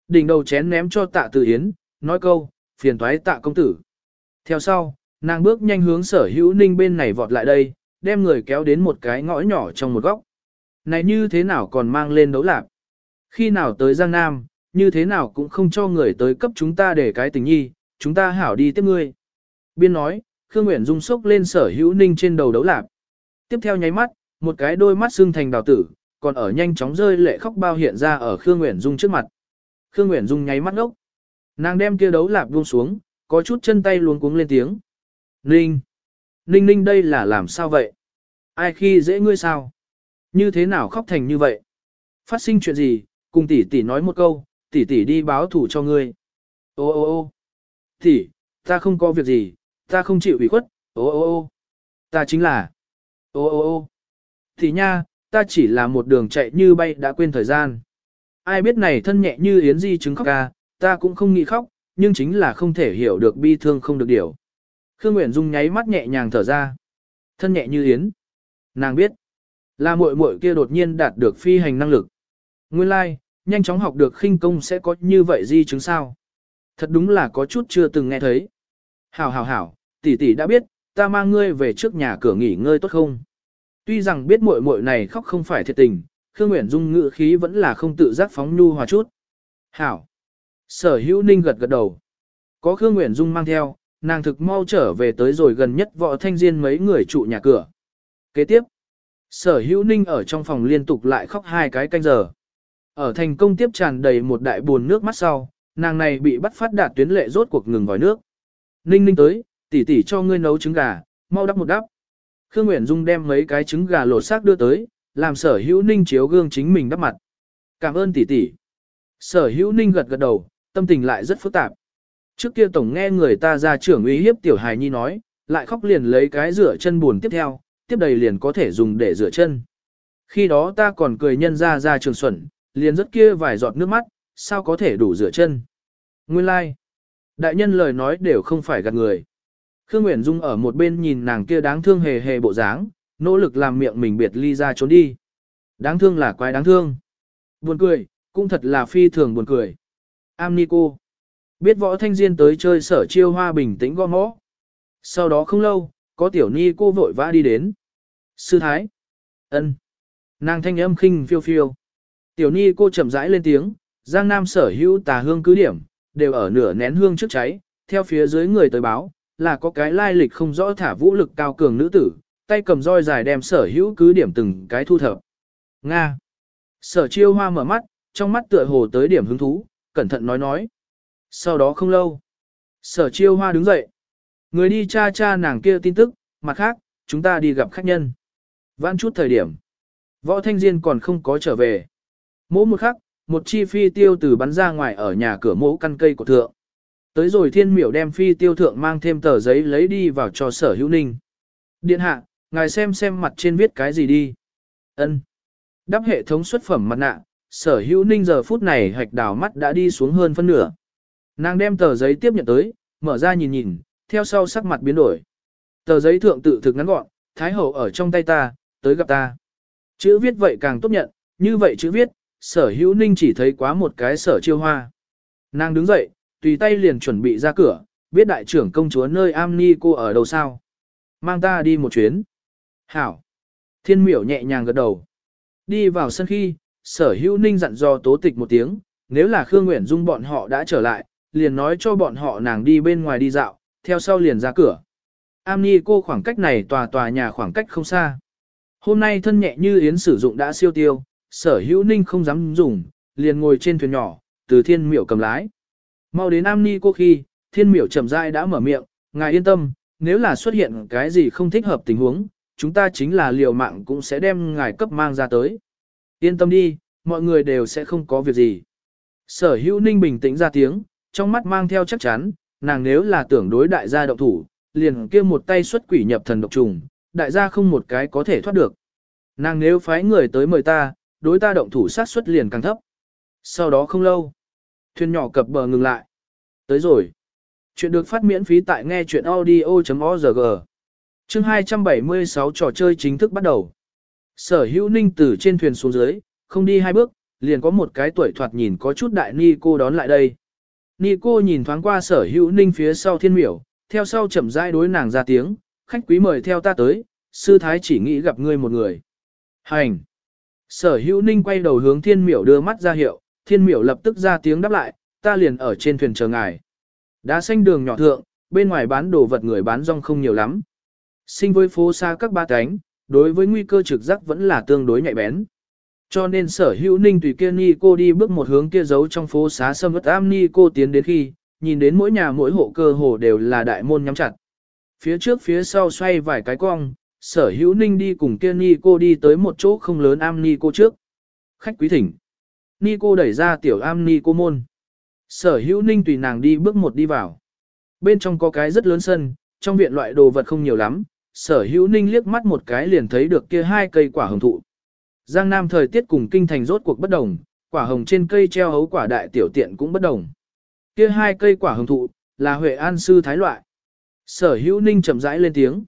Đỉnh đầu chén ném cho tạ tử yến, nói câu, phiền toái tạ công tử. Theo sau, nàng bước nhanh hướng sở hữu ninh bên này vọt lại đây, đem người kéo đến một cái ngõ nhỏ trong một góc. Này như thế nào còn mang lên đấu lạc? Khi nào tới Giang Nam, như thế nào cũng không cho người tới cấp chúng ta để cái tình nhi, chúng ta hảo đi tiếp ngươi. Biên nói, Khương Nguyễn Dung sốc lên sở hữu ninh trên đầu đấu lạc. Tiếp theo nháy mắt, một cái đôi mắt xương thành đào tử, còn ở nhanh chóng rơi lệ khóc bao hiện ra ở Khương Nguyễn Dung trước mặt. Khương Nguyễn Dung nháy mắt ngốc. Nàng đem kia đấu lạc buông xuống, có chút chân tay luống cuống lên tiếng. Ninh! Ninh ninh đây là làm sao vậy? Ai khi dễ ngươi sao? Như thế nào khóc thành như vậy? Phát sinh chuyện gì? Cùng tỷ tỷ nói một câu, tỷ tỷ đi báo thủ cho ngươi. Ô ô ô tỷ, ta không có việc gì, ta không chịu ủy khuất, ô ô ô ta chính là, ô ô ô tỷ nha, ta chỉ là một đường chạy như bay đã quên thời gian. Ai biết này thân nhẹ như yến di chứng khóc ca, ta cũng không nghĩ khóc, nhưng chính là không thể hiểu được bi thương không được điều. Khương Nguyễn Dung nháy mắt nhẹ nhàng thở ra. Thân nhẹ như yến. Nàng biết, là muội muội kia đột nhiên đạt được phi hành năng lực. Nguyên lai, like, nhanh chóng học được khinh công sẽ có như vậy di chứng sao. Thật đúng là có chút chưa từng nghe thấy. Hảo hảo hảo, tỷ tỷ đã biết, ta mang ngươi về trước nhà cửa nghỉ ngơi tốt không? Tuy rằng biết muội muội này khóc không phải thiệt tình, Khương Nguyễn Dung ngữ khí vẫn là không tự giác phóng nhu hòa chút. Hảo. Sở hữu ninh gật gật đầu. Có Khương Nguyễn Dung mang theo, nàng thực mau trở về tới rồi gần nhất võ thanh diên mấy người trụ nhà cửa. Kế tiếp, sở hữu ninh ở trong phòng liên tục lại khóc hai cái canh giờ. Ở thành công tiếp tràn đầy một đại buồn nước mắt sau, nàng này bị bắt phát đạt tuyến lệ rốt cuộc ngừng vòi nước. Ninh ninh tới, tỷ tỷ cho ngươi nấu trứng gà, mau đắp một đắp. Khương Nguyễn Dung đem mấy cái trứng gà lột xác đưa tới, làm sở hữu ninh chiếu gương chính mình đắp mặt. Cảm ơn tỷ tỷ. Sở hữu ninh gật gật đầu, tâm tình lại rất phức tạp. Trước kia tổng nghe người ta ra trưởng uy hiếp tiểu hài nhi nói, lại khóc liền lấy cái rửa chân buồn tiếp theo, tiếp đầy liền có thể dùng để rửa chân. Khi đó ta còn cười nhân ra ra trường xuẩn, liền rất kia vài giọt nước mắt, sao có thể đủ rửa chân. Nguyên lai, like. đại nhân lời nói đều không phải gạt người. Khương Nguyễn Dung ở một bên nhìn nàng kia đáng thương hề hề bộ dáng, nỗ lực làm miệng mình biệt ly ra trốn đi. Đáng thương là quái đáng thương. Buồn cười, cũng thật là phi thường buồn cười. Am ni cô. Biết võ thanh diên tới chơi sở chiêu hoa bình tĩnh gõ mõ. Sau đó không lâu, có tiểu ni cô vội vã đi đến. Sư thái. ân, Nàng thanh âm khinh phiêu phiêu. Tiểu ni cô chậm rãi lên tiếng, Giang Nam sở hữu tà hương cứ điểm, đều ở nửa nén hương trước cháy, theo phía dưới người tới báo, là có cái lai lịch không rõ thả vũ lực cao cường nữ tử, tay cầm roi dài đem sở hữu cứ điểm từng cái thu thập. Nga. Sở chiêu hoa mở mắt, trong mắt tựa hồ tới điểm hứng thú, cẩn thận nói nói. Sau đó không lâu, sở chiêu hoa đứng dậy. Người đi cha cha nàng kia tin tức, mặt khác, chúng ta đi gặp khách nhân. Vãn chút thời điểm. Võ Thanh Diên còn không có trở về. Mỗi một khắc, một chi phi tiêu từ bắn ra ngoài ở nhà cửa mỗ căn cây của thượng. Tới rồi thiên miểu đem phi tiêu thượng mang thêm tờ giấy lấy đi vào cho sở hữu ninh. Điện hạ, ngài xem xem mặt trên viết cái gì đi. ân Đắp hệ thống xuất phẩm mặt nạ, sở hữu ninh giờ phút này hạch đào mắt đã đi xuống hơn phân nửa. Nàng đem tờ giấy tiếp nhận tới, mở ra nhìn nhìn, theo sau sắc mặt biến đổi. Tờ giấy thượng tự thực ngắn gọn, thái hậu ở trong tay ta, tới gặp ta. Chữ viết vậy càng tốt nhận, như vậy chữ viết, sở hữu ninh chỉ thấy quá một cái sở chiêu hoa. Nàng đứng dậy, tùy tay liền chuẩn bị ra cửa, biết đại trưởng công chúa nơi am ni cô ở đâu sao. Mang ta đi một chuyến. Hảo. Thiên miểu nhẹ nhàng gật đầu. Đi vào sân khi, sở hữu ninh dặn dò tố tịch một tiếng, nếu là Khương Nguyễn Dung bọn họ đã trở lại, liền nói cho bọn họ nàng đi bên ngoài đi dạo, theo sau liền ra cửa. Am ni cô khoảng cách này tòa tòa nhà khoảng cách không xa. Hôm nay thân nhẹ như yến sử dụng đã siêu tiêu, sở hữu ninh không dám dùng, liền ngồi trên thuyền nhỏ, từ thiên miểu cầm lái. Mau đến am ni cô khi, thiên miểu chậm rãi đã mở miệng, ngài yên tâm, nếu là xuất hiện cái gì không thích hợp tình huống, chúng ta chính là liều mạng cũng sẽ đem ngài cấp mang ra tới. Yên tâm đi, mọi người đều sẽ không có việc gì. Sở hữu ninh bình tĩnh ra tiếng, trong mắt mang theo chắc chắn, nàng nếu là tưởng đối đại gia động thủ, liền kia một tay xuất quỷ nhập thần độc trùng, đại gia không một cái có thể thoát được. Nàng nếu phái người tới mời ta, đối ta động thủ sát xuất liền càng thấp. Sau đó không lâu, thuyền nhỏ cập bờ ngừng lại. Tới rồi. Chuyện được phát miễn phí tại nghe chuyện audio.org. Chương 276 trò chơi chính thức bắt đầu. Sở hữu ninh từ trên thuyền xuống dưới, không đi hai bước, liền có một cái tuổi thoạt nhìn có chút đại ni cô đón lại đây. Ni cô nhìn thoáng qua sở hữu ninh phía sau thiên miểu, theo sau chậm rãi đối nàng ra tiếng, khách quý mời theo ta tới, sư thái chỉ nghĩ gặp ngươi một người. Hành! Sở hữu ninh quay đầu hướng thiên miểu đưa mắt ra hiệu, thiên miểu lập tức ra tiếng đáp lại, ta liền ở trên thuyền chờ ngài. Đá xanh đường nhỏ thượng, bên ngoài bán đồ vật người bán rong không nhiều lắm. Sinh với phố xa các ba cánh, đối với nguy cơ trực giác vẫn là tương đối nhạy bén. Cho nên sở hữu ninh tùy kia ni cô đi bước một hướng kia giấu trong phố xá sâm ớt am ni cô tiến đến khi, nhìn đến mỗi nhà mỗi hộ cơ hồ đều là đại môn nhắm chặt. Phía trước phía sau xoay vài cái cong, sở hữu ninh đi cùng kia ni cô đi tới một chỗ không lớn am ni cô trước. Khách quý thỉnh. Ni cô đẩy ra tiểu am ni cô môn. Sở hữu ninh tùy nàng đi bước một đi vào. Bên trong có cái rất lớn sân, trong viện loại đồ vật không nhiều lắm, sở hữu ninh liếc mắt một cái liền thấy được kia hai cây quả hồng thụ. Giang Nam thời tiết cùng kinh thành rốt cuộc bất đồng, quả hồng trên cây treo hấu quả đại tiểu tiện cũng bất đồng. Kia hai cây quả hồng thụ, là Huệ An sư thái loại. Sở hữu ninh chậm rãi lên tiếng.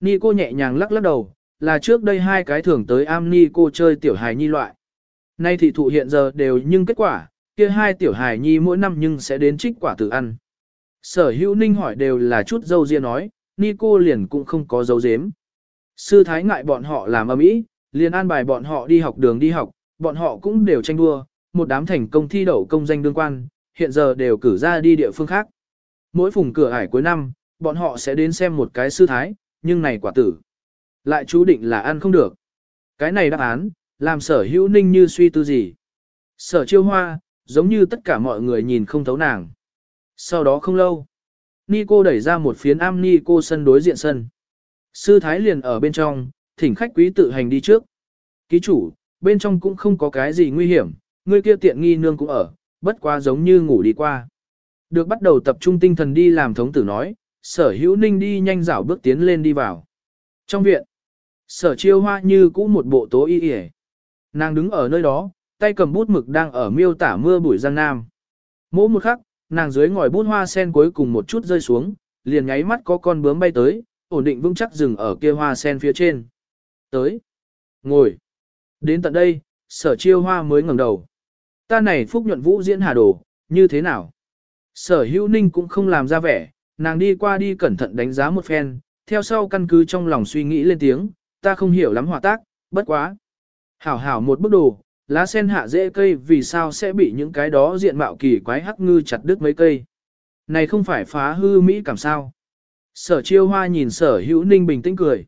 Ni cô nhẹ nhàng lắc lắc đầu, là trước đây hai cái thường tới am ni cô chơi tiểu hài nhi loại. Nay thị thụ hiện giờ đều nhưng kết quả, kia hai tiểu hài nhi mỗi năm nhưng sẽ đến trích quả tự ăn. Sở hữu ninh hỏi đều là chút dâu riêng nói, ni cô liền cũng không có dấu dếm. Sư thái ngại bọn họ làm âm ý, liền an bài bọn họ đi học đường đi học, bọn họ cũng đều tranh đua, một đám thành công thi đậu công danh đương quan, hiện giờ đều cử ra đi địa phương khác. Mỗi phùng cửa ải cuối năm, bọn họ sẽ đến xem một cái sư thái, nhưng này quả tử. Lại chú định là ăn không được. Cái này đáp án, làm sở hữu ninh như suy tư gì. Sở chiêu hoa, giống như tất cả mọi người nhìn không thấu nàng. Sau đó không lâu, Nico đẩy ra một phiến am Nico sân đối diện sân. Sư Thái liền ở bên trong, thỉnh khách quý tự hành đi trước. Ký chủ, bên trong cũng không có cái gì nguy hiểm, người kia tiện nghi nương cũng ở, bất quá giống như ngủ đi qua. Được bắt đầu tập trung tinh thần đi làm thống tử nói, sở hữu ninh đi nhanh dảo bước tiến lên đi vào. Trong viện, sở chiêu hoa như cũ một bộ tố y y Nàng đứng ở nơi đó, tay cầm bút mực đang ở miêu tả mưa bụi giang nam. Mỗi một khắc, nàng dưới ngòi bút hoa sen cuối cùng một chút rơi xuống, liền nháy mắt có con bướm bay tới, ổn định vững chắc dừng ở kia hoa sen phía trên. Tới. Ngồi. Đến tận đây, sở chiêu hoa mới ngẩng đầu. Ta này phúc nhuận vũ diễn hà đồ, như thế nào? Sở hữu ninh cũng không làm ra vẻ, nàng đi qua đi cẩn thận đánh giá một phen, theo sau căn cứ trong lòng suy nghĩ lên tiếng, ta không hiểu lắm hòa tác, bất quá. Hảo hảo một bức đồ, lá sen hạ dễ cây vì sao sẽ bị những cái đó diện mạo kỳ quái hắc ngư chặt đứt mấy cây. Này không phải phá hư Mỹ cảm sao. Sở chiêu hoa nhìn sở hữu ninh bình tĩnh cười.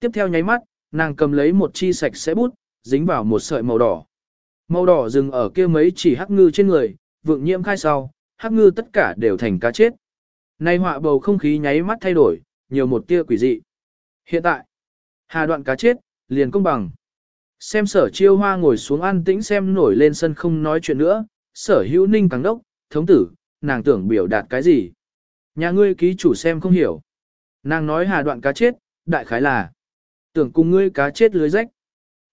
Tiếp theo nháy mắt, nàng cầm lấy một chi sạch sẽ bút, dính vào một sợi màu đỏ. Màu đỏ dừng ở kia mấy chỉ hắc ngư trên người, vượng nhiễm khai sau, hắc ngư tất cả đều thành cá chết. Nay họa bầu không khí nháy mắt thay đổi, nhiều một tia quỷ dị. Hiện tại, hà đoạn cá chết, liền công bằng. Xem sở chiêu hoa ngồi xuống an tĩnh xem nổi lên sân không nói chuyện nữa, sở hữu ninh càng đốc, thống tử, nàng tưởng biểu đạt cái gì. Nhà ngươi ký chủ xem không hiểu. Nàng nói hà đoạn cá chết, đại khái là tưởng cùng ngươi cá chết lưới rách.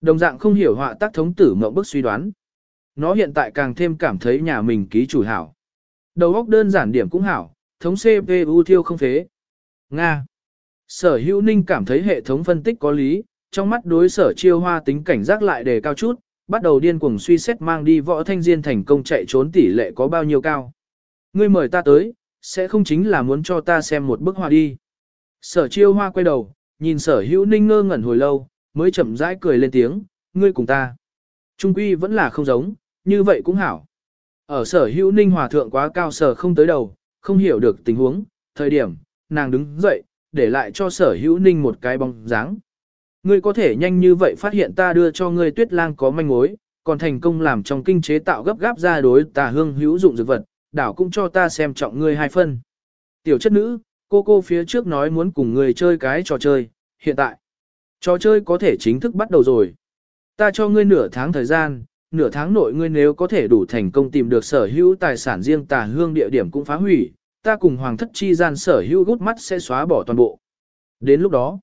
Đồng dạng không hiểu họa tác thống tử mộng bức suy đoán. Nó hiện tại càng thêm cảm thấy nhà mình ký chủ hảo. Đầu óc đơn giản điểm cũng hảo, thống CPU thiêu không phế. Nga. Sở hữu ninh cảm thấy hệ thống phân tích có lý, trong mắt đối sở chiêu hoa tính cảnh giác lại đề cao chút, bắt đầu điên cuồng suy xét mang đi võ thanh diên thành công chạy trốn tỷ lệ có bao nhiêu cao. Ngươi mời ta tới, sẽ không chính là muốn cho ta xem một bức họa đi. Sở chiêu hoa quay đầu, nhìn sở hữu ninh ngơ ngẩn hồi lâu, mới chậm rãi cười lên tiếng, ngươi cùng ta. Trung quy vẫn là không giống, như vậy cũng hảo. Ở sở hữu ninh hòa thượng quá cao sở không tới đầu, không hiểu được tình huống, thời điểm, nàng đứng dậy, để lại cho sở hữu ninh một cái bóng dáng. Ngươi có thể nhanh như vậy phát hiện ta đưa cho ngươi tuyết lang có manh mối, còn thành công làm trong kinh chế tạo gấp gáp ra đối tà hương hữu dụng dược vật, đảo cũng cho ta xem trọng ngươi hai phân. Tiểu chất nữ, cô cô phía trước nói muốn cùng ngươi chơi cái trò chơi, hiện tại, trò chơi có thể chính thức bắt đầu rồi. Ta cho ngươi nửa tháng thời gian, nửa tháng nội ngươi nếu có thể đủ thành công tìm được sở hữu tài sản riêng tà hương địa điểm cũng phá hủy, ta cùng hoàng thất chi gian sở hữu gút mắt sẽ xóa bỏ toàn bộ. Đến lúc đó,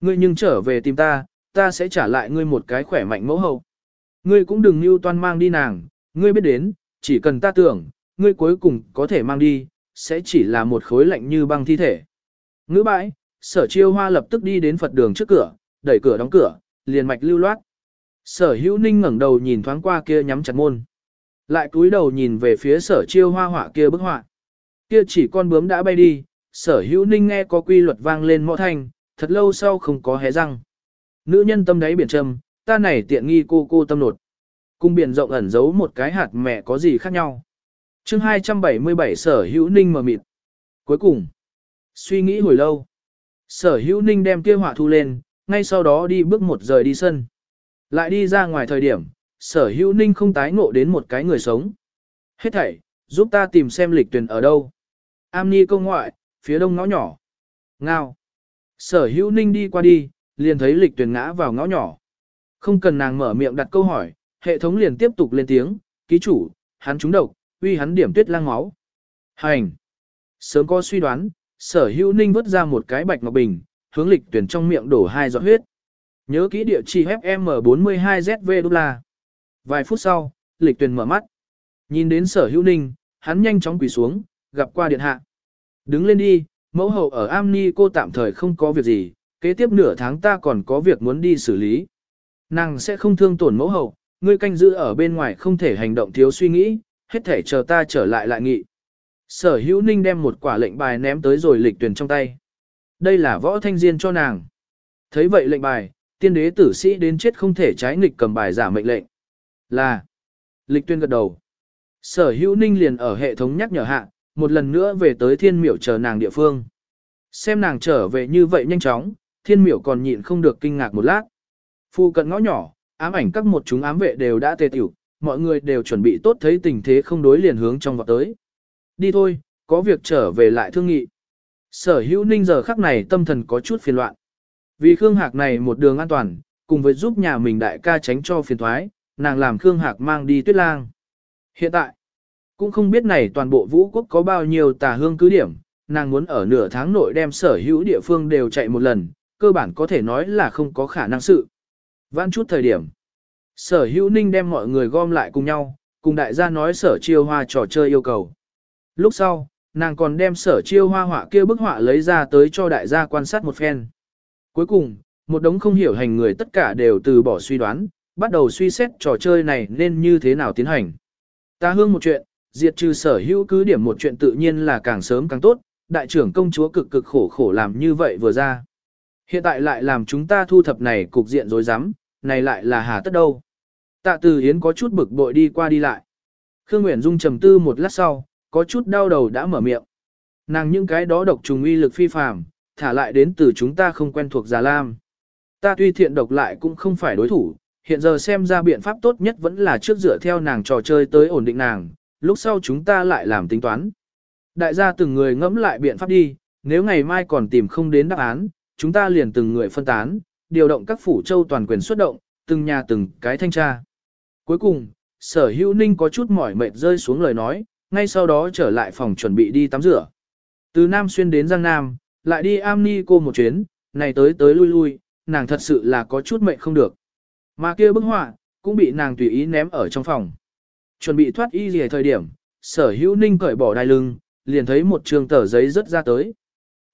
ngươi nhưng trở về tìm ta, ta sẽ trả lại ngươi một cái khỏe mạnh mẫu hậu. Ngươi cũng đừng như toan mang đi nàng, ngươi biết đến, chỉ cần ta tưởng, ngươi cuối cùng có thể mang đi, sẽ chỉ là một khối lạnh như băng thi thể. Ngữ bãi, sở chiêu hoa lập tức đi đến Phật đường trước cửa, đẩy cửa đóng cửa, liền mạch lưu loát. Sở hữu ninh ngẩng đầu nhìn thoáng qua kia nhắm chặt môn. Lại cúi đầu nhìn về phía sở chiêu hoa họa kia bức họa. Kia chỉ con bướm đã bay đi, sở hữu ninh nghe có quy luật vang lên mõ thanh, thật lâu sau không có hé răng. Nữ nhân tâm đáy biển trầm, ta này tiện nghi cô cô tâm nột. Cung biển rộng ẩn giấu một cái hạt mẹ có gì khác nhau. chương 277 sở hữu ninh mờ mịt. Cuối cùng, suy nghĩ hồi lâu. Sở hữu ninh đem kia họa thu lên, ngay sau đó đi bước một rời đi sân. Lại đi ra ngoài thời điểm, sở hữu ninh không tái ngộ đến một cái người sống. Hết thảy, giúp ta tìm xem lịch tuyển ở đâu. Am ni công ngoại, phía đông ngõ nhỏ. Ngao. Sở hữu ninh đi qua đi, liền thấy lịch tuyển ngã vào ngõ nhỏ. Không cần nàng mở miệng đặt câu hỏi, hệ thống liền tiếp tục lên tiếng, ký chủ, hắn trúng độc, uy hắn điểm tuyết lang máu. Hành. Sớm có suy đoán, sở hữu ninh vứt ra một cái bạch ngọc bình, hướng lịch tuyển trong miệng đổ hai giọt huyết. Nhớ kỹ địa chỉ FM42ZV đô la. Vài phút sau, lịch tuyển mở mắt. Nhìn đến sở hữu ninh, hắn nhanh chóng quỳ xuống, gặp qua điện hạ. Đứng lên đi, mẫu hậu ở Amni cô tạm thời không có việc gì, kế tiếp nửa tháng ta còn có việc muốn đi xử lý. Nàng sẽ không thương tổn mẫu hậu, ngươi canh giữ ở bên ngoài không thể hành động thiếu suy nghĩ, hết thể chờ ta trở lại lại nghị. Sở hữu ninh đem một quả lệnh bài ném tới rồi lịch tuyển trong tay. Đây là võ thanh diên cho nàng. Thấy vậy lệnh bài, tiên đế tử sĩ đến chết không thể trái nghịch cầm bài giả mệnh lệnh. Là. Lịch tuyên gật đầu. Sở hữu ninh liền ở hệ thống nhắc nhở hạ, một lần nữa về tới thiên miểu chờ nàng địa phương. Xem nàng trở về như vậy nhanh chóng, thiên miểu còn nhịn không được kinh ngạc một lát. Phu cận ngõ nhỏ, ám ảnh các một chúng ám vệ đều đã tê tiểu, mọi người đều chuẩn bị tốt thấy tình thế không đối liền hướng trong vọt tới. Đi thôi, có việc trở về lại thương nghị. Sở hữu ninh giờ khắc này tâm thần có chút phiền loạn. Vì Khương Hạc này một đường an toàn, cùng với giúp nhà mình đại ca tránh cho phiền thoái, nàng làm Khương Hạc mang đi tuyết lang. Hiện tại, cũng không biết này toàn bộ vũ quốc có bao nhiêu tà hương cứ điểm, nàng muốn ở nửa tháng nội đem sở hữu địa phương đều chạy một lần, cơ bản có thể nói là không có khả năng sự. Vãn chút thời điểm, sở hữu ninh đem mọi người gom lại cùng nhau, cùng đại gia nói sở chiêu hoa trò chơi yêu cầu. Lúc sau, nàng còn đem sở chiêu hoa họa kia bức họa lấy ra tới cho đại gia quan sát một phen. Cuối cùng, một đống không hiểu hành người tất cả đều từ bỏ suy đoán, bắt đầu suy xét trò chơi này nên như thế nào tiến hành. Ta hương một chuyện, diệt trừ sở hữu cứ điểm một chuyện tự nhiên là càng sớm càng tốt, đại trưởng công chúa cực cực khổ khổ làm như vậy vừa ra. Hiện tại lại làm chúng ta thu thập này cục diện rối rắm, này lại là hà tất đâu. Tạ Từ Yến có chút bực bội đi qua đi lại. Khương Nguyễn Dung trầm tư một lát sau, có chút đau đầu đã mở miệng. Nàng những cái đó độc trùng uy lực phi phàm, thả lại đến từ chúng ta không quen thuộc Già Lam. Ta tuy thiện độc lại cũng không phải đối thủ, hiện giờ xem ra biện pháp tốt nhất vẫn là trước dựa theo nàng trò chơi tới ổn định nàng, lúc sau chúng ta lại làm tính toán. Đại gia từng người ngẫm lại biện pháp đi, nếu ngày mai còn tìm không đến đáp án, chúng ta liền từng người phân tán, điều động các phủ châu toàn quyền xuất động, từng nhà từng cái thanh tra. Cuối cùng, sở hữu ninh có chút mỏi mệt rơi xuống lời nói, ngay sau đó trở lại phòng chuẩn bị đi tắm rửa. Từ Nam Xuyên đến Giang Nam, lại đi am ni cô một chuyến, này tới tới lui lui, nàng thật sự là có chút mệt không được. Mà kia bức họa, cũng bị nàng tùy ý ném ở trong phòng. Chuẩn bị thoát y gì thời điểm, sở hữu ninh cởi bỏ đai lưng, liền thấy một trường tờ giấy rớt ra tới.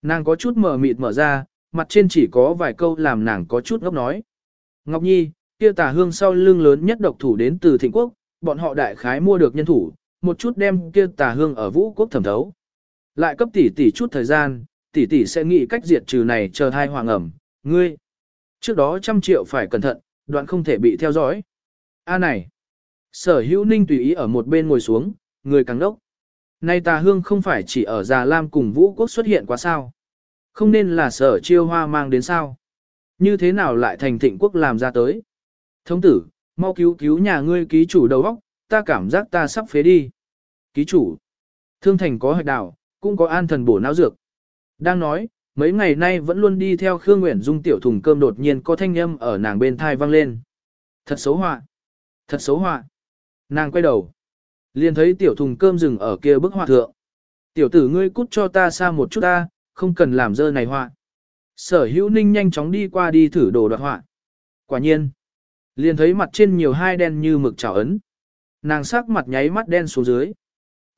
Nàng có chút mờ mịt mở ra, mặt trên chỉ có vài câu làm nàng có chút ngốc nói. Ngọc Nhi, kia tà hương sau lưng lớn nhất độc thủ đến từ thịnh quốc, bọn họ đại khái mua được nhân thủ, một chút đem kia tà hương ở vũ quốc thẩm thấu. Lại cấp tỷ tỷ chút thời gian, tỷ tỷ sẽ nghĩ cách diệt trừ này chờ thai hoàng ẩm, ngươi. Trước đó trăm triệu phải cẩn thận, đoạn không thể bị theo dõi. A này. Sở hữu ninh tùy ý ở một bên ngồi xuống, người càng đốc. Nay tà hương không phải chỉ ở Già Lam cùng Vũ Quốc xuất hiện quá sao. Không nên là sở chiêu hoa mang đến sao. Như thế nào lại thành thịnh quốc làm ra tới. Thống tử, mau cứu cứu nhà ngươi ký chủ đầu óc, ta cảm giác ta sắp phế đi. Ký chủ. Thương thành có hạch đảo, cũng có an thần bổ não dược. Đang nói, mấy ngày nay vẫn luôn đi theo Khương Nguyễn Dung tiểu thùng cơm đột nhiên có thanh âm ở nàng bên thai vang lên. Thật xấu họa. Thật xấu họa. Nàng quay đầu. Liền thấy tiểu thùng cơm dừng ở kia bức họa thượng. Tiểu tử ngươi cút cho ta xa một chút ta, không cần làm dơ này họa. Sở hữu ninh nhanh chóng đi qua đi thử đồ đoạt họa. Quả nhiên. Liền thấy mặt trên nhiều hai đen như mực trào ấn. Nàng sắc mặt nháy mắt đen xuống dưới.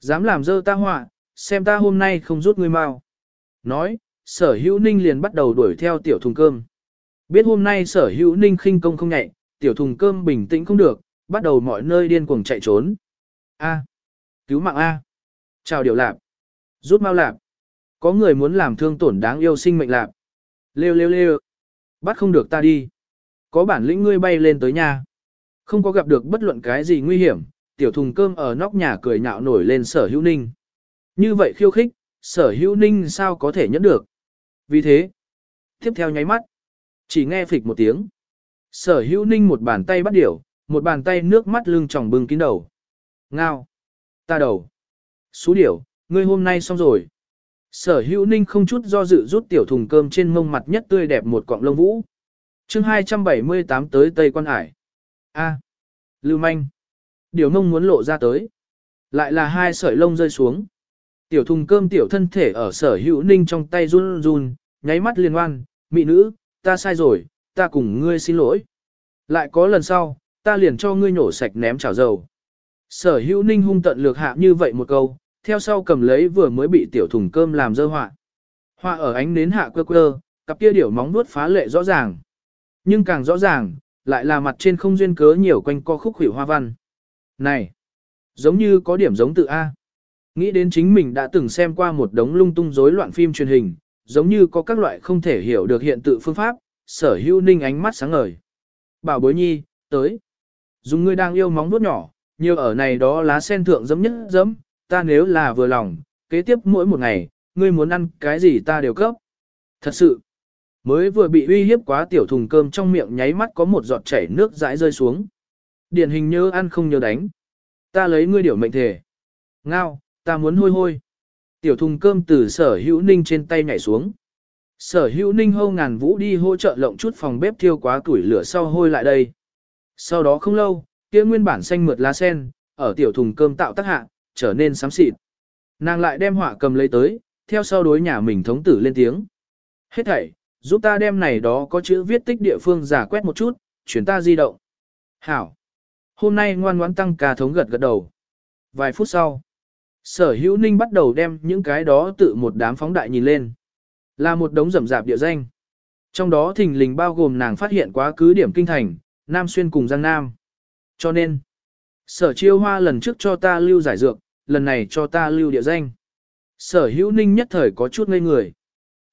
Dám làm dơ ta họa, xem ta hôm nay không rút ngươi mau. Nói, sở hữu ninh liền bắt đầu đuổi theo tiểu thùng cơm. Biết hôm nay sở hữu ninh khinh công không nhạy, tiểu thùng cơm bình tĩnh không được, bắt đầu mọi nơi điên cuồng chạy trốn. A. Cứu mạng A. Chào điều lạp. Rút mau lạp. Có người muốn làm thương tổn đáng yêu sinh mệnh lạp. Lêu lêu lêu. Bắt không được ta đi. Có bản lĩnh ngươi bay lên tới nhà. Không có gặp được bất luận cái gì nguy hiểm, tiểu thùng cơm ở nóc nhà cười nhạo nổi lên sở hữu ninh. Như vậy khiêu khích, sở hữu ninh sao có thể nhẫn được. Vì thế, tiếp theo nháy mắt, chỉ nghe phịch một tiếng. Sở hữu ninh một bàn tay bắt điểu, một bàn tay nước mắt lưng tròng bưng kín đầu. Ngao. Ta đầu. Xú điểu, ngươi hôm nay xong rồi. Sở hữu ninh không chút do dự rút tiểu thùng cơm trên mông mặt nhất tươi đẹp một cọng lông vũ. chương 278 tới Tây Quan Hải. A. Lưu manh. Điều mông muốn lộ ra tới. Lại là hai sợi lông rơi xuống. Tiểu thùng cơm tiểu thân thể ở sở hữu ninh trong tay run run, nháy mắt liên oan, mị nữ, ta sai rồi, ta cùng ngươi xin lỗi. Lại có lần sau, ta liền cho ngươi nhổ sạch ném chảo dầu. Sở hữu ninh hung tận lược hạ như vậy một câu, theo sau cầm lấy vừa mới bị tiểu thùng cơm làm dơ họa. Họa ở ánh nến hạ quơ quơ, cặp kia điểu móng nuốt phá lệ rõ ràng. Nhưng càng rõ ràng, lại là mặt trên không duyên cớ nhiều quanh co khúc hủy hoa văn. Này, giống như có điểm giống tự A. Nghĩ đến chính mình đã từng xem qua một đống lung tung rối loạn phim truyền hình, giống như có các loại không thể hiểu được hiện tự phương pháp, sở hữu ninh ánh mắt sáng ngời. Bảo bối nhi, tới. Dùng ngươi đang yêu móng nuốt nhỏ, nhiều ở này đó lá sen thượng giấm nhất giấm, ta nếu là vừa lòng, kế tiếp mỗi một ngày, ngươi muốn ăn cái gì ta đều cấp. Thật sự, mới vừa bị uy hiếp quá tiểu thùng cơm trong miệng nháy mắt có một giọt chảy nước dãi rơi xuống. Điển hình nhớ ăn không nhớ đánh. Ta lấy ngươi điểu mệnh thể. Ngao, ta muốn hôi hôi. Tiểu thùng cơm từ sở hữu ninh trên tay nhảy xuống. Sở hữu ninh hâu ngàn vũ đi hỗ trợ lộng chút phòng bếp thiêu quá tuổi lửa sau hôi lại đây. Sau đó không lâu, kia nguyên bản xanh mượt lá sen, ở tiểu thùng cơm tạo tác hạ, trở nên xám xịt. Nàng lại đem họa cầm lấy tới, theo sau đối nhà mình thống tử lên tiếng. Hết thảy, giúp ta đem này đó có chữ viết tích địa phương giả quét một chút, chuyển ta di động. Hảo. Hôm nay ngoan ngoãn tăng ca thống gật gật đầu. Vài phút sau, sở hữu ninh bắt đầu đem những cái đó tự một đám phóng đại nhìn lên. Là một đống rầm rạp địa danh. Trong đó thình lình bao gồm nàng phát hiện quá cứ điểm kinh thành, Nam Xuyên cùng Giang Nam. Cho nên, sở chiêu hoa lần trước cho ta lưu giải dược, lần này cho ta lưu địa danh. Sở hữu ninh nhất thời có chút ngây người.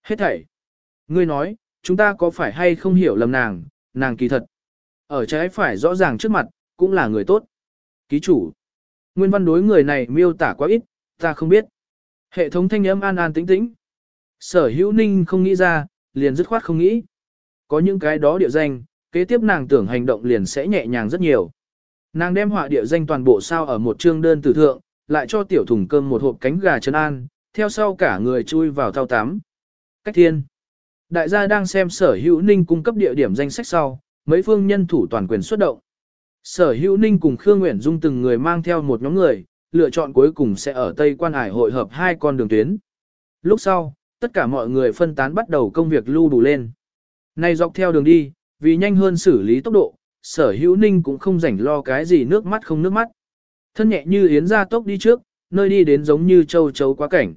Hết thảy. Ngươi nói, chúng ta có phải hay không hiểu lầm nàng, nàng kỳ thật. Ở trái phải rõ ràng trước mặt, cũng là người tốt. Ký chủ. Nguyên văn đối người này miêu tả quá ít, ta không biết. Hệ thống thanh âm an an tĩnh tĩnh. Sở hữu ninh không nghĩ ra, liền dứt khoát không nghĩ. Có những cái đó địa danh, kế tiếp nàng tưởng hành động liền sẽ nhẹ nhàng rất nhiều. Nàng đem họa địa danh toàn bộ sao ở một chương đơn tử thượng, lại cho tiểu thùng cơm một hộp cánh gà chân an, theo sau cả người chui vào thao tắm. Cách thiên. Đại gia đang xem sở hữu ninh cung cấp địa điểm danh sách sau, mấy phương nhân thủ toàn quyền xuất động. Sở hữu ninh cùng Khương Nguyễn Dung từng người mang theo một nhóm người, lựa chọn cuối cùng sẽ ở Tây Quan Hải hội hợp hai con đường tuyến. Lúc sau, tất cả mọi người phân tán bắt đầu công việc lưu đủ lên. Này dọc theo đường đi, vì nhanh hơn xử lý tốc độ, sở hữu ninh cũng không rảnh lo cái gì nước mắt không nước mắt. Thân nhẹ như yến ra tốc đi trước, nơi đi đến giống như châu chấu quá cảnh.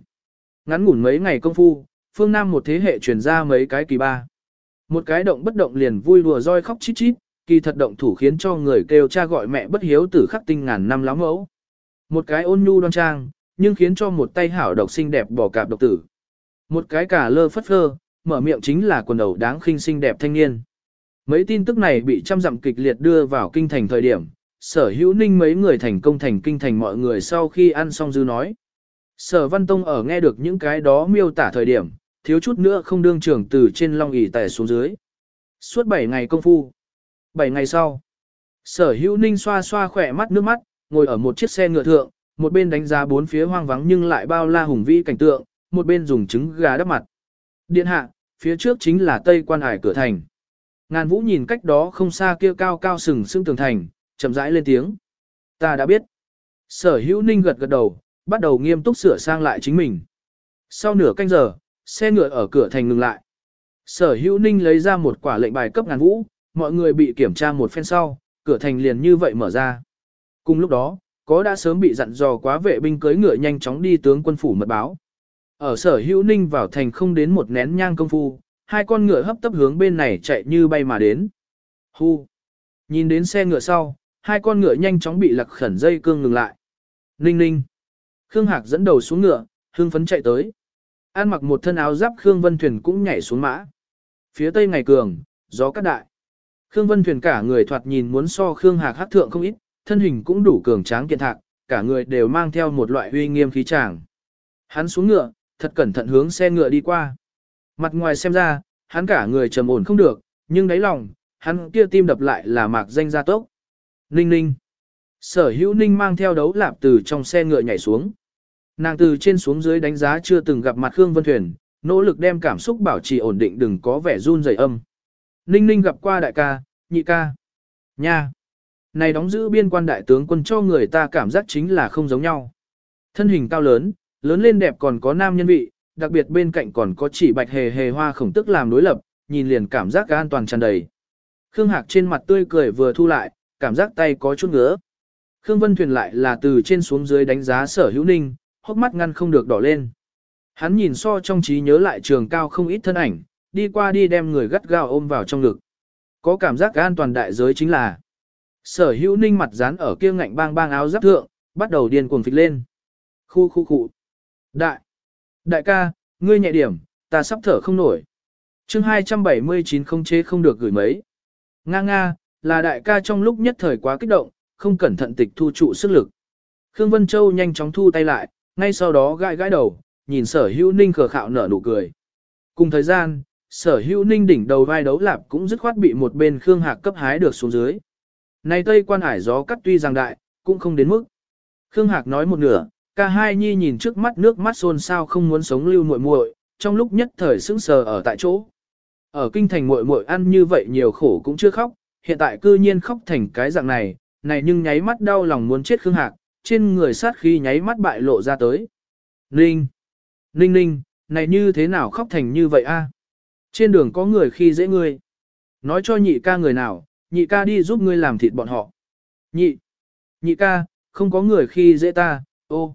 Ngắn ngủn mấy ngày công phu, phương Nam một thế hệ truyền ra mấy cái kỳ ba. Một cái động bất động liền vui đùa roi khóc chít chít, kỳ thật động thủ khiến cho người kêu cha gọi mẹ bất hiếu tử khắc tinh ngàn năm lắm mẫu. Một cái ôn nhu đoan trang, nhưng khiến cho một tay hảo độc xinh đẹp bỏ cạp độc tử. Một cái cả lơ phất phơ, mở miệng chính là quần đầu đáng khinh xinh đẹp thanh niên. Mấy tin tức này bị trăm dặm kịch liệt đưa vào kinh thành thời điểm, sở hữu ninh mấy người thành công thành kinh thành mọi người sau khi ăn xong dư nói. Sở Văn Tông ở nghe được những cái đó miêu tả thời điểm, thiếu chút nữa không đương trưởng từ trên long ỷ tẻ xuống dưới. Suốt 7 ngày công phu. 7 ngày sau, sở hữu ninh xoa xoa khỏe mắt nước mắt, ngồi ở một chiếc xe ngựa thượng, một bên đánh giá bốn phía hoang vắng nhưng lại bao la hùng vĩ cảnh tượng, một bên dùng trứng gà đắp mặt. Điện hạ, phía trước chính là tây quan hải cửa thành. Ngàn vũ nhìn cách đó không xa kia cao cao sừng sững tường thành, chậm rãi lên tiếng. Ta đã biết. Sở hữu ninh gật gật đầu, bắt đầu nghiêm túc sửa sang lại chính mình. Sau nửa canh giờ, xe ngựa ở cửa thành ngừng lại. Sở hữu ninh lấy ra một quả lệnh bài cấp ngàn vũ, mọi người bị kiểm tra một phen sau, cửa thành liền như vậy mở ra. Cùng lúc đó, có đã sớm bị dặn dò quá vệ binh cưới ngựa nhanh chóng đi tướng quân phủ mật báo. Ở sở hữu ninh vào thành không đến một nén nhang công phu, hai con ngựa hấp tấp hướng bên này chạy như bay mà đến. Hu! Nhìn đến xe ngựa sau, hai con ngựa nhanh chóng bị lặc khẩn dây cương ngừng lại. Ninh ninh! Khương Hạc dẫn đầu xuống ngựa, hương phấn chạy tới. An mặc một thân áo giáp Khương Vân Thuyền cũng nhảy xuống mã. Phía tây ngày cường, gió cắt đại. Khương Vân Thuyền cả người thoạt nhìn muốn so Khương Hạc hát thượng không ít, thân hình cũng đủ cường tráng kiện thạc, cả người đều mang theo một loại uy nghiêm khí tràng. Hắn xuống ngựa, thật cẩn thận hướng xe ngựa đi qua. Mặt ngoài xem ra, hắn cả người trầm ổn không được, nhưng đáy lòng, hắn kia tim đập lại là mạc danh gia tốc. Ninh ninh. Sở hữu ninh mang theo đấu lạp từ trong xe ngựa nhảy xuống. Nàng từ trên xuống dưới đánh giá chưa từng gặp mặt Khương Vân Thuyền, nỗ lực đem cảm xúc bảo trì ổn định đừng có vẻ run rẩy âm. Ninh ninh gặp qua đại ca, nhị ca. Nha. Này đóng giữ biên quan đại tướng quân cho người ta cảm giác chính là không giống nhau. Thân hình cao lớn, lớn lên đẹp còn có nam nhân vị, đặc biệt bên cạnh còn có chỉ bạch hề hề hoa khổng tức làm đối lập, nhìn liền cảm giác an toàn tràn đầy. Khương Hạc trên mặt tươi cười vừa thu lại, cảm giác tay có chút ngứa. Khương Vân Thuyền lại là từ trên xuống dưới đánh giá sở hữu ninh, hốc mắt ngăn không được đỏ lên. Hắn nhìn so trong trí nhớ lại trường cao không ít thân ảnh, đi qua đi đem người gắt gao ôm vào trong ngực. Có cảm giác an toàn đại giới chính là sở hữu ninh mặt dán ở kia ngạnh bang bang áo giáp thượng, bắt đầu điên cuồng phịch lên. Khu khu khu. Đại. Đại ca, ngươi nhẹ điểm, ta sắp thở không nổi. chương 279 không chế không được gửi mấy. Nga nga, là đại ca trong lúc nhất thời quá kích động, không cẩn thận tịch thu trụ sức lực. Khương Vân Châu nhanh chóng thu tay lại, ngay sau đó gãi gãi đầu, nhìn sở hữu ninh khờ khạo nở nụ cười. Cùng thời gian, sở hữu ninh đỉnh đầu vai đấu lạp cũng dứt khoát bị một bên Khương Hạc cấp hái được xuống dưới. Này tây quan Hải gió cắt tuy rằng đại, cũng không đến mức. Khương Hạc nói một nửa, Ca hai nhi nhìn trước mắt nước mắt xôn xao không muốn sống lưu muội muội, trong lúc nhất thời sững sờ ở tại chỗ. Ở kinh thành muội muội ăn như vậy nhiều khổ cũng chưa khóc, hiện tại cư nhiên khóc thành cái dạng này, này nhưng nháy mắt đau lòng muốn chết Khương Hạc, trên người sát khi nháy mắt bại lộ ra tới. Ninh! Ninh ninh, này như thế nào khóc thành như vậy a? À? Trên đường có người khi dễ ngươi. Nói cho nhị ca người nào, nhị ca đi giúp ngươi làm thịt bọn họ. Nhị! Nhị ca, không có người khi dễ ta, ô!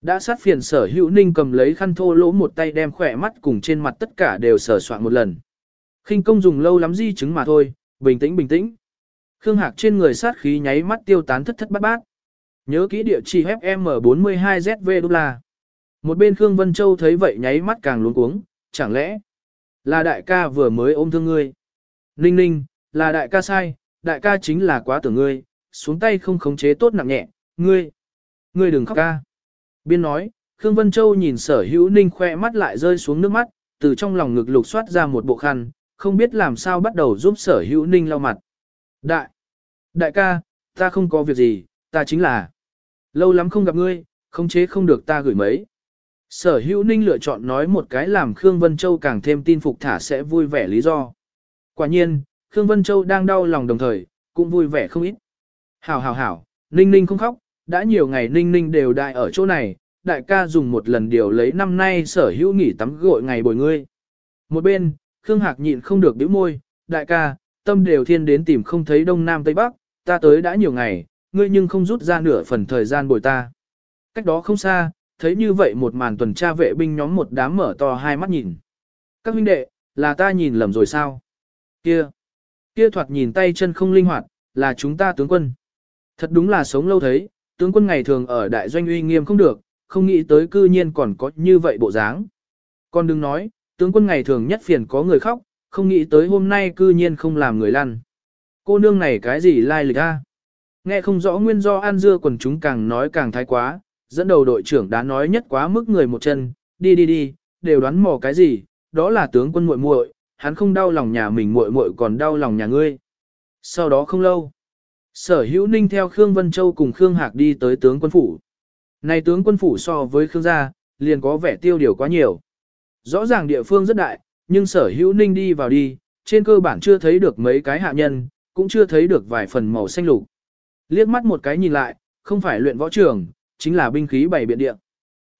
Đã sát phiền sở hữu ninh cầm lấy khăn thô lỗ một tay đem khỏe mắt cùng trên mặt tất cả đều sở soạn một lần. khinh công dùng lâu lắm di chứng mà thôi, bình tĩnh bình tĩnh. Khương Hạc trên người sát khí nháy mắt tiêu tán thất thất bát bát. Nhớ kỹ địa chỉ FM42ZV đô la. Một bên Khương Vân Châu thấy vậy nháy mắt càng luống cuống, chẳng lẽ là đại ca vừa mới ôm thương ngươi. Ninh ninh, là đại ca sai, đại ca chính là quá tưởng ngươi, xuống tay không khống chế tốt nặng nhẹ, ngươi, ngươi đừng khóc ca. Biên nói, Khương Vân Châu nhìn sở hữu ninh khoe mắt lại rơi xuống nước mắt, từ trong lòng ngực lục soát ra một bộ khăn, không biết làm sao bắt đầu giúp sở hữu ninh lau mặt. Đại, đại ca, ta không có việc gì, ta chính là, lâu lắm không gặp ngươi, không chế không được ta gửi mấy. Sở hữu ninh lựa chọn nói một cái làm Khương Vân Châu càng thêm tin phục thả sẽ vui vẻ lý do. Quả nhiên, Khương Vân Châu đang đau lòng đồng thời, cũng vui vẻ không ít. Hảo hảo hảo, ninh ninh không khóc, đã nhiều ngày ninh ninh đều đại ở chỗ này, đại ca dùng một lần điều lấy năm nay sở hữu nghỉ tắm gội ngày bồi ngươi. Một bên, Khương Hạc nhịn không được bĩu môi, đại ca, tâm đều thiên đến tìm không thấy đông nam tây bắc, ta tới đã nhiều ngày, ngươi nhưng không rút ra nửa phần thời gian bồi ta. Cách đó không xa, thấy như vậy một màn tuần tra vệ binh nhóm một đám mở to hai mắt nhìn. Các huynh đệ, là ta nhìn lầm rồi sao? Kia, kia thoạt nhìn tay chân không linh hoạt, là chúng ta tướng quân. Thật đúng là sống lâu thấy, tướng quân ngày thường ở đại doanh uy nghiêm không được, không nghĩ tới cư nhiên còn có như vậy bộ dáng. Còn đừng nói, tướng quân ngày thường nhất phiền có người khóc, không nghĩ tới hôm nay cư nhiên không làm người lăn. Cô nương này cái gì lai lịch a? Nghe không rõ nguyên do an dưa quần chúng càng nói càng thái quá, dẫn đầu đội trưởng đã nói nhất quá mức người một chân, đi đi đi, đều đoán mò cái gì, đó là tướng quân muội muội, hắn không đau lòng nhà mình muội muội còn đau lòng nhà ngươi. Sau đó không lâu, Sở Hữu Ninh theo Khương Vân Châu cùng Khương Hạc đi tới tướng quân phủ. Này tướng quân phủ so với Khương gia, liền có vẻ tiêu điều quá nhiều. Rõ ràng địa phương rất đại, nhưng Sở Hữu Ninh đi vào đi, trên cơ bản chưa thấy được mấy cái hạ nhân, cũng chưa thấy được vài phần màu xanh lục. Liếc mắt một cái nhìn lại, không phải luyện võ trường, chính là binh khí bảy biện địa.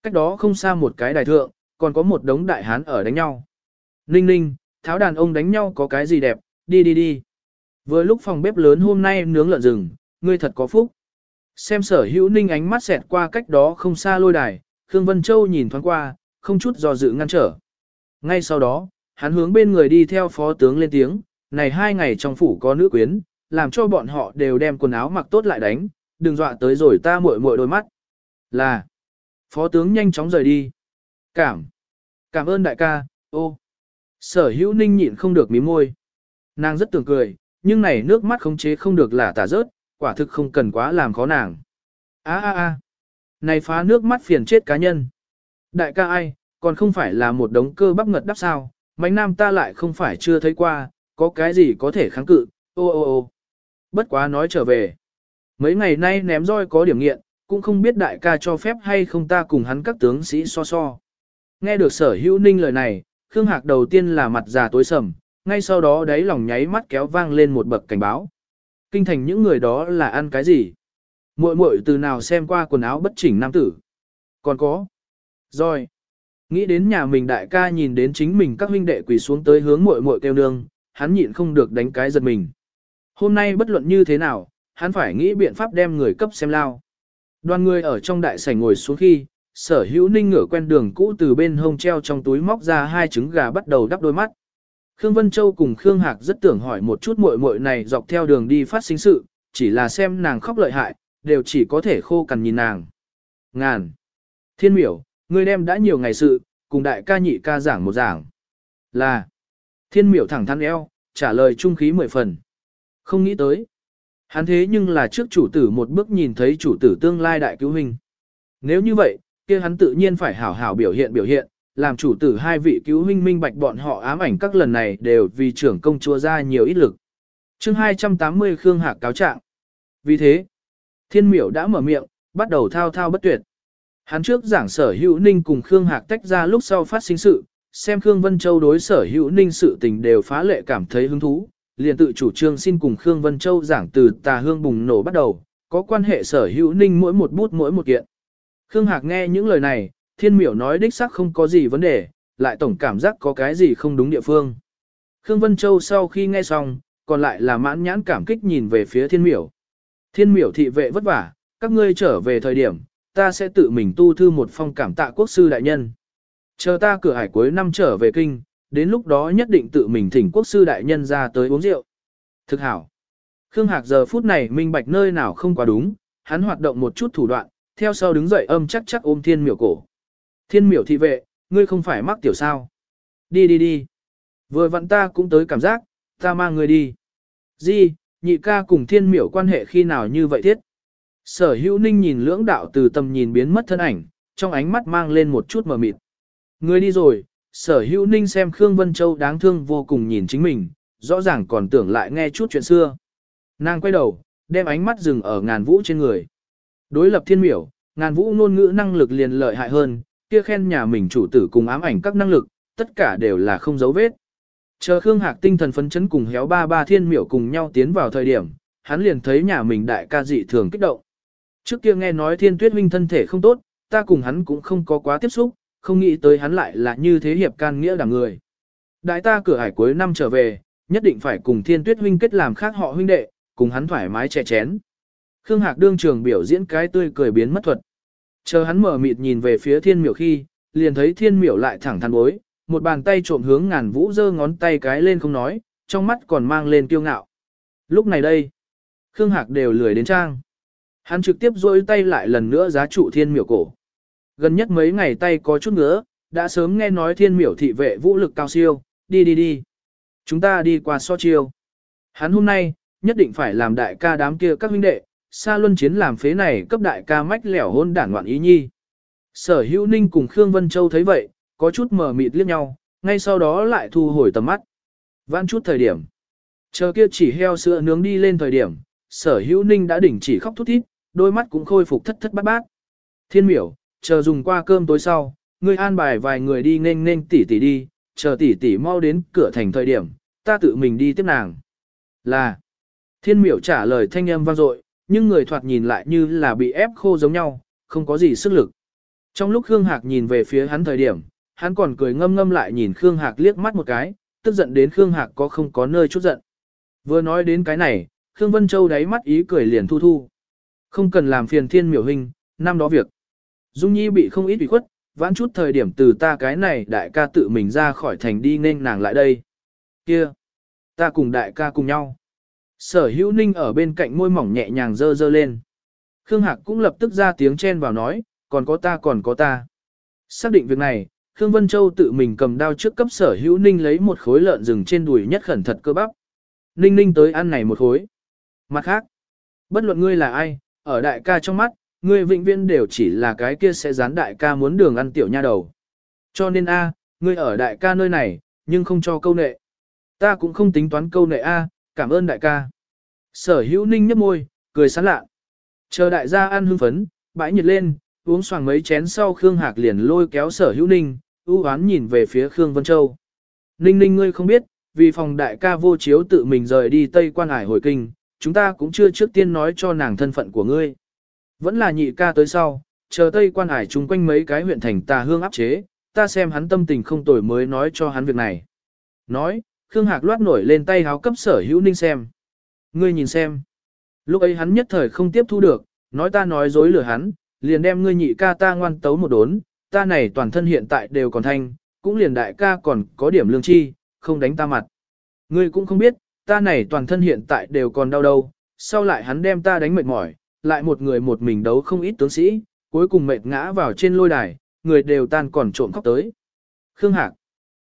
Cách đó không xa một cái đài thượng, còn có một đống đại hán ở đánh nhau. Ninh ninh, tháo đàn ông đánh nhau có cái gì đẹp, đi đi đi. Vừa lúc phòng bếp lớn hôm nay nướng lợn rừng, ngươi thật có phúc. Xem sở hữu ninh ánh mắt xẹt qua cách đó không xa lôi đài, Khương Vân Châu nhìn thoáng qua, không chút do dự ngăn trở. Ngay sau đó, hắn hướng bên người đi theo phó tướng lên tiếng, này hai ngày trong phủ có nữ quyến, làm cho bọn họ đều đem quần áo mặc tốt lại đánh, đừng dọa tới rồi ta muội muội đôi mắt. Là, phó tướng nhanh chóng rời đi. Cảm, cảm ơn đại ca, ô. Sở hữu ninh nhịn không được mím môi. Nàng rất tưởng cười, nhưng này nước mắt khống chế không được là tả rớt, quả thực không cần quá làm khó nàng. a a a này phá nước mắt phiền chết cá nhân. Đại ca ai, còn không phải là một đống cơ bắp ngật đắp sao, mánh nam ta lại không phải chưa thấy qua, có cái gì có thể kháng cự, ô ô ô. Bất quá nói trở về. Mấy ngày nay ném roi có điểm nghiện, cũng không biết đại ca cho phép hay không ta cùng hắn các tướng sĩ so so. Nghe được sở hữu ninh lời này, Khương Hạc đầu tiên là mặt già tối sầm, ngay sau đó đáy lòng nháy mắt kéo vang lên một bậc cảnh báo. Kinh thành những người đó là ăn cái gì? Muội muội từ nào xem qua quần áo bất chỉnh nam tử? Còn có. Rồi. Nghĩ đến nhà mình đại ca nhìn đến chính mình các huynh đệ quỳ xuống tới hướng muội muội kêu nương, hắn nhịn không được đánh cái giật mình. Hôm nay bất luận như thế nào, hắn phải nghĩ biện pháp đem người cấp xem lao. Đoàn người ở trong đại sảnh ngồi xuống khi, sở hữu ninh ngửa quen đường cũ từ bên hông treo trong túi móc ra hai trứng gà bắt đầu đắp đôi mắt. Khương Vân Châu cùng Khương Hạc rất tưởng hỏi một chút muội muội này dọc theo đường đi phát sinh sự, chỉ là xem nàng khóc lợi hại, đều chỉ có thể khô cằn nhìn nàng. Ngàn. Thiên miểu, ngươi đem đã nhiều ngày sự, cùng đại ca nhị ca giảng một giảng. Là. Thiên miểu thẳng thắn eo, trả lời trung khí mười phần. Không nghĩ tới. Hắn thế nhưng là trước chủ tử một bước nhìn thấy chủ tử tương lai đại cứu hình. Nếu như vậy, kia hắn tự nhiên phải hảo hảo biểu hiện biểu hiện, làm chủ tử hai vị cứu huynh minh bạch bọn họ ám ảnh các lần này đều vì trưởng công chúa ra nhiều ít lực. chương 280 Khương Hạc cáo trạng. Vì thế, thiên miểu đã mở miệng, bắt đầu thao thao bất tuyệt. Hắn trước giảng sở hữu ninh cùng Khương Hạc tách ra lúc sau phát sinh sự, xem Khương Vân Châu đối sở hữu ninh sự tình đều phá lệ cảm thấy hứng thú, liền tự chủ trương xin cùng Khương Vân Châu giảng từ tà hương bùng nổ bắt đầu, có quan hệ sở hữu ninh mỗi một bút mỗi một kiện. Khương Hạc nghe những lời này, thiên miểu nói đích xác không có gì vấn đề, lại tổng cảm giác có cái gì không đúng địa phương. Khương Vân Châu sau khi nghe xong, còn lại là mãn nhãn cảm kích nhìn về phía thiên miểu. Thiên miểu thị vệ vất vả, các ngươi trở về thời điểm, ta sẽ tự mình tu thư một phong cảm tạ quốc sư đại nhân. Chờ ta cửa hải cuối năm trở về kinh, đến lúc đó nhất định tự mình thỉnh quốc sư đại nhân ra tới uống rượu. Thực hảo. Khương Hạc giờ phút này minh bạch nơi nào không quá đúng, hắn hoạt động một chút thủ đoạn, theo sau đứng dậy âm chắc chắc ôm thiên miểu cổ. Thiên miểu thị vệ, ngươi không phải mắc tiểu sao. Đi đi đi. Vừa vặn ta cũng tới cảm giác, ta mang ngươi đi. Di, nhị ca cùng thiên miểu quan hệ khi nào như vậy thiết. Sở hữu ninh nhìn lưỡng đạo từ tầm nhìn biến mất thân ảnh, trong ánh mắt mang lên một chút mờ mịt. Ngươi đi rồi, sở hữu ninh xem Khương Vân Châu đáng thương vô cùng nhìn chính mình, rõ ràng còn tưởng lại nghe chút chuyện xưa. Nàng quay đầu, đem ánh mắt dừng ở ngàn vũ trên người. Đối lập thiên miểu, ngàn vũ ngôn ngữ năng lực liền lợi hại hơn, kia khen nhà mình chủ tử cùng ám ảnh các năng lực, tất cả đều là không dấu vết. Chờ Khương Hạc tinh thần phấn chấn cùng héo ba ba thiên miểu cùng nhau tiến vào thời điểm, hắn liền thấy nhà mình đại ca dị thường kích động. Trước kia nghe nói thiên tuyết huynh thân thể không tốt, ta cùng hắn cũng không có quá tiếp xúc, không nghĩ tới hắn lại là như thế hiệp can nghĩa đẳng người. Đại ta cửa hải cuối năm trở về, nhất định phải cùng thiên tuyết huynh kết làm khác họ huynh đệ, cùng hắn thoải mái chè chén. Khương Hạc đương trường biểu diễn cái tươi cười biến mất thuật. Chờ hắn mở mịt nhìn về phía thiên miểu khi, liền thấy thiên miểu lại thẳng thắn bối, một bàn tay trộm hướng ngàn vũ giơ ngón tay cái lên không nói, trong mắt còn mang lên kiêu ngạo. Lúc này đây, Khương Hạc đều lười đến trang. Hắn trực tiếp rôi tay lại lần nữa giá trụ thiên miểu cổ. Gần nhất mấy ngày tay có chút ngứa, đã sớm nghe nói thiên miểu thị vệ vũ lực cao siêu, đi đi đi. Chúng ta đi qua so chiêu. Hắn hôm nay, nhất định phải làm đại ca đám kia các huynh đệ, Sa luân chiến làm phế này cấp đại ca mách lẻo hôn đản ngoạn ý nhi. Sở hữu ninh cùng Khương Vân Châu thấy vậy, có chút mờ mịt liếc nhau, ngay sau đó lại thu hồi tầm mắt. Vãn chút thời điểm. Chờ kia chỉ heo sữa nướng đi lên thời điểm, sở hữu ninh đã đỉnh chỉ khóc thút thít, đôi mắt cũng khôi phục thất thất bát bát. Thiên miểu, chờ dùng qua cơm tối sau, ngươi an bài vài người đi nên nên tỉ tỉ đi, chờ tỉ tỉ mau đến cửa thành thời điểm, ta tự mình đi tiếp nàng. Là, thiên miểu trả lời thanh âm vang dội, nhưng người thoạt nhìn lại như là bị ép khô giống nhau, không có gì sức lực. Trong lúc Khương Hạc nhìn về phía hắn thời điểm, hắn còn cười ngâm ngâm lại nhìn Khương Hạc liếc mắt một cái, tức giận đến Khương Hạc có không có nơi chút giận. Vừa nói đến cái này, Khương Vân Châu đáy mắt ý cười liền thu thu. Không cần làm phiền thiên miểu hình, năm đó việc. Dung Nhi bị không ít bị khuất, vãn chút thời điểm từ ta cái này đại ca tự mình ra khỏi thành đi nên nàng lại đây. Kia, ta cùng đại ca cùng nhau. Sở hữu ninh ở bên cạnh môi mỏng nhẹ nhàng dơ dơ lên. Khương Hạc cũng lập tức ra tiếng chen vào nói, còn có ta còn có ta. Xác định việc này, Khương Vân Châu tự mình cầm đao trước cấp sở hữu ninh lấy một khối lợn rừng trên đùi nhất khẩn thật cơ bắp. Ninh ninh tới ăn này một khối. Mặt khác, bất luận ngươi là ai, ở đại ca trong mắt, ngươi vĩnh viễn đều chỉ là cái kia sẽ dán đại ca muốn đường ăn tiểu nha đầu. Cho nên a, ngươi ở đại ca nơi này, nhưng không cho câu nệ. Ta cũng không tính toán câu nệ a, cảm ơn đại ca. Sở hữu ninh nhấp môi, cười sán lạ. Chờ đại gia ăn hưng phấn, bãi nhiệt lên, uống xoàng mấy chén sau Khương Hạc liền lôi kéo sở hữu ninh, ưu hoán nhìn về phía Khương Vân Châu. Ninh ninh ngươi không biết, vì phòng đại ca vô chiếu tự mình rời đi Tây quan hải hồi kinh, chúng ta cũng chưa trước tiên nói cho nàng thân phận của ngươi. Vẫn là nhị ca tới sau, chờ Tây quan hải chung quanh mấy cái huyện thành tà hương áp chế, ta xem hắn tâm tình không tồi mới nói cho hắn việc này. Nói, Khương Hạc loát nổi lên tay háo cấp sở hữu ninh xem. Ngươi nhìn xem. Lúc ấy hắn nhất thời không tiếp thu được, nói ta nói dối lừa hắn, liền đem ngươi nhị ca ta ngoan tấu một đốn, ta này toàn thân hiện tại đều còn thanh, cũng liền đại ca còn có điểm lương chi, không đánh ta mặt. Ngươi cũng không biết, ta này toàn thân hiện tại đều còn đau đâu, sau lại hắn đem ta đánh mệt mỏi, lại một người một mình đấu không ít tướng sĩ, cuối cùng mệt ngã vào trên lôi đài, người đều tan còn trộm khóc tới. Khương Hạc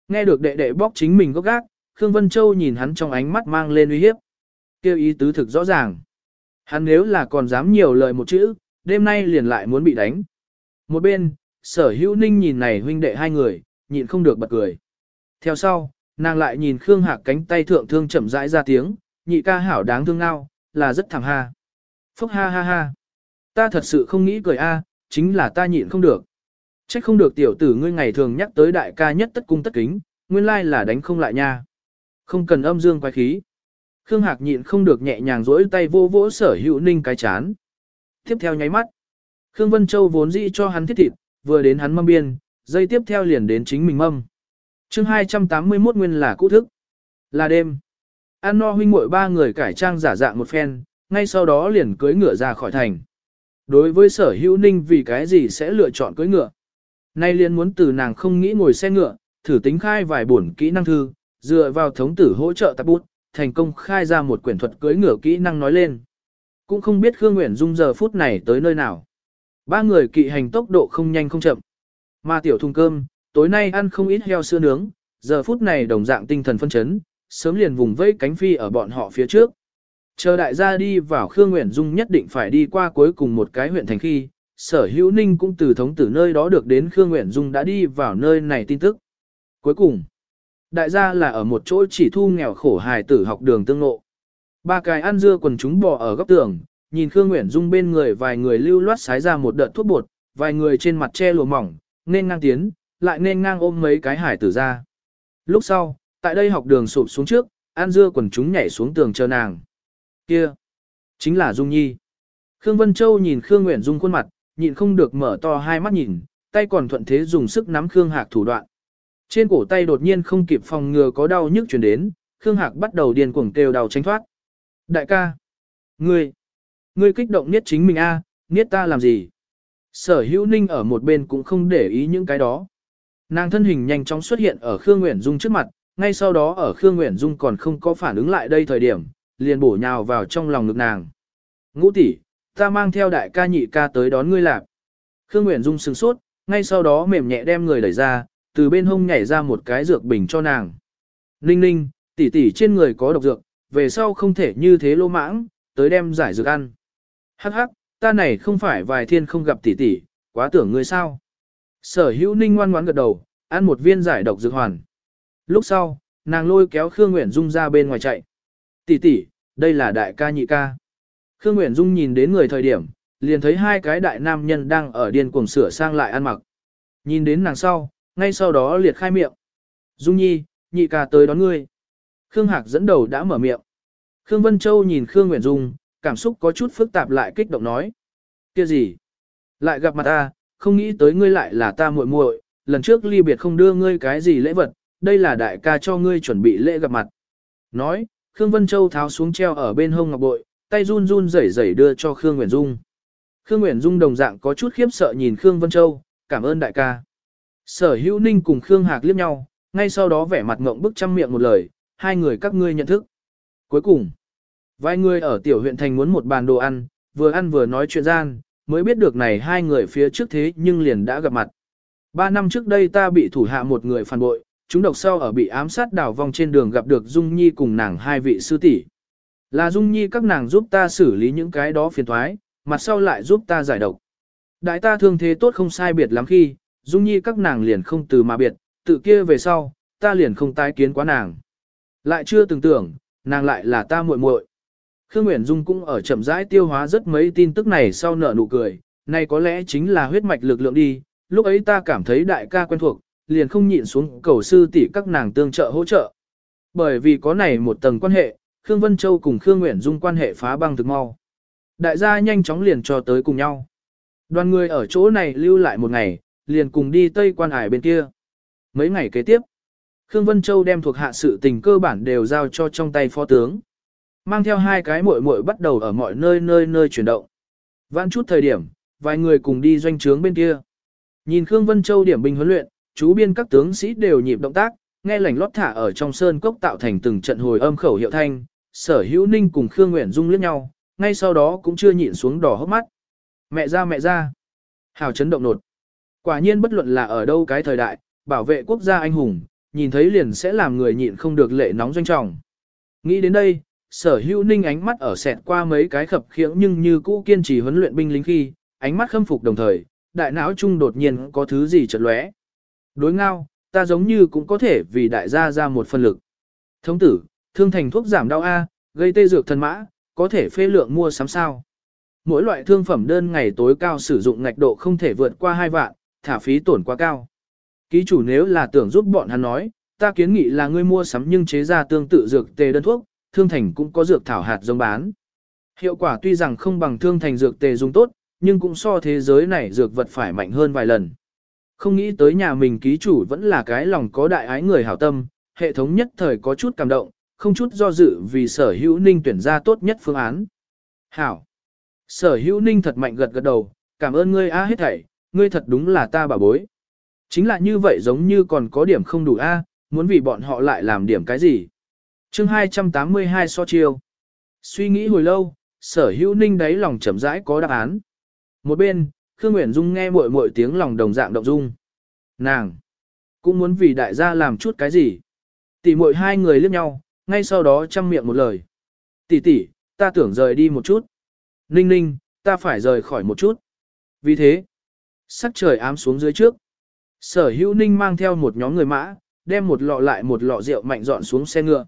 nghe được đệ đệ bóc chính mình gốc gác, Khương Vân Châu nhìn hắn trong ánh mắt mang lên uy hiếp. Kêu ý tứ thực rõ ràng. Hắn nếu là còn dám nhiều lời một chữ, đêm nay liền lại muốn bị đánh. Một bên, sở hữu ninh nhìn này huynh đệ hai người, nhịn không được bật cười. Theo sau, nàng lại nhìn Khương Hạc cánh tay thượng thương chậm rãi ra tiếng, nhị ca hảo đáng thương ngao, là rất thẳng ha. Phúc ha ha ha. Ta thật sự không nghĩ cười a, chính là ta nhịn không được. Trách không được tiểu tử ngươi ngày thường nhắc tới đại ca nhất tất cung tất kính, nguyên lai là đánh không lại nha. Không cần âm dương quái khí. Khương Hạc nhịn không được nhẹ nhàng rỗi tay vô vỗ sở hữu ninh cái chán. Tiếp theo nháy mắt. Khương Vân Châu vốn dĩ cho hắn thiết thịt, vừa đến hắn mâm biên, dây tiếp theo liền đến chính mình mâm. chương 281 nguyên là cũ thức. Là đêm. An no huynh muội ba người cải trang giả dạng một phen, ngay sau đó liền cưới ngựa ra khỏi thành. Đối với sở hữu ninh vì cái gì sẽ lựa chọn cưới ngựa. Nay liền muốn từ nàng không nghĩ ngồi xe ngựa, thử tính khai vài bổn kỹ năng thư, dựa vào thống tử hỗ trợ tạp bút, thành công khai ra một quyển thuật cưới ngửa kỹ năng nói lên. Cũng không biết Khương Nguyễn Dung giờ phút này tới nơi nào. Ba người kỵ hành tốc độ không nhanh không chậm. Mà tiểu thùng cơm, tối nay ăn không ít heo sữa nướng, giờ phút này đồng dạng tinh thần phân chấn, sớm liền vùng vây cánh phi ở bọn họ phía trước. Chờ đại gia đi vào Khương Nguyễn Dung nhất định phải đi qua cuối cùng một cái huyện thành khi, sở hữu ninh cũng từ thống tử nơi đó được đến Khương Nguyễn Dung đã đi vào nơi này tin tức. Cuối cùng, đại gia là ở một chỗ chỉ thu nghèo khổ hài tử học đường tương ngộ. Ba cái ăn dưa quần chúng bò ở góc tường, nhìn Khương Nguyễn Dung bên người vài người lưu loát sái ra một đợt thuốc bột, vài người trên mặt che lùa mỏng, nên ngang tiến, lại nên ngang ôm mấy cái hải tử ra. Lúc sau, tại đây học đường sụp xuống trước, ăn dưa quần chúng nhảy xuống tường chờ nàng. Kia, chính là Dung Nhi. Khương Vân Châu nhìn Khương Nguyễn Dung khuôn mặt, nhịn không được mở to hai mắt nhìn, tay còn thuận thế dùng sức nắm Khương Hạc thủ đoạn. Trên cổ tay đột nhiên không kịp phòng ngừa có đau nhức chuyển đến, Khương Hạc bắt đầu điên cuồng kêu đau tránh thoát. Đại ca, ngươi, ngươi kích động niết chính mình a, à, niết ta làm gì? Sở hữu ninh ở một bên cũng không để ý những cái đó. Nàng thân hình nhanh chóng xuất hiện ở Khương Nguyễn Dung trước mặt, ngay sau đó ở Khương Nguyễn Dung còn không có phản ứng lại đây thời điểm, liền bổ nhào vào trong lòng ngực nàng. Ngũ tỷ, ta mang theo đại ca nhị ca tới đón ngươi lạp. Khương Nguyễn Dung sừng sốt, ngay sau đó mềm nhẹ đem người đẩy ra, từ bên hông nhảy ra một cái dược bình cho nàng. Ninh ninh, tỷ tỷ trên người có độc dược, về sau không thể như thế lô mãng, tới đem giải dược ăn. Hắc hắc, ta này không phải vài thiên không gặp tỷ tỷ, quá tưởng ngươi sao. Sở hữu ninh ngoan ngoãn gật đầu, ăn một viên giải độc dược hoàn. Lúc sau, nàng lôi kéo Khương Nguyễn Dung ra bên ngoài chạy. Tỷ tỷ, đây là đại ca nhị ca. Khương Nguyễn Dung nhìn đến người thời điểm, liền thấy hai cái đại nam nhân đang ở điên cuồng sửa sang lại ăn mặc. Nhìn đến nàng sau, ngay sau đó liệt khai miệng. Dung nhi, nhị ca tới đón ngươi. Khương Hạc dẫn đầu đã mở miệng. Khương Vân Châu nhìn Khương Nguyễn Dung, cảm xúc có chút phức tạp lại kích động nói. kia gì? Lại gặp mặt ta, không nghĩ tới ngươi lại là ta muội muội, lần trước ly biệt không đưa ngươi cái gì lễ vật, đây là đại ca cho ngươi chuẩn bị lễ gặp mặt. Nói, Khương Vân Châu tháo xuống treo ở bên hông ngọc bội, tay run run rẩy rẩy đưa cho Khương Nguyễn Dung. Khương Nguyễn Dung đồng dạng có chút khiếp sợ nhìn Khương Vân Châu, cảm ơn đại ca. Sở hữu ninh cùng Khương Hạc liếc nhau, ngay sau đó vẻ mặt ngộng bức trăm miệng một lời, hai người các ngươi nhận thức. Cuối cùng, vài người ở tiểu huyện thành muốn một bàn đồ ăn, vừa ăn vừa nói chuyện gian, mới biết được này hai người phía trước thế nhưng liền đã gặp mặt. Ba năm trước đây ta bị thủ hạ một người phản bội, chúng độc sau ở bị ám sát đảo vong trên đường gặp được Dung Nhi cùng nàng hai vị sư tỷ. Là Dung Nhi các nàng giúp ta xử lý những cái đó phiền thoái, mặt sau lại giúp ta giải độc. Đại ta thương thế tốt không sai biệt lắm khi, Dung Nhi các nàng liền không từ mà biệt, tự kia về sau, ta liền không tái kiến quá nàng. Lại chưa từng tưởng, nàng lại là ta muội muội. Khương Nguyễn Dung cũng ở chậm rãi tiêu hóa rất mấy tin tức này sau nở nụ cười, này có lẽ chính là huyết mạch lực lượng đi, lúc ấy ta cảm thấy đại ca quen thuộc, liền không nhịn xuống cầu sư tỷ các nàng tương trợ hỗ trợ. Bởi vì có này một tầng quan hệ, Khương Vân Châu cùng Khương Nguyễn Dung quan hệ phá băng thực mau. Đại gia nhanh chóng liền cho tới cùng nhau. Đoàn người ở chỗ này lưu lại một ngày, liền cùng đi Tây quan hải bên kia. Mấy ngày kế tiếp, Khương Vân Châu đem thuộc hạ sự tình cơ bản đều giao cho trong tay phó tướng. Mang theo hai cái muội muội bắt đầu ở mọi nơi nơi nơi chuyển động. Vãn chút thời điểm, vài người cùng đi doanh trướng bên kia. Nhìn Khương Vân Châu điểm binh huấn luyện, chú biên các tướng sĩ đều nhịp động tác, nghe lảnh lót thả ở trong sơn cốc tạo thành từng trận hồi âm khẩu hiệu thanh, sở hữu ninh cùng Khương Nguyễn Dung liếc nhau, ngay sau đó cũng chưa nhịn xuống đỏ hốc mắt. Mẹ ra mẹ ra. Hào chấn động nột. Quả nhiên bất luận là ở đâu cái thời đại, bảo vệ quốc gia anh hùng, nhìn thấy liền sẽ làm người nhịn không được lệ nóng doanh trọng. Nghĩ đến đây, sở hữu ninh ánh mắt ở sẹt qua mấy cái khập khiễng nhưng như cũ kiên trì huấn luyện binh lính khi, ánh mắt khâm phục đồng thời, đại não chung đột nhiên có thứ gì chợt lóe. Đối ngao, ta giống như cũng có thể vì đại gia ra một phân lực. Thống tử, thương thành thuốc giảm đau A, gây tê dược thần mã, có thể phê lượng mua sắm sao. Mỗi loại thương phẩm đơn ngày tối cao sử dụng ngạch độ không thể vượt qua 2 vạn, thả phí tổn quá cao. Ký chủ nếu là tưởng giúp bọn hắn nói, ta kiến nghị là ngươi mua sắm nhưng chế ra tương tự dược tê đơn thuốc, thương thành cũng có dược thảo hạt giống bán. Hiệu quả tuy rằng không bằng thương thành dược tê dùng tốt, nhưng cũng so thế giới này dược vật phải mạnh hơn vài lần. Không nghĩ tới nhà mình ký chủ vẫn là cái lòng có đại ái người hảo tâm, hệ thống nhất thời có chút cảm động, không chút do dự vì sở hữu ninh tuyển ra tốt nhất phương án. Hảo! Sở hữu ninh thật mạnh gật gật đầu, cảm ơn ngươi a hết thảy, ngươi thật đúng là ta bà bối. Chính là như vậy giống như còn có điểm không đủ a, muốn vì bọn họ lại làm điểm cái gì. chương 282 so chiêu. Suy nghĩ hồi lâu, sở hữu ninh đáy lòng chậm rãi có đáp án. Một bên, Khương Nguyễn Dung nghe muội muội tiếng lòng đồng dạng động dung. Nàng cũng muốn vì đại gia làm chút cái gì. Tỷ muội hai người liếc nhau, ngay sau đó chăm miệng một lời. Tỷ tỷ, ta tưởng rời đi một chút. Ninh ninh, ta phải rời khỏi một chút. Vì thế, sắc trời ám xuống dưới trước. Sở hữu ninh mang theo một nhóm người mã, đem một lọ lại một lọ rượu mạnh dọn xuống xe ngựa.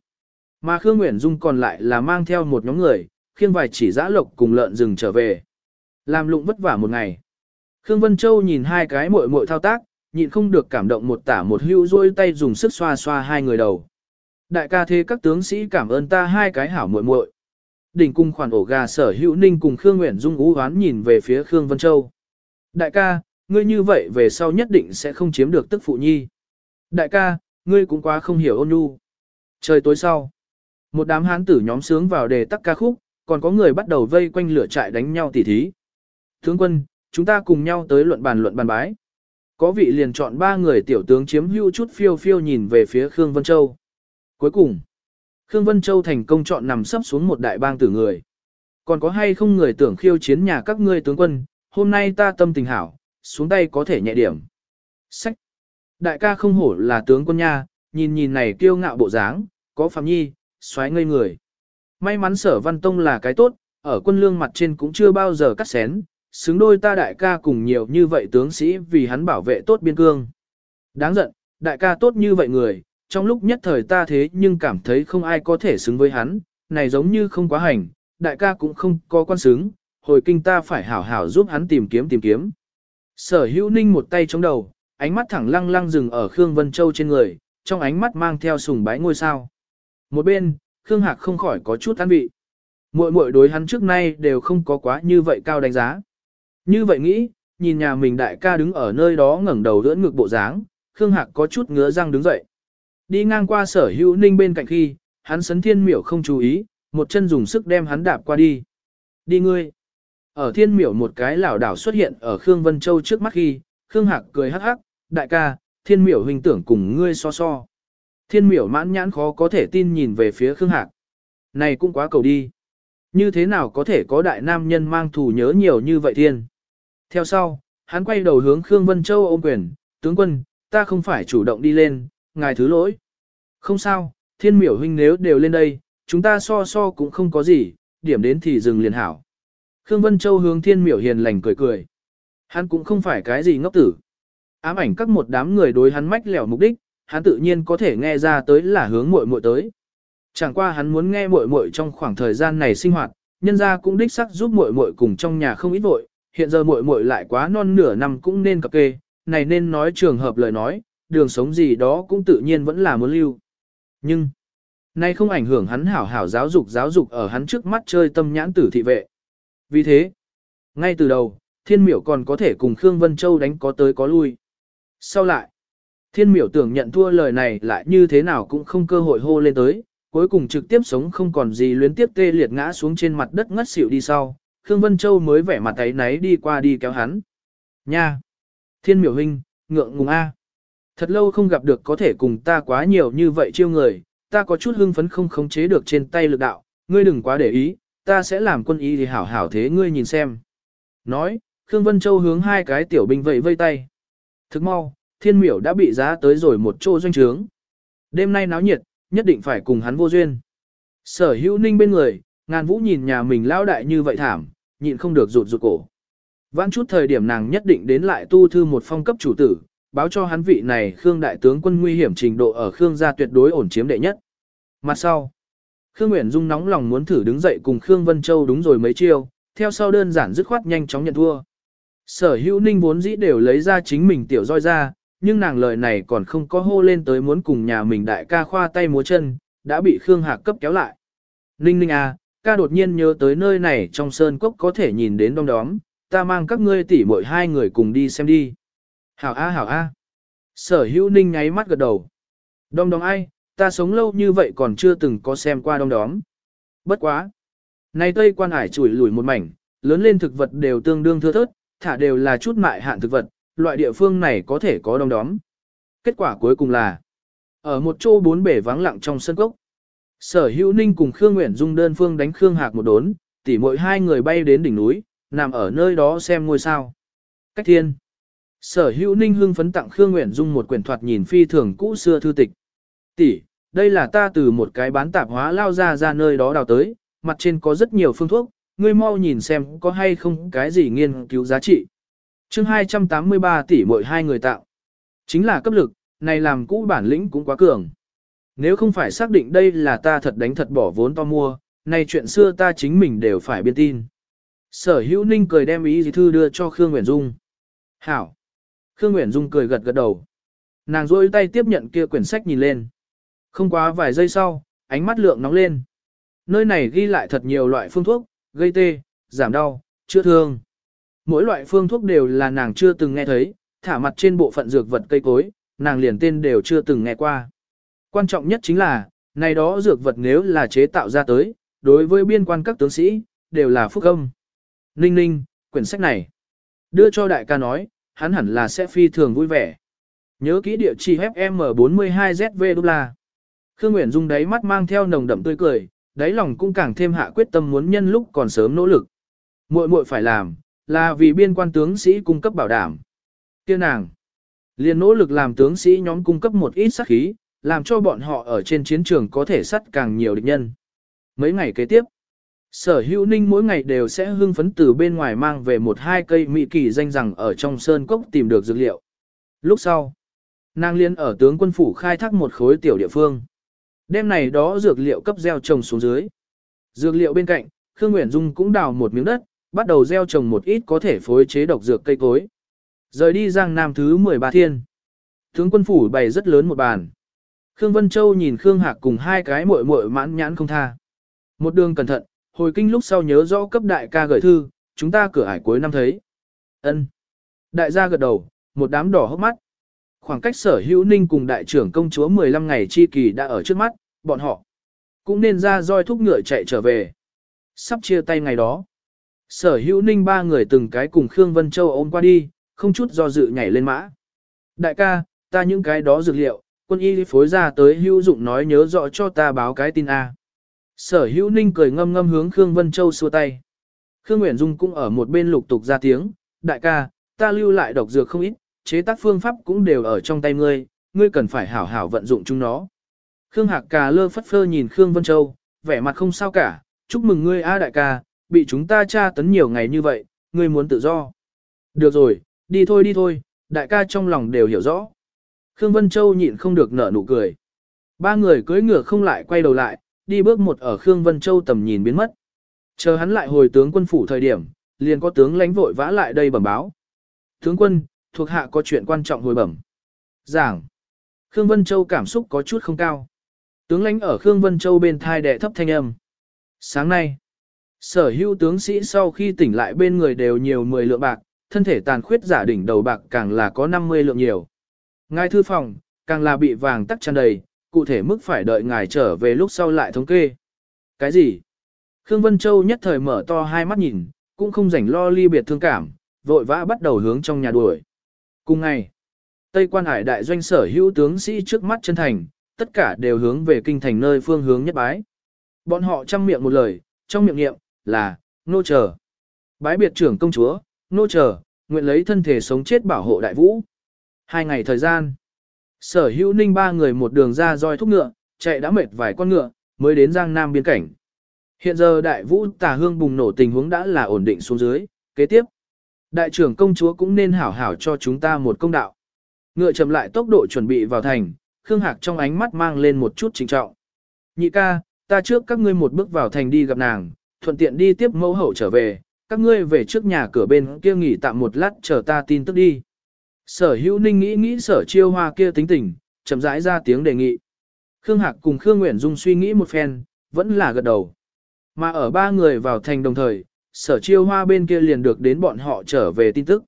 Mà Khương Nguyễn Dung còn lại là mang theo một nhóm người, khiêng vài chỉ giã lộc cùng lợn rừng trở về. Làm lụng vất vả một ngày. Khương Vân Châu nhìn hai cái muội muội thao tác, nhịn không được cảm động một tả một hưu rôi tay dùng sức xoa xoa hai người đầu. Đại ca thế các tướng sĩ cảm ơn ta hai cái hảo muội muội. Đỉnh cung khoản ổ gà sở hữu ninh cùng Khương Nguyễn Dung ú hoán nhìn về phía Khương Vân Châu. Đại ca, ngươi như vậy về sau nhất định sẽ không chiếm được tức phụ nhi. Đại ca, ngươi cũng quá không hiểu ôn nhu. Trời tối sau, một đám hán tử nhóm sướng vào đề tắc ca khúc, còn có người bắt đầu vây quanh lửa trại đánh nhau tỉ thí. Tướng quân, chúng ta cùng nhau tới luận bàn luận bàn bái. Có vị liền chọn ba người tiểu tướng chiếm hưu chút phiêu phiêu nhìn về phía Khương Vân Châu. Cuối cùng, Khương Vân Châu thành công chọn nằm sấp xuống một đại bang tử người. Còn có hay không người tưởng khiêu chiến nhà các ngươi tướng quân, hôm nay ta tâm tình hảo, xuống tay có thể nhẹ điểm. Sách! Đại ca không hổ là tướng quân nha, nhìn nhìn này kiêu ngạo bộ dáng, có phạm nhi, xoáy ngây người. May mắn sở văn tông là cái tốt, ở quân lương mặt trên cũng chưa bao giờ cắt xén, xứng đôi ta đại ca cùng nhiều như vậy tướng sĩ vì hắn bảo vệ tốt biên cương. Đáng giận, đại ca tốt như vậy người, trong lúc nhất thời ta thế nhưng cảm thấy không ai có thể xứng với hắn, này giống như không quá hành, đại ca cũng không có quan xứng, hồi kinh ta phải hảo hảo giúp hắn tìm kiếm tìm kiếm. Sở hữu ninh một tay chống đầu, ánh mắt thẳng lăng lăng dừng ở Khương Vân Châu trên người, trong ánh mắt mang theo sùng bái ngôi sao. Một bên, Khương Hạc không khỏi có chút an vị. Muội muội đối hắn trước nay đều không có quá như vậy cao đánh giá. Như vậy nghĩ, nhìn nhà mình đại ca đứng ở nơi đó ngẩng đầu đỡ ngực bộ dáng, Khương Hạc có chút ngứa răng đứng dậy. Đi ngang qua sở hữu ninh bên cạnh khi, hắn sấn thiên miểu không chú ý, một chân dùng sức đem hắn đạp qua đi. Đi ngươi. Ở thiên miểu một cái lảo đảo xuất hiện ở Khương Vân Châu trước mắt khi, Khương Hạc cười hắc hắc, đại ca, thiên miểu huynh tưởng cùng ngươi so so. Thiên miểu mãn nhãn khó có thể tin nhìn về phía Khương Hạc. Này cũng quá cầu đi. Như thế nào có thể có đại nam nhân mang thù nhớ nhiều như vậy thiên? Theo sau, hắn quay đầu hướng Khương Vân Châu ôm quyền, tướng quân, ta không phải chủ động đi lên, ngài thứ lỗi. Không sao, thiên miểu huynh nếu đều lên đây, chúng ta so so cũng không có gì, điểm đến thì dừng liền hảo. Khương Vân Châu hướng thiên miểu hiền lành cười cười. Hắn cũng không phải cái gì ngốc tử. Ám ảnh các một đám người đối hắn mách lẻo mục đích, hắn tự nhiên có thể nghe ra tới là hướng muội muội tới. Chẳng qua hắn muốn nghe muội muội trong khoảng thời gian này sinh hoạt, nhân ra cũng đích sắc giúp muội muội cùng trong nhà không ít vội, hiện giờ muội muội lại quá non nửa năm cũng nên cập kê, này nên nói trường hợp lời nói, đường sống gì đó cũng tự nhiên vẫn là muốn lưu. Nhưng, nay không ảnh hưởng hắn hảo hảo giáo dục giáo dục ở hắn trước mắt chơi tâm nhãn tử thị vệ. Vì thế, ngay từ đầu, thiên miểu còn có thể cùng Khương Vân Châu đánh có tới có lui. Sau lại, thiên miểu tưởng nhận thua lời này lại như thế nào cũng không cơ hội hô lên tới, cuối cùng trực tiếp sống không còn gì luyến tiếp tê liệt ngã xuống trên mặt đất ngất xỉu đi sau, Khương Vân Châu mới vẻ mặt ấy náy đi qua đi kéo hắn. Nha! Thiên miểu huynh, ngượng ngùng A. Thật lâu không gặp được có thể cùng ta quá nhiều như vậy chiêu người, ta có chút hưng phấn không khống chế được trên tay lực đạo, ngươi đừng quá để ý, ta sẽ làm quân y thì hảo hảo thế ngươi nhìn xem. Nói, Khương Vân Châu hướng hai cái tiểu binh vẫy vây tay. Thức mau, thiên miểu đã bị giá tới rồi một chỗ doanh trướng. Đêm nay náo nhiệt, nhất định phải cùng hắn vô duyên. Sở hữu ninh bên người, ngàn vũ nhìn nhà mình lao đại như vậy thảm, nhịn không được rụt rụt cổ. Vãn chút thời điểm nàng nhất định đến lại tu thư một phong cấp chủ tử, báo cho hắn vị này Khương đại tướng quân nguy hiểm trình độ ở Khương gia tuyệt đối ổn chiếm đệ nhất. Mặt sau, Khương Nguyễn Dung nóng lòng muốn thử đứng dậy cùng Khương Vân Châu đúng rồi mấy chiêu, theo sau đơn giản dứt khoát nhanh chóng nhận thua. Sở hữu ninh vốn dĩ đều lấy ra chính mình tiểu roi ra, nhưng nàng lời này còn không có hô lên tới muốn cùng nhà mình đại ca khoa tay múa chân, đã bị Khương Hạc cấp kéo lại. Ninh ninh à, ca đột nhiên nhớ tới nơi này trong sơn cốc có thể nhìn đến đông đóm, ta mang các ngươi tỉ mỗi hai người cùng đi xem đi. Hảo a hảo a. Sở hữu ninh nháy mắt gật đầu. Đông đóm ai, ta sống lâu như vậy còn chưa từng có xem qua đông đóm. Bất quá. Này tây quan hải chủi lùi một mảnh, lớn lên thực vật đều tương đương thưa thớt, thả đều là chút mại hạn thực vật, loại địa phương này có thể có đông đóm. Kết quả cuối cùng là, ở một chỗ bốn bể vắng lặng trong sân cốc. Sở hữu ninh cùng Khương Nguyễn Dung đơn phương đánh Khương Hạc một đốn, tỉ mỗi hai người bay đến đỉnh núi, nằm ở nơi đó xem ngôi sao. Cách thiên. Sở hữu ninh hương phấn tặng Khương Nguyễn Dung một quyển thoạt nhìn phi thường cũ xưa thư tịch. Tỷ, đây là ta từ một cái bán tạp hóa lao ra ra nơi đó đào tới, mặt trên có rất nhiều phương thuốc, ngươi mau nhìn xem có hay không cái gì nghiên cứu giá trị. chương 283 tỷ mỗi hai người tạo. Chính là cấp lực, này làm cũ bản lĩnh cũng quá cường. Nếu không phải xác định đây là ta thật đánh thật bỏ vốn to mua, này chuyện xưa ta chính mình đều phải biên tin. Sở hữu ninh cười đem ý gì thư đưa cho Khương Nguyễn Dung. Hảo. Khương Nguyễn Dung cười gật gật đầu. Nàng rôi tay tiếp nhận kia quyển sách nhìn lên. Không quá vài giây sau, ánh mắt lượng nóng lên. Nơi này ghi lại thật nhiều loại phương thuốc, gây tê, giảm đau, chữa thương. Mỗi loại phương thuốc đều là nàng chưa từng nghe thấy, thả mặt trên bộ phận dược vật cây cối, nàng liền tên đều chưa từng nghe qua. Quan trọng nhất chính là, này đó dược vật nếu là chế tạo ra tới, đối với biên quan các tướng sĩ, đều là phúc âm. Ninh ninh, quyển sách này, đưa cho đại ca nói, hắn hẳn là sẽ phi thường vui vẻ. Nhớ kỹ địa chỉ FM42ZV đô la. Khương Nguyễn Dung đáy mắt mang theo nồng đậm tươi cười, đáy lòng cũng càng thêm hạ quyết tâm muốn nhân lúc còn sớm nỗ lực. Muội muội phải làm, là vì biên quan tướng sĩ cung cấp bảo đảm. Tiên nàng, liền nỗ lực làm tướng sĩ nhóm cung cấp một ít sát khí, làm cho bọn họ ở trên chiến trường có thể sắt càng nhiều địch nhân. Mấy ngày kế tiếp, sở hữu ninh mỗi ngày đều sẽ hưng phấn từ bên ngoài mang về một hai cây mỹ kỳ danh rằng ở trong sơn cốc tìm được dược liệu. Lúc sau, nàng liên ở tướng quân phủ khai thác một khối tiểu địa phương. Đêm này đó dược liệu cấp gieo trồng xuống dưới. Dược liệu bên cạnh, Khương Nguyễn Dung cũng đào một miếng đất, bắt đầu gieo trồng một ít có thể phối chế độc dược cây cối. Rời đi Giang Nam thứ 13 thiên. Tướng quân phủ bày rất lớn một bàn. Khương Vân Châu nhìn Khương Hạc cùng hai cái muội muội mãn nhãn không tha. Một đường cẩn thận, hồi kinh lúc sau nhớ rõ cấp đại ca gửi thư, chúng ta cửa ải cuối năm thấy. Ân. Đại gia gật đầu, một đám đỏ hốc mắt. Khoảng cách sở hữu ninh cùng đại trưởng công chúa 15 ngày chi kỳ đã ở trước mắt, bọn họ cũng nên ra roi thúc ngựa chạy trở về. Sắp chia tay ngày đó. Sở hữu ninh ba người từng cái cùng Khương Vân Châu ôm qua đi, không chút do dự nhảy lên mã. Đại ca, ta những cái đó dược liệu, quân y phối ra tới hữu dụng nói nhớ rõ cho ta báo cái tin A. Sở hữu ninh cười ngâm ngâm hướng Khương Vân Châu xua tay. Khương Nguyễn Dung cũng ở một bên lục tục ra tiếng, đại ca, ta lưu lại độc dược không ít, chế tác phương pháp cũng đều ở trong tay ngươi, ngươi cần phải hảo hảo vận dụng chúng nó. Khương Hạc cà lơ phất phơ nhìn Khương Vân Châu, vẻ mặt không sao cả, chúc mừng ngươi A đại ca, bị chúng ta tra tấn nhiều ngày như vậy, ngươi muốn tự do. Được rồi, đi thôi đi thôi, đại ca trong lòng đều hiểu rõ. Khương Vân Châu nhịn không được nở nụ cười. Ba người cưỡi ngựa không lại quay đầu lại, đi bước một ở Khương Vân Châu tầm nhìn biến mất. Chờ hắn lại hồi tướng quân phủ thời điểm, liền có tướng lãnh vội vã lại đây bẩm báo. Tướng quân, thuộc hạ có chuyện quan trọng hồi bẩm. Giảng. Khương Vân Châu cảm xúc có chút không cao. Tướng lãnh ở Khương Vân Châu bên thai đệ thấp thanh âm. Sáng nay, sở hữu tướng sĩ sau khi tỉnh lại bên người đều nhiều 10 lượng bạc, thân thể tàn khuyết giả đỉnh đầu bạc càng là có 50 lượng nhiều. Ngài thư phòng, càng là bị vàng tắc tràn đầy, cụ thể mức phải đợi ngài trở về lúc sau lại thống kê. Cái gì? Khương Vân Châu nhất thời mở to hai mắt nhìn, cũng không rảnh lo ly biệt thương cảm, vội vã bắt đầu hướng trong nhà đuổi. Cùng ngày, Tây quan hải đại doanh sở hữu tướng sĩ trước mắt chân thành, tất cả đều hướng về kinh thành nơi phương hướng nhất bái. Bọn họ chăm miệng một lời, trong miệng niệm, là, nô chờ. Bái biệt trưởng công chúa, nô chờ, nguyện lấy thân thể sống chết bảo hộ đại vũ. Hai ngày thời gian, sở hữu ninh ba người một đường ra roi thúc ngựa, chạy đã mệt vài con ngựa, mới đến Giang Nam biên cảnh. Hiện giờ đại vũ tà hương bùng nổ tình huống đã là ổn định xuống dưới, kế tiếp. Đại trưởng công chúa cũng nên hảo hảo cho chúng ta một công đạo. Ngựa chậm lại tốc độ chuẩn bị vào thành, Khương Hạc trong ánh mắt mang lên một chút trịnh trọng. Nhị ca, ta trước các ngươi một bước vào thành đi gặp nàng, thuận tiện đi tiếp mẫu hậu trở về, các ngươi về trước nhà cửa bên kia nghỉ tạm một lát chờ ta tin tức đi. Sở hữu ninh nghĩ nghĩ sở chiêu hoa kia tính tình, chậm rãi ra tiếng đề nghị. Khương Hạc cùng Khương Nguyễn Dung suy nghĩ một phen, vẫn là gật đầu. Mà ở ba người vào thành đồng thời, sở chiêu hoa bên kia liền được đến bọn họ trở về tin tức.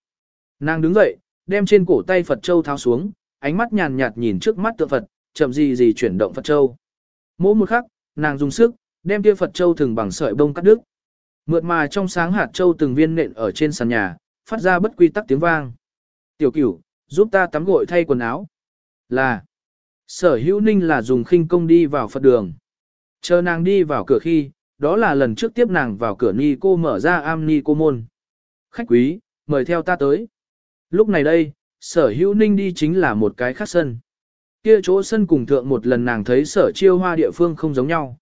Nàng đứng dậy, đem trên cổ tay Phật Châu tháo xuống, ánh mắt nhàn nhạt nhìn trước mắt tượng Phật, chậm gì gì chuyển động Phật Châu. Mỗi một khắc, nàng dùng sức, đem kia Phật Châu thường bằng sợi bông cắt đứt. Mượt mà trong sáng hạt châu từng viên nện ở trên sàn nhà, phát ra bất quy tắc tiếng vang. Tiểu cửu, giúp ta tắm gội thay quần áo. Là. Sở hữu ninh là dùng khinh công đi vào Phật đường. Chờ nàng đi vào cửa khi, đó là lần trước tiếp nàng vào cửa ni cô mở ra am ni cô môn. Khách quý, mời theo ta tới. Lúc này đây, sở hữu ninh đi chính là một cái khác sân. Kia chỗ sân cùng thượng một lần nàng thấy sở chiêu hoa địa phương không giống nhau.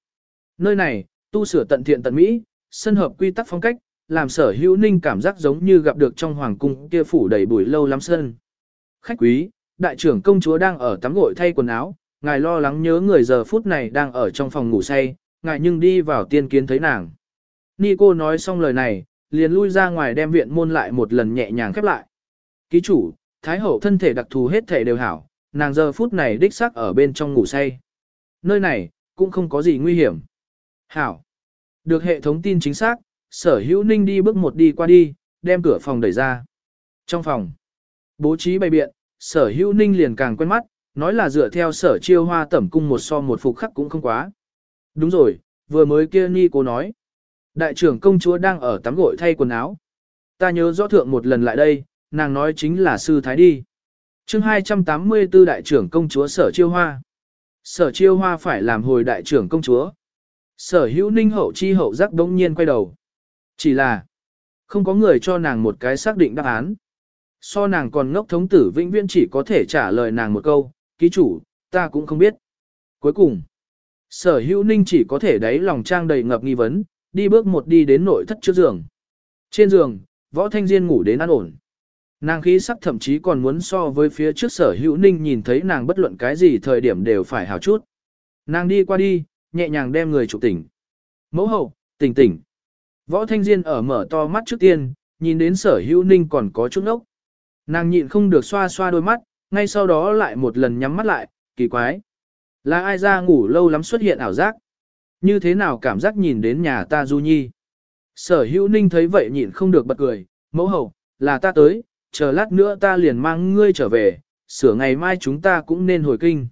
Nơi này, tu sửa tận thiện tận mỹ, sân hợp quy tắc phong cách, làm sở hữu ninh cảm giác giống như gặp được trong hoàng cung kia phủ đầy bụi lâu lắm sân. Khách quý, đại trưởng công chúa đang ở tắm gội thay quần áo, ngài lo lắng nhớ người giờ phút này đang ở trong phòng ngủ say, ngài nhưng đi vào tiên kiến thấy nàng. Ni cô nói xong lời này, liền lui ra ngoài đem viện môn lại một lần nhẹ nhàng khép lại. Ký chủ, Thái hậu thân thể đặc thù hết thể đều hảo, nàng giờ phút này đích xác ở bên trong ngủ say. Nơi này, cũng không có gì nguy hiểm. Hảo. Được hệ thống tin chính xác, sở hữu ninh đi bước một đi qua đi, đem cửa phòng đẩy ra. Trong phòng, bố trí bày biện, sở hữu ninh liền càng quen mắt, nói là dựa theo sở chiêu hoa tẩm cung một so một phục khắc cũng không quá. Đúng rồi, vừa mới kia ni cô nói. Đại trưởng công chúa đang ở tắm gội thay quần áo. Ta nhớ rõ thượng một lần lại đây, nàng nói chính là sư thái đi. chương 284 đại trưởng công chúa sở chiêu hoa. Sở chiêu hoa phải làm hồi đại trưởng công chúa. Sở hữu ninh hậu chi hậu giác đống nhiên quay đầu. Chỉ là, không có người cho nàng một cái xác định đáp án. So nàng còn ngốc thống tử vĩnh viễn chỉ có thể trả lời nàng một câu, ký chủ, ta cũng không biết. Cuối cùng, sở hữu ninh chỉ có thể đáy lòng trang đầy ngập nghi vấn, đi bước một đi đến nội thất trước giường. Trên giường, võ thanh diên ngủ đến an ổn. Nàng khí sắc thậm chí còn muốn so với phía trước sở hữu ninh nhìn thấy nàng bất luận cái gì thời điểm đều phải hào chút. Nàng đi qua đi, nhẹ nhàng đem người trụ tỉnh. Mẫu hậu, tỉnh tỉnh. Võ thanh diên ở mở to mắt trước tiên, nhìn đến sở hữu ninh còn có chút ốc. Nàng nhịn không được xoa xoa đôi mắt, ngay sau đó lại một lần nhắm mắt lại, kỳ quái. Là ai ra ngủ lâu lắm xuất hiện ảo giác? Như thế nào cảm giác nhìn đến nhà ta du nhi? Sở hữu ninh thấy vậy nhịn không được bật cười, mẫu hậu, là ta tới, chờ lát nữa ta liền mang ngươi trở về, sửa ngày mai chúng ta cũng nên hồi kinh.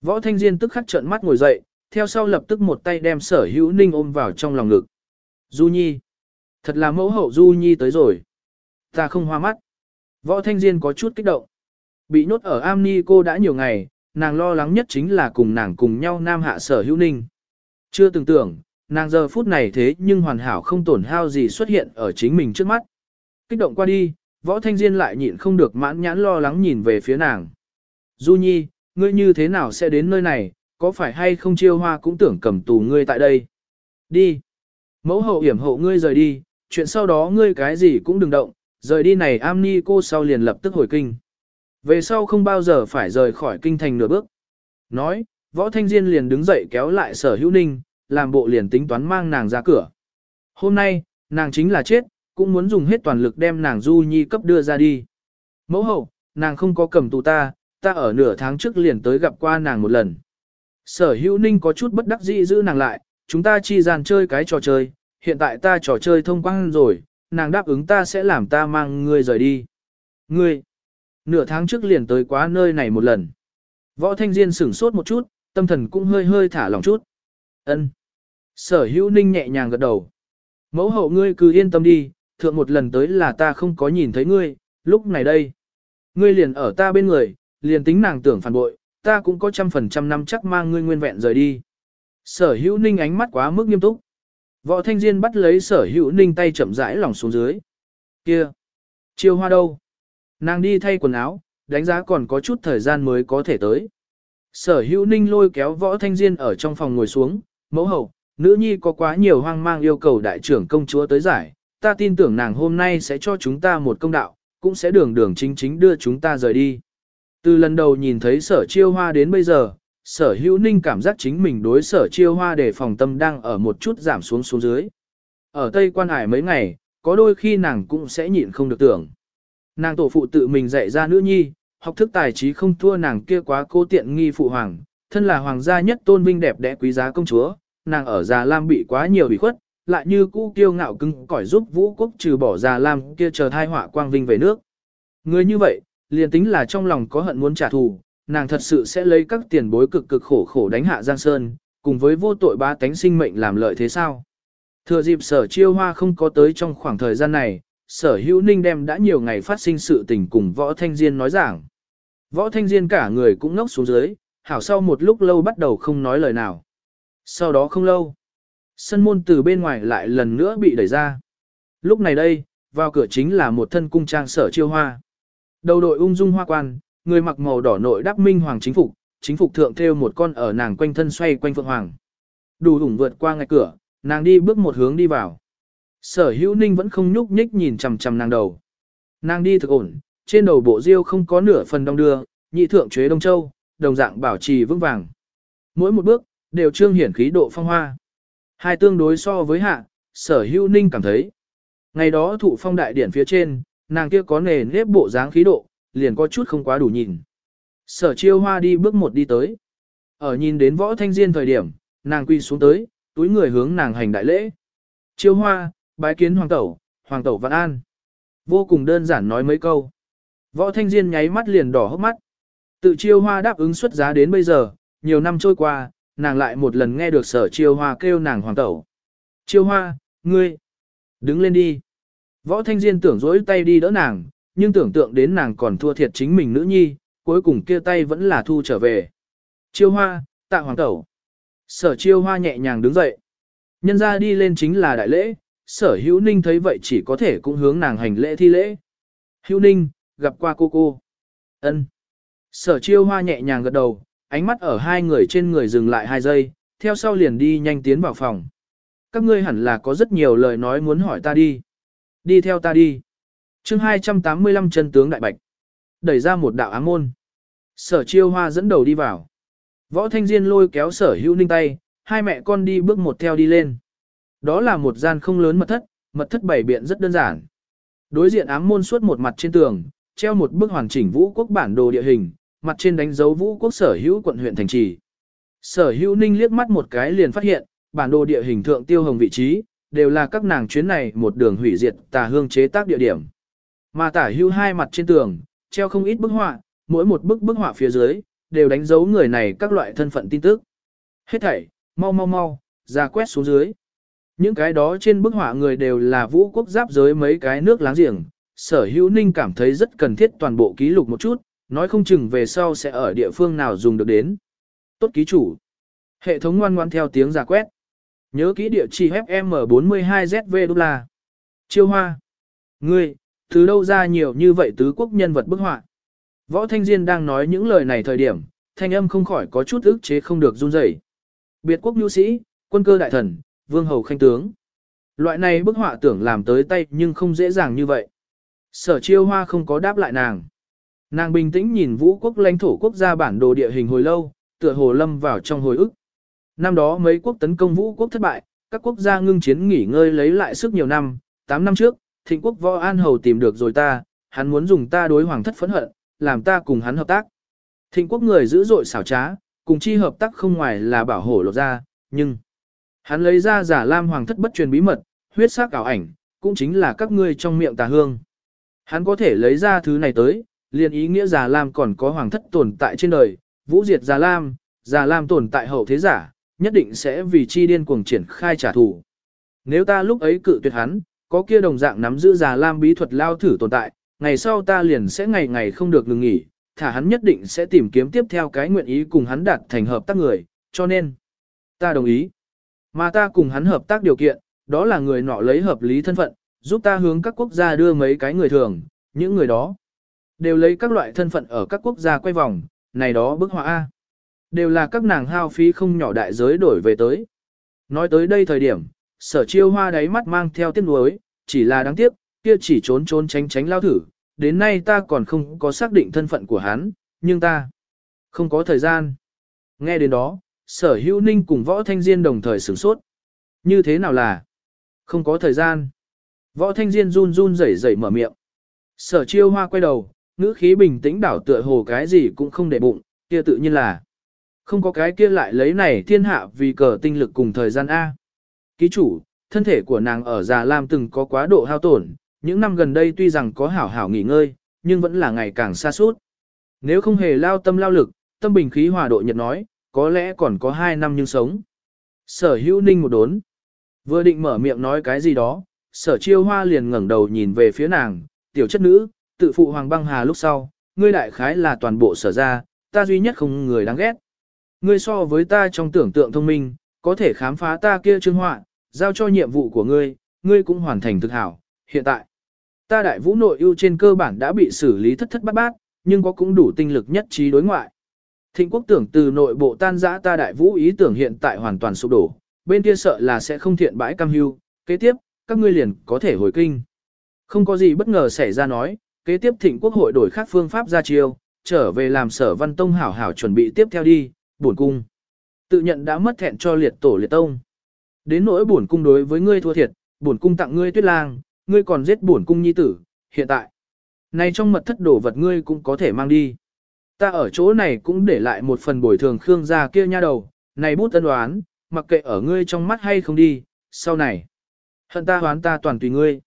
Võ Thanh Diên tức khắc trợn mắt ngồi dậy, theo sau lập tức một tay đem sở hữu ninh ôm vào trong lòng ngực. Du Nhi. Thật là mẫu hậu Du Nhi tới rồi. Ta không hoa mắt. Võ Thanh Diên có chút kích động. Bị nhốt ở am ni cô đã nhiều ngày, nàng lo lắng nhất chính là cùng nàng cùng nhau nam hạ sở hữu ninh. Chưa từng tưởng, nàng giờ phút này thế nhưng hoàn hảo không tổn hao gì xuất hiện ở chính mình trước mắt. Kích động qua đi, võ thanh diên lại nhịn không được mãn nhãn lo lắng nhìn về phía nàng. Du nhi, ngươi như thế nào sẽ đến nơi này, có phải hay không chiêu hoa cũng tưởng cầm tù ngươi tại đây. Đi. Mẫu hậu hiểm hộ ngươi rời đi, chuyện sau đó ngươi cái gì cũng đừng động, rời đi này am ni cô sau liền lập tức hồi kinh. Về sau không bao giờ phải rời khỏi kinh thành nửa bước. Nói, võ thanh diên liền đứng dậy kéo lại sở hữu ninh, làm bộ liền tính toán mang nàng ra cửa. Hôm nay, nàng chính là chết, cũng muốn dùng hết toàn lực đem nàng du nhi cấp đưa ra đi. Mẫu hậu, nàng không có cầm tù ta, ta ở nửa tháng trước liền tới gặp qua nàng một lần. Sở hữu ninh có chút bất đắc dĩ giữ nàng lại, chúng ta chi dàn chơi cái trò chơi, hiện tại ta trò chơi thông quan rồi, nàng đáp ứng ta sẽ làm ta mang ngươi rời đi. Ngươi, nửa tháng trước liền tới quá nơi này một lần. Võ Thanh Diên sửng sốt một chút, tâm thần cũng hơi hơi thả lòng chút. Ân. Sở hữu ninh nhẹ nhàng gật đầu. Mẫu hậu ngươi cứ yên tâm đi, thượng một lần tới là ta không có nhìn thấy ngươi, lúc này đây. Ngươi liền ở ta bên người, liền tính nàng tưởng phản bội, ta cũng có trăm phần trăm năm chắc mang ngươi nguyên vẹn rời đi. Sở hữu ninh ánh mắt quá mức nghiêm túc. Võ thanh diên bắt lấy sở hữu ninh tay chậm rãi lòng xuống dưới. Kia! Chiêu hoa đâu? Nàng đi thay quần áo, đánh giá còn có chút thời gian mới có thể tới. Sở hữu ninh lôi kéo võ thanh diên ở trong phòng ngồi xuống, mẫu hậu, nữ nhi có quá nhiều hoang mang yêu cầu đại trưởng công chúa tới giải, ta tin tưởng nàng hôm nay sẽ cho chúng ta một công đạo, cũng sẽ đường đường chính chính đưa chúng ta rời đi. Từ lần đầu nhìn thấy sở chiêu hoa đến bây giờ, sở hữu ninh cảm giác chính mình đối sở chiêu hoa để phòng tâm đang ở một chút giảm xuống xuống dưới. Ở Tây quan hải mấy ngày, có đôi khi nàng cũng sẽ nhịn không được tưởng. Nàng tổ phụ tự mình dạy ra nữ nhi, học thức tài trí không thua nàng kia quá cố tiện nghi phụ hoàng, thân là hoàng gia nhất tôn vinh đẹp đẽ quý giá công chúa, nàng ở già lam bị quá nhiều bị khuất, lại như cũ kiêu ngạo cưng cỏi giúp vũ quốc trừ bỏ già lam kia chờ thai họa quang vinh về nước. Người như vậy, liền tính là trong lòng có hận muốn trả thù, nàng thật sự sẽ lấy các tiền bối cực cực khổ khổ đánh hạ Giang Sơn, cùng với vô tội ba tánh sinh mệnh làm lợi thế sao. Thừa dịp sở chiêu hoa không có tới trong khoảng thời gian này, sở hữu ninh đem đã nhiều ngày phát sinh sự tình cùng võ thanh diên nói giảng. Võ thanh diên cả người cũng ngốc xuống dưới, hảo sau một lúc lâu bắt đầu không nói lời nào. Sau đó không lâu, sân môn từ bên ngoài lại lần nữa bị đẩy ra. Lúc này đây, vào cửa chính là một thân cung trang sở chiêu hoa. Đầu đội ung dung hoa quan, người mặc màu đỏ nội đắp minh hoàng chính phục, chính phục thượng thêu một con ở nàng quanh thân xoay quanh phượng hoàng. Đủ ủng vượt qua ngạch cửa, nàng đi bước một hướng đi vào. Sở hữu ninh vẫn không nhúc nhích nhìn chằm chằm nàng đầu. Nàng đi thực ổn, trên đầu bộ diêu không có nửa phần đông đưa, nhị thượng chế đông châu, đồng dạng bảo trì vững vàng. Mỗi một bước, đều trương hiển khí độ phong hoa. Hai tương đối so với hạ, sở hữu ninh cảm thấy. Ngày đó thụ phong đại điển phía trên, nàng kia có nề nếp bộ dáng khí độ, liền có chút không quá đủ nhìn. Sở chiêu hoa đi bước một đi tới. Ở nhìn đến võ thanh diên thời điểm, nàng quy xuống tới, túi người hướng nàng hành đại lễ. Chiêu hoa, bái kiến hoàng tẩu, hoàng tẩu vạn an. Vô cùng đơn giản nói mấy câu. Võ thanh diên nháy mắt liền đỏ hốc mắt. Tự chiêu hoa đáp ứng xuất giá đến bây giờ, nhiều năm trôi qua, nàng lại một lần nghe được sở chiêu hoa kêu nàng hoàng tẩu. Chiêu hoa, ngươi, đứng lên đi. Võ thanh diên tưởng dỗi tay đi đỡ nàng, nhưng tưởng tượng đến nàng còn thua thiệt chính mình nữ nhi, cuối cùng kia tay vẫn là thu trở về. Chiêu hoa, tạ hoàng tẩu. Sở chiêu hoa nhẹ nhàng đứng dậy. Nhân ra đi lên chính là đại lễ, sở hữu ninh thấy vậy chỉ có thể cũng hướng nàng hành lễ thi lễ. Hữu ninh, gặp qua cô cô. ân Sở chiêu hoa nhẹ nhàng gật đầu, ánh mắt ở hai người trên người dừng lại hai giây, theo sau liền đi nhanh tiến vào phòng. Các ngươi hẳn là có rất nhiều lời nói muốn hỏi ta đi. Đi theo ta đi. chương 285 chân tướng đại bạch. Đẩy ra một đạo ám môn. Sở chiêu hoa dẫn đầu đi vào. Võ Thanh Diên lôi kéo sở hữu ninh tay, hai mẹ con đi bước một theo đi lên. Đó là một gian không lớn mật thất, mật thất bảy biện rất đơn giản. Đối diện ám môn suốt một mặt trên tường, treo một bức hoàn chỉnh vũ quốc bản đồ địa hình, mặt trên đánh dấu vũ quốc sở hữu quận huyện thành trì. Sở hữu ninh liếc mắt một cái liền phát hiện, bản đồ địa hình thượng tiêu hồng vị trí, đều là các nàng chuyến này một đường hủy diệt tà hương chế tác địa điểm. Mà tả hữu hai mặt trên tường, treo không ít bức họa, mỗi một bức bức họa phía dưới, đều đánh dấu người này các loại thân phận tin tức. Hết thảy, mau mau mau, ra quét xuống dưới. Những cái đó trên bức họa người đều là vũ quốc giáp giới mấy cái nước láng giềng, sở hữu ninh cảm thấy rất cần thiết toàn bộ ký lục một chút, nói không chừng về sau sẽ ở địa phương nào dùng được đến. Tốt ký chủ. Hệ thống ngoan ngoan theo tiếng giả quét. Nhớ kỹ địa chỉ FM42ZV đô la. Chiêu hoa. Ngươi, từ đâu ra nhiều như vậy tứ quốc nhân vật bức họa. Võ Thanh Diên đang nói những lời này thời điểm, thanh âm không khỏi có chút ức chế không được run rẩy. Biệt quốc nhu sĩ, quân cơ đại thần, vương hầu khanh tướng. Loại này bức họa tưởng làm tới tay nhưng không dễ dàng như vậy. Sở chiêu hoa không có đáp lại nàng. Nàng bình tĩnh nhìn vũ quốc lãnh thổ quốc gia bản đồ địa hình hồi lâu, tựa hồ lâm vào trong hồi ức. Năm đó mấy quốc tấn công vũ quốc thất bại, các quốc gia ngưng chiến nghỉ ngơi lấy lại sức nhiều năm, 8 năm trước, thịnh quốc võ an hầu tìm được rồi ta, hắn muốn dùng ta đối hoàng thất phẫn hận, làm ta cùng hắn hợp tác. Thịnh quốc người dữ dội xảo trá, cùng chi hợp tác không ngoài là bảo hộ lột ra, nhưng hắn lấy ra giả lam hoàng thất bất truyền bí mật, huyết sắc ảo ảnh, cũng chính là các ngươi trong miệng tà hương. Hắn có thể lấy ra thứ này tới, liền ý nghĩa giả lam còn có hoàng thất tồn tại trên đời, vũ diệt giả lam, giả lam tồn tại hậu thế giả, nhất định sẽ vì chi điên cuồng triển khai trả thù. Nếu ta lúc ấy cự tuyệt hắn, có kia đồng dạng nắm giữ giả lam bí thuật lao thử tồn tại, ngày sau ta liền sẽ ngày ngày không được ngừng nghỉ, thả hắn nhất định sẽ tìm kiếm tiếp theo cái nguyện ý cùng hắn đạt thành hợp tác người, cho nên, ta đồng ý. Mà ta cùng hắn hợp tác điều kiện, đó là người nọ lấy hợp lý thân phận, giúp ta hướng các quốc gia đưa mấy cái người thường, những người đó, đều lấy các loại thân phận ở các quốc gia quay vòng, này đó bức họa A. Đều là các nàng hao phí không nhỏ đại giới đổi về tới. Nói tới đây thời điểm, sở chiêu hoa đáy mắt mang theo tiếc nuối, chỉ là đáng tiếc, kia chỉ trốn trốn tránh tránh lao thử, đến nay ta còn không có xác định thân phận của hắn, nhưng ta không có thời gian. Nghe đến đó, sở hữu ninh cùng võ thanh diên đồng thời sửng sốt. Như thế nào là không có thời gian. Võ thanh diên run run rẩy rẩy mở miệng. Sở chiêu hoa quay đầu, ngữ khí bình tĩnh đảo tựa hồ cái gì cũng không để bụng, kia tự nhiên là không có cái kia lại lấy này thiên hạ vì cờ tinh lực cùng thời gian A. Ký chủ, thân thể của nàng ở già lam từng có quá độ hao tổn, những năm gần đây tuy rằng có hảo hảo nghỉ ngơi, nhưng vẫn là ngày càng xa suốt. Nếu không hề lao tâm lao lực, tâm bình khí hòa độ nhật nói, có lẽ còn có 2 năm nhưng sống. Sở hữu ninh một đốn. Vừa định mở miệng nói cái gì đó, sở chiêu hoa liền ngẩng đầu nhìn về phía nàng, tiểu chất nữ, tự phụ hoàng băng hà lúc sau, ngươi đại khái là toàn bộ sở ra, ta duy nhất không người đáng ghét. Ngươi so với ta trong tưởng tượng thông minh, có thể khám phá ta kia chương họa, giao cho nhiệm vụ của ngươi, ngươi cũng hoàn thành thực hảo, hiện tại. Ta đại vũ nội ưu trên cơ bản đã bị xử lý thất thất bát bát, nhưng có cũng đủ tinh lực nhất trí đối ngoại. Thịnh quốc tưởng từ nội bộ tan rã ta đại vũ ý tưởng hiện tại hoàn toàn sụp đổ, bên kia sợ là sẽ không thiện bãi cam hưu, kế tiếp, các ngươi liền có thể hồi kinh. Không có gì bất ngờ xảy ra nói, kế tiếp thịnh quốc hội đổi khác phương pháp ra chiêu, trở về làm sở văn tông hảo hảo chuẩn bị tiếp theo đi, bổn cung. Tự nhận đã mất thẹn cho liệt tổ liệt tông. Đến nỗi bổn cung đối với ngươi thua thiệt, bổn cung tặng ngươi tuyết lang, ngươi còn giết bổn cung nhi tử, hiện tại. Này trong mật thất đồ vật ngươi cũng có thể mang đi. Ta ở chỗ này cũng để lại một phần bồi thường Khương gia kia nha đầu, này bút tân đoán, mặc kệ ở ngươi trong mắt hay không đi, sau này. Hận ta hoán ta toàn tùy ngươi.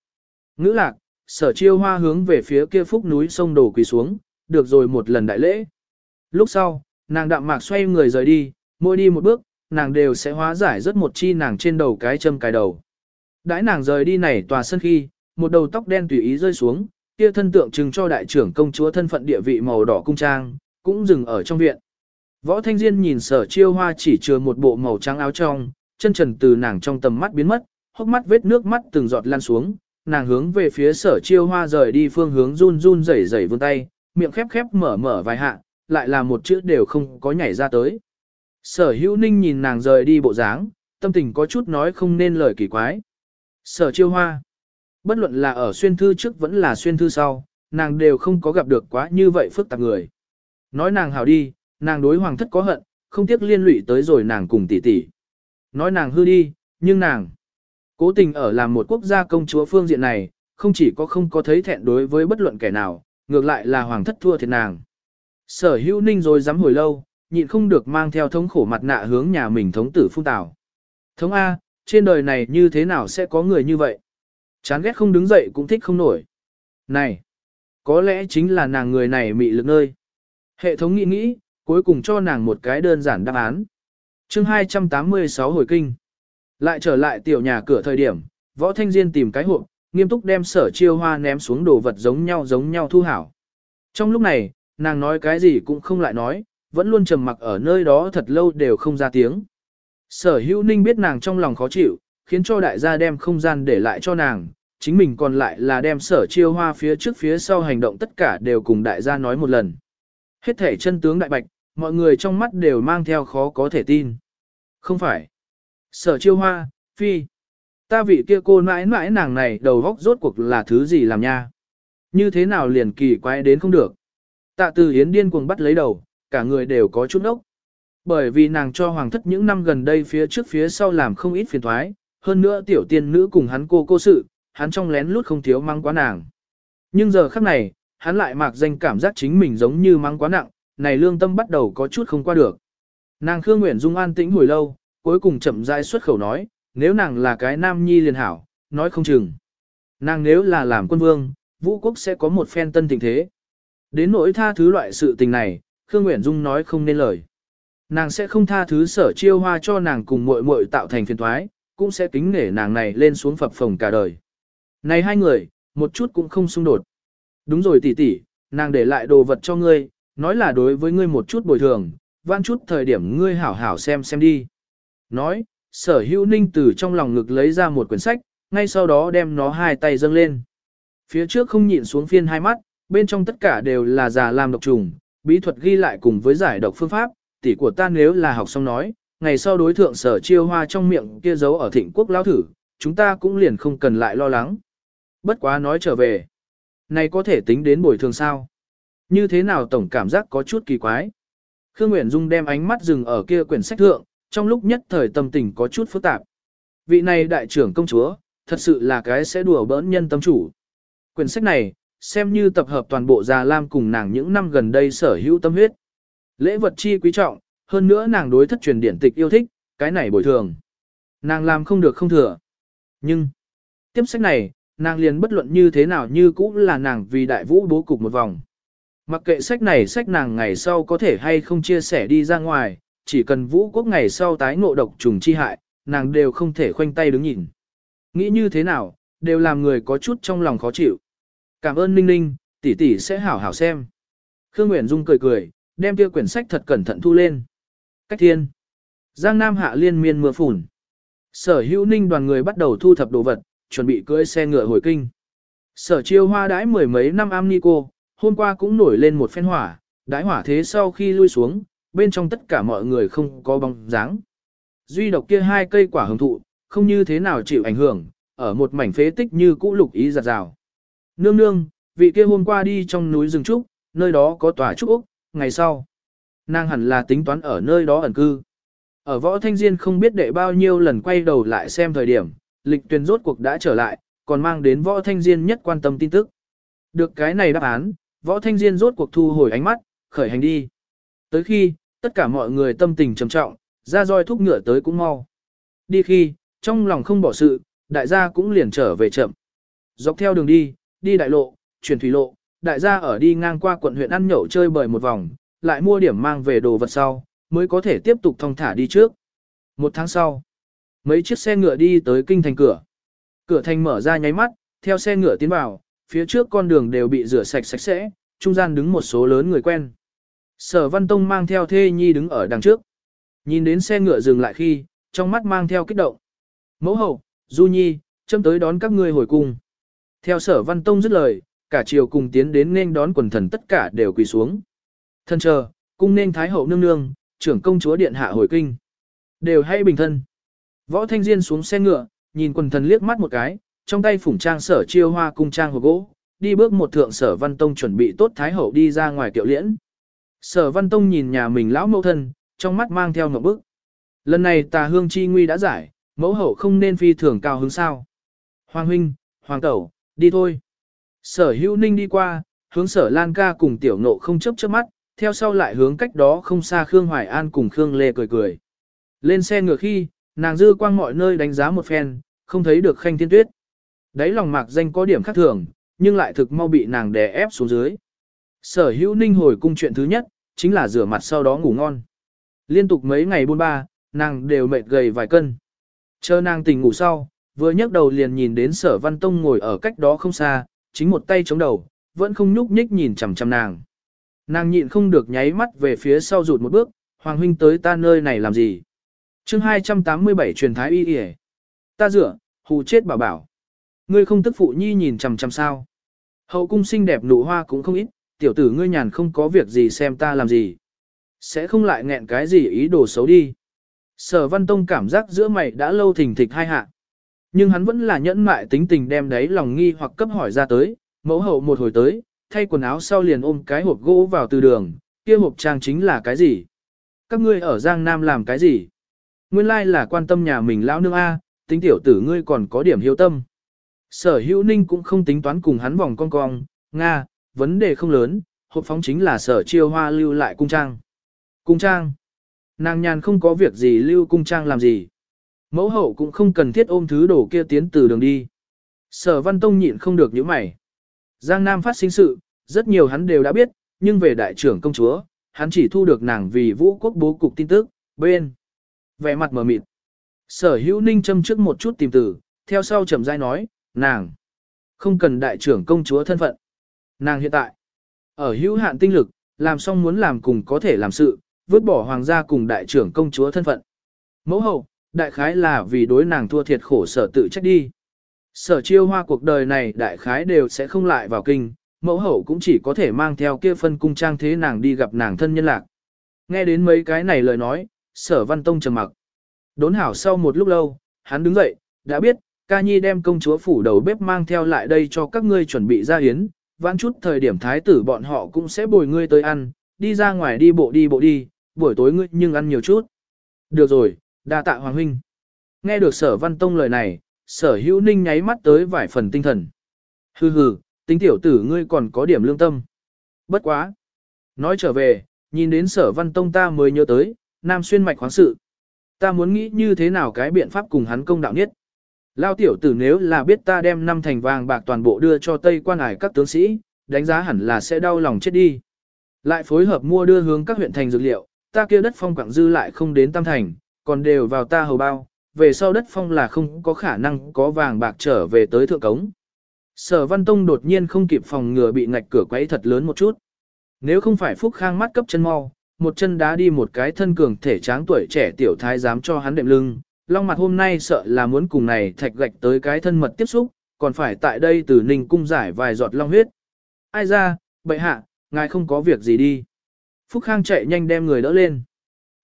Ngữ lạc, sở chiêu hoa hướng về phía kia phúc núi sông đổ quỳ xuống, được rồi một lần đại lễ. Lúc sau, nàng đạm mạc xoay người rời đi, mỗi đi một bước, nàng đều sẽ hóa giải rất một chi nàng trên đầu cái châm cài đầu. Đãi nàng rời đi này tòa sân khi, một đầu tóc đen tùy ý rơi xuống, kia thân tượng trưng cho đại trưởng công chúa thân phận địa vị màu đỏ cung trang, cũng dừng ở trong viện. Võ Thanh Diên nhìn sở chiêu hoa chỉ chừa một bộ màu trắng áo trong, chân trần từ nàng trong tầm mắt biến mất, hốc mắt vết nước mắt từng giọt lan xuống, nàng hướng về phía sở chiêu hoa rời đi phương hướng run run rẩy rẩy vươn tay, miệng khép khép mở mở vài hạ, lại là một chữ đều không có nhảy ra tới. Sở hữu ninh nhìn nàng rời đi bộ dáng, tâm tình có chút nói không nên lời kỳ quái. Sở chiêu hoa. Bất luận là ở xuyên thư trước vẫn là xuyên thư sau, nàng đều không có gặp được quá như vậy phức tạp người. Nói nàng hào đi, nàng đối hoàng thất có hận, không tiếc liên lụy tới rồi nàng cùng tỷ tỷ. Nói nàng hư đi, nhưng nàng cố tình ở làm một quốc gia công chúa phương diện này, không chỉ có không có thấy thẹn đối với bất luận kẻ nào, ngược lại là hoàng thất thua thiệt nàng. Sở hữu ninh rồi dám hồi lâu, nhịn không được mang theo thống khổ mặt nạ hướng nhà mình thống tử phun tào. Thống A, trên đời này như thế nào sẽ có người như vậy? Chán ghét không đứng dậy cũng thích không nổi. Này, có lẽ chính là nàng người này mị lực nơi. Hệ thống nghĩ nghĩ, cuối cùng cho nàng một cái đơn giản đáp án. chương 286 hồi kinh. Lại trở lại tiểu nhà cửa thời điểm, võ thanh diên tìm cái hộp, nghiêm túc đem sở chiêu hoa ném xuống đồ vật giống nhau giống nhau thu hảo. Trong lúc này, nàng nói cái gì cũng không lại nói, vẫn luôn trầm mặc ở nơi đó thật lâu đều không ra tiếng. Sở hữu ninh biết nàng trong lòng khó chịu, khiến cho đại gia đem không gian để lại cho nàng, chính mình còn lại là đem sở chiêu hoa phía trước phía sau hành động tất cả đều cùng đại gia nói một lần. Hết thể chân tướng đại bạch, mọi người trong mắt đều mang theo khó có thể tin. Không phải. Sở chiêu hoa, phi. Ta vị kia cô mãi mãi nàng này đầu góc rốt cuộc là thứ gì làm nha. Như thế nào liền kỳ quái đến không được. Tạ từ hiến điên cuồng bắt lấy đầu, cả người đều có chút ốc. Bởi vì nàng cho hoàng thất những năm gần đây phía trước phía sau làm không ít phiền thoái, hơn nữa tiểu tiên nữ cùng hắn cô cô sự, hắn trong lén lút không thiếu mang quá nàng. Nhưng giờ khắc này, hắn lại mạc danh cảm giác chính mình giống như mang quá nặng, này lương tâm bắt đầu có chút không qua được. Nàng Khương Nguyễn Dung an tĩnh hồi lâu, cuối cùng chậm rãi xuất khẩu nói, nếu nàng là cái nam nhi liền hảo, nói không chừng. Nàng nếu là làm quân vương, vũ quốc sẽ có một phen tân tình thế. Đến nỗi tha thứ loại sự tình này, Khương Nguyễn Dung nói không nên lời. Nàng sẽ không tha thứ sở chiêu hoa cho nàng cùng muội muội tạo thành phiền thoái, cũng sẽ kính nể nàng này lên xuống phập phồng cả đời. Này hai người, một chút cũng không xung đột. Đúng rồi tỷ tỷ, nàng để lại đồ vật cho ngươi, nói là đối với ngươi một chút bồi thường, van chút thời điểm ngươi hảo hảo xem xem đi. Nói, sở hữu ninh từ trong lòng ngực lấy ra một quyển sách, ngay sau đó đem nó hai tay dâng lên. Phía trước không nhịn xuống phiên hai mắt, bên trong tất cả đều là già làm độc trùng, bí thuật ghi lại cùng với giải độc phương pháp, tỷ của ta nếu là học xong nói, ngày sau đối thượng sở chiêu hoa trong miệng kia giấu ở thịnh quốc lao thử, chúng ta cũng liền không cần lại lo lắng. Bất quá nói trở về, này có thể tính đến bồi thường sao? Như thế nào tổng cảm giác có chút kỳ quái? Khương Nguyễn Dung đem ánh mắt dừng ở kia quyển sách thượng, trong lúc nhất thời tâm tình có chút phức tạp. Vị này đại trưởng công chúa, thật sự là cái sẽ đùa bỡn nhân tâm chủ. Quyển sách này, xem như tập hợp toàn bộ già lam cùng nàng những năm gần đây sở hữu tâm huyết. Lễ vật chi quý trọng, hơn nữa nàng đối thất truyền điển tịch yêu thích, cái này bồi thường. Nàng làm không được không thừa. Nhưng, tiếp sách này, nàng liền bất luận như thế nào như cũng là nàng vì đại vũ bố cục một vòng. Mặc kệ sách này sách nàng ngày sau có thể hay không chia sẻ đi ra ngoài, chỉ cần vũ quốc ngày sau tái ngộ độc trùng chi hại, nàng đều không thể khoanh tay đứng nhìn. Nghĩ như thế nào, đều làm người có chút trong lòng khó chịu. Cảm ơn Ninh Ninh, tỷ tỷ sẽ hảo hảo xem. Khương Nguyễn Dung cười cười, đem kia quyển sách thật cẩn thận thu lên. Cách thiên. Giang Nam hạ liên miên mưa phùn. Sở hữu ninh đoàn người bắt đầu thu thập đồ vật, chuẩn bị cưỡi xe ngựa hồi kinh. Sở chiêu hoa đãi mười mấy năm am ni cô, hôm qua cũng nổi lên một phen hỏa, đãi hỏa thế sau khi lui xuống, bên trong tất cả mọi người không có bóng dáng. Duy độc kia hai cây quả hồng thụ, không như thế nào chịu ảnh hưởng, ở một mảnh phế tích như cũ lục ý giặt rào. Nương nương, vị kia hôm qua đi trong núi rừng trúc, nơi đó có tòa trúc Úc, ngày sau. Nàng hẳn là tính toán ở nơi đó ẩn cư. Ở võ thanh diên không biết đệ bao nhiêu lần quay đầu lại xem thời điểm, lịch tuyển rốt cuộc đã trở lại, còn mang đến võ thanh diên nhất quan tâm tin tức. Được cái này đáp án, võ thanh diên rốt cuộc thu hồi ánh mắt, khởi hành đi. Tới khi, tất cả mọi người tâm tình trầm trọng, ra roi thúc ngựa tới cũng mau. Đi khi, trong lòng không bỏ sự, đại gia cũng liền trở về chậm. Dọc theo đường đi, đi đại lộ, chuyển thủy lộ, đại gia ở đi ngang qua quận huyện ăn nhậu chơi bời một vòng, lại mua điểm mang về đồ vật sau, mới có thể tiếp tục thong thả đi trước. Một tháng sau, mấy chiếc xe ngựa đi tới kinh thành cửa. Cửa thành mở ra nháy mắt, theo xe ngựa tiến vào, phía trước con đường đều bị rửa sạch sạch sẽ, trung gian đứng một số lớn người quen. Sở Văn Tông mang theo Thê Nhi đứng ở đằng trước. Nhìn đến xe ngựa dừng lại khi, trong mắt mang theo kích động. Mẫu hậu, Du Nhi, châm tới đón các ngươi hồi cung. Theo sở Văn Tông dứt lời, cả triều cùng tiến đến nên đón quần thần tất cả đều quỳ xuống. Thân chờ, cung nên Thái hậu nương nương, trưởng công chúa điện hạ hồi kinh. Đều hay bình thân. Võ Thanh Diên xuống xe ngựa, nhìn quần thần liếc mắt một cái, trong tay phủng trang sở chiêu hoa cung trang hồ gỗ, đi bước một thượng sở văn tông chuẩn bị tốt thái hậu đi ra ngoài tiểu liễn. Sở văn tông nhìn nhà mình lão mẫu thân, trong mắt mang theo một bức. Lần này tà hương chi nguy đã giải, mẫu hậu không nên phi thường cao hứng sao. Hoàng huynh, hoàng tẩu, đi thôi. Sở hữu ninh đi qua, hướng sở lan ca cùng tiểu nộ không chấp chớp mắt, theo sau lại hướng cách đó không xa Khương Hoài An cùng Khương Lê cười cười. Lên xe ngựa khi, nàng dư quang mọi nơi đánh giá một phen, không thấy được khanh thiên tuyết. Đấy lòng mạc danh có điểm khác thường, nhưng lại thực mau bị nàng đè ép xuống dưới. Sở hữu ninh hồi cung chuyện thứ nhất, chính là rửa mặt sau đó ngủ ngon. Liên tục mấy ngày buôn ba, nàng đều mệt gầy vài cân. Chờ nàng tỉnh ngủ sau, vừa nhấc đầu liền nhìn đến sở văn tông ngồi ở cách đó không xa, chính một tay chống đầu, vẫn không nhúc nhích nhìn chằm chằm nàng. Nàng nhịn không được nháy mắt về phía sau rụt một bước, Hoàng huynh tới ta nơi này làm gì? chương 287 truyền thái y y Ta rửa hù chết bảo bảo. Ngươi không tức phụ nhi nhìn chằm chằm sao. Hậu cung xinh đẹp nụ hoa cũng không ít, tiểu tử ngươi nhàn không có việc gì xem ta làm gì. Sẽ không lại nghẹn cái gì ý đồ xấu đi. Sở văn tông cảm giác giữa mày đã lâu thình thịch hai hạ. Nhưng hắn vẫn là nhẫn mại tính tình đem đấy lòng nghi hoặc cấp hỏi ra tới, mẫu hậu một hồi tới, thay quần áo sau liền ôm cái hộp gỗ vào từ đường, kia hộp trang chính là cái gì? Các ngươi ở Giang Nam làm cái gì? Nguyên lai là quan tâm nhà mình lão nương A, tính tiểu tử ngươi còn có điểm hiếu tâm. Sở hữu ninh cũng không tính toán cùng hắn vòng con cong, Nga, vấn đề không lớn, hộp phóng chính là sở chiêu hoa lưu lại cung trang. Cung trang. Nàng nhàn không có việc gì lưu cung trang làm gì. Mẫu hậu cũng không cần thiết ôm thứ đồ kia tiến từ đường đi. Sở văn tông nhịn không được những mày. Giang Nam phát sinh sự, rất nhiều hắn đều đã biết, nhưng về đại trưởng công chúa, hắn chỉ thu được nàng vì vũ quốc bố cục tin tức, bên. Vẻ mặt mờ mịt. Sở hữu ninh châm trước một chút tìm từ, theo sau trầm dai nói, nàng. Không cần đại trưởng công chúa thân phận. Nàng hiện tại, ở hữu hạn tinh lực, làm xong muốn làm cùng có thể làm sự, vứt bỏ hoàng gia cùng đại trưởng công chúa thân phận. Mẫu hậu, đại khái là vì đối nàng thua thiệt khổ sở tự trách đi. Sở chiêu hoa cuộc đời này đại khái đều sẽ không lại vào kinh, mẫu hậu cũng chỉ có thể mang theo kia phân cung trang thế nàng đi gặp nàng thân nhân lạc. Nghe đến mấy cái này lời nói, sở văn tông trầm mặc. Đốn hảo sau một lúc lâu, hắn đứng dậy, đã biết, ca nhi đem công chúa phủ đầu bếp mang theo lại đây cho các ngươi chuẩn bị ra yến vãn chút thời điểm thái tử bọn họ cũng sẽ bồi ngươi tới ăn, đi ra ngoài đi bộ đi bộ đi, buổi tối ngươi nhưng ăn nhiều chút. Được rồi, đa tạ hoàng huynh. Nghe được sở văn tông lời này, sở hữu ninh nháy mắt tới vài phần tinh thần. Hừ hừ, tính tiểu tử ngươi còn có điểm lương tâm. Bất quá. Nói trở về, nhìn đến sở văn tông ta mới nhớ tới, nam xuyên mạch khoáng sự. Ta muốn nghĩ như thế nào cái biện pháp cùng hắn công đạo nhất. Lao tiểu tử nếu là biết ta đem năm thành vàng bạc toàn bộ đưa cho Tây quan ải các tướng sĩ, đánh giá hẳn là sẽ đau lòng chết đi. Lại phối hợp mua đưa hướng các huyện thành dược liệu, ta kia đất phong quảng dư lại không đến tam thành, còn đều vào ta hầu bao, về sau đất phong là không có khả năng có vàng bạc trở về tới thượng cống. Sở Văn Tông đột nhiên không kịp phòng ngừa bị ngạch cửa quấy thật lớn một chút. Nếu không phải Phúc Khang mắt cấp chân mau, một chân đá đi một cái thân cường thể tráng tuổi trẻ tiểu thái dám cho hắn đệm lưng, long mặt hôm nay sợ là muốn cùng này thạch gạch tới cái thân mật tiếp xúc, còn phải tại đây từ ninh cung giải vài giọt long huyết. Ai ra, bệ hạ, ngài không có việc gì đi. Phúc Khang chạy nhanh đem người đỡ lên.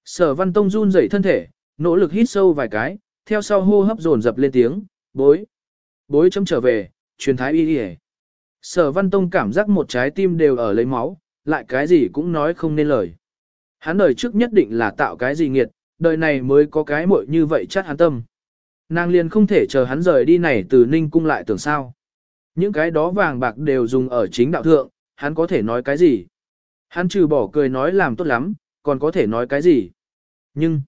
Sở Văn Tông run rẩy thân thể, nỗ lực hít sâu vài cái, theo sau hô hấp dồn dập lên tiếng, bối. Bối chấm trở về, truyền thái y đi Sở Văn Tông cảm giác một trái tim đều ở lấy máu, lại cái gì cũng nói không nên lời. Hắn đời trước nhất định là tạo cái gì nghiệt, đời này mới có cái muội như vậy chắc hắn tâm. Nàng liền không thể chờ hắn rời đi này từ ninh cung lại tưởng sao. Những cái đó vàng bạc đều dùng ở chính đạo thượng, hắn có thể nói cái gì. Hắn trừ bỏ cười nói làm tốt lắm, còn có thể nói cái gì. Nhưng,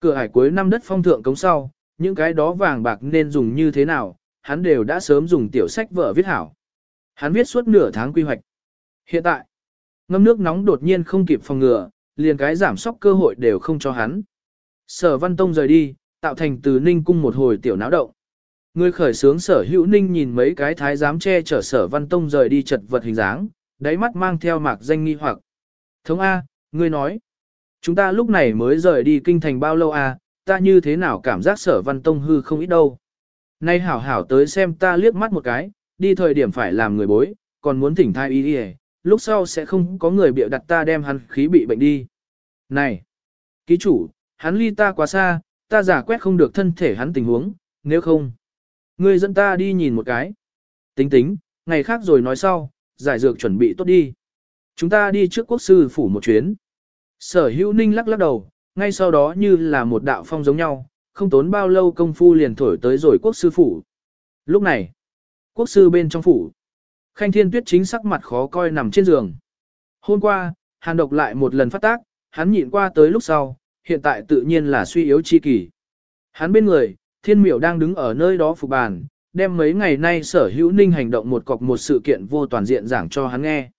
cửa hải cuối năm đất phong thượng cống sau, những cái đó vàng bạc nên dùng như thế nào, hắn đều đã sớm dùng tiểu sách vợ viết hảo. Hắn viết suốt nửa tháng quy hoạch. Hiện tại, ngâm nước nóng đột nhiên không kịp phòng ngừa, liền cái giảm sóc cơ hội đều không cho hắn. Sở Văn Tông rời đi, tạo thành từ Ninh cung một hồi tiểu náo động. Người khởi sướng sở hữu ninh nhìn mấy cái thái giám che chở sở Văn Tông rời đi chật vật hình dáng, đáy mắt mang theo mạc danh nghi hoặc. Thống A, ngươi nói, chúng ta lúc này mới rời đi kinh thành bao lâu A, ta như thế nào cảm giác sở Văn Tông hư không ít đâu. Nay hảo hảo tới xem ta liếc mắt một cái, đi thời điểm phải làm người bối, còn muốn thỉnh thai y đi lúc sau sẽ không có người bịa đặt ta đem hắn khí bị bệnh đi. Này, ký chủ, hắn ly ta quá xa, ta giả quét không được thân thể hắn tình huống, nếu không, ngươi dẫn ta đi nhìn một cái. Tính tính, ngày khác rồi nói sau, giải dược chuẩn bị tốt đi. Chúng ta đi trước quốc sư phủ một chuyến. Sở hữu ninh lắc lắc đầu, ngay sau đó như là một đạo phong giống nhau, không tốn bao lâu công phu liền thổi tới rồi quốc sư phủ. Lúc này, quốc sư bên trong phủ, khanh thiên tuyết chính sắc mặt khó coi nằm trên giường. Hôm qua, hàn độc lại một lần phát tác, hắn nhịn qua tới lúc sau, hiện tại tự nhiên là suy yếu chi kỳ. Hắn bên người, thiên miểu đang đứng ở nơi đó phục bàn, đem mấy ngày nay sở hữu ninh hành động một cọc một sự kiện vô toàn diện giảng cho hắn nghe.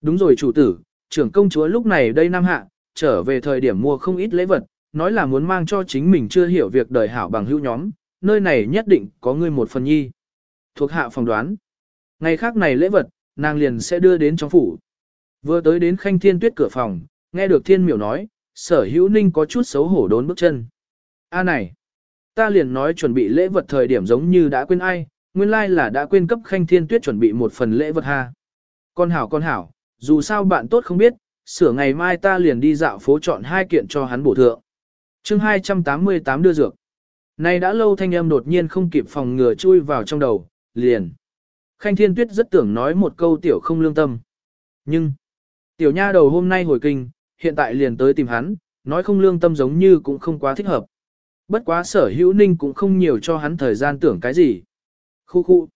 Đúng rồi chủ tử, trưởng công chúa lúc này đây năm hạ, trở về thời điểm mua không ít lễ vật, nói là muốn mang cho chính mình chưa hiểu việc đời hảo bằng hữu nhóm, nơi này nhất định có ngươi một phần nhi. Thuộc hạ phòng đoán. Ngày khác này lễ vật, nàng liền sẽ đưa đến trong phủ. Vừa tới đến khanh thiên tuyết cửa phòng, nghe được thiên miểu nói, sở hữu ninh có chút xấu hổ đốn bước chân. A này, ta liền nói chuẩn bị lễ vật thời điểm giống như đã quên ai, nguyên lai là đã quên cấp khanh thiên tuyết chuẩn bị một phần lễ vật ha. Con hảo con hảo, dù sao bạn tốt không biết, sửa ngày mai ta liền đi dạo phố chọn hai kiện cho hắn bổ thượng. chương 288 đưa dược. Này đã lâu thanh âm đột nhiên không kịp phòng ngừa chui vào trong đầu, liền. Khanh Thiên Tuyết rất tưởng nói một câu tiểu không lương tâm. Nhưng, tiểu nha đầu hôm nay hồi kinh, hiện tại liền tới tìm hắn, nói không lương tâm giống như cũng không quá thích hợp. Bất quá sở hữu ninh cũng không nhiều cho hắn thời gian tưởng cái gì. Khu khu.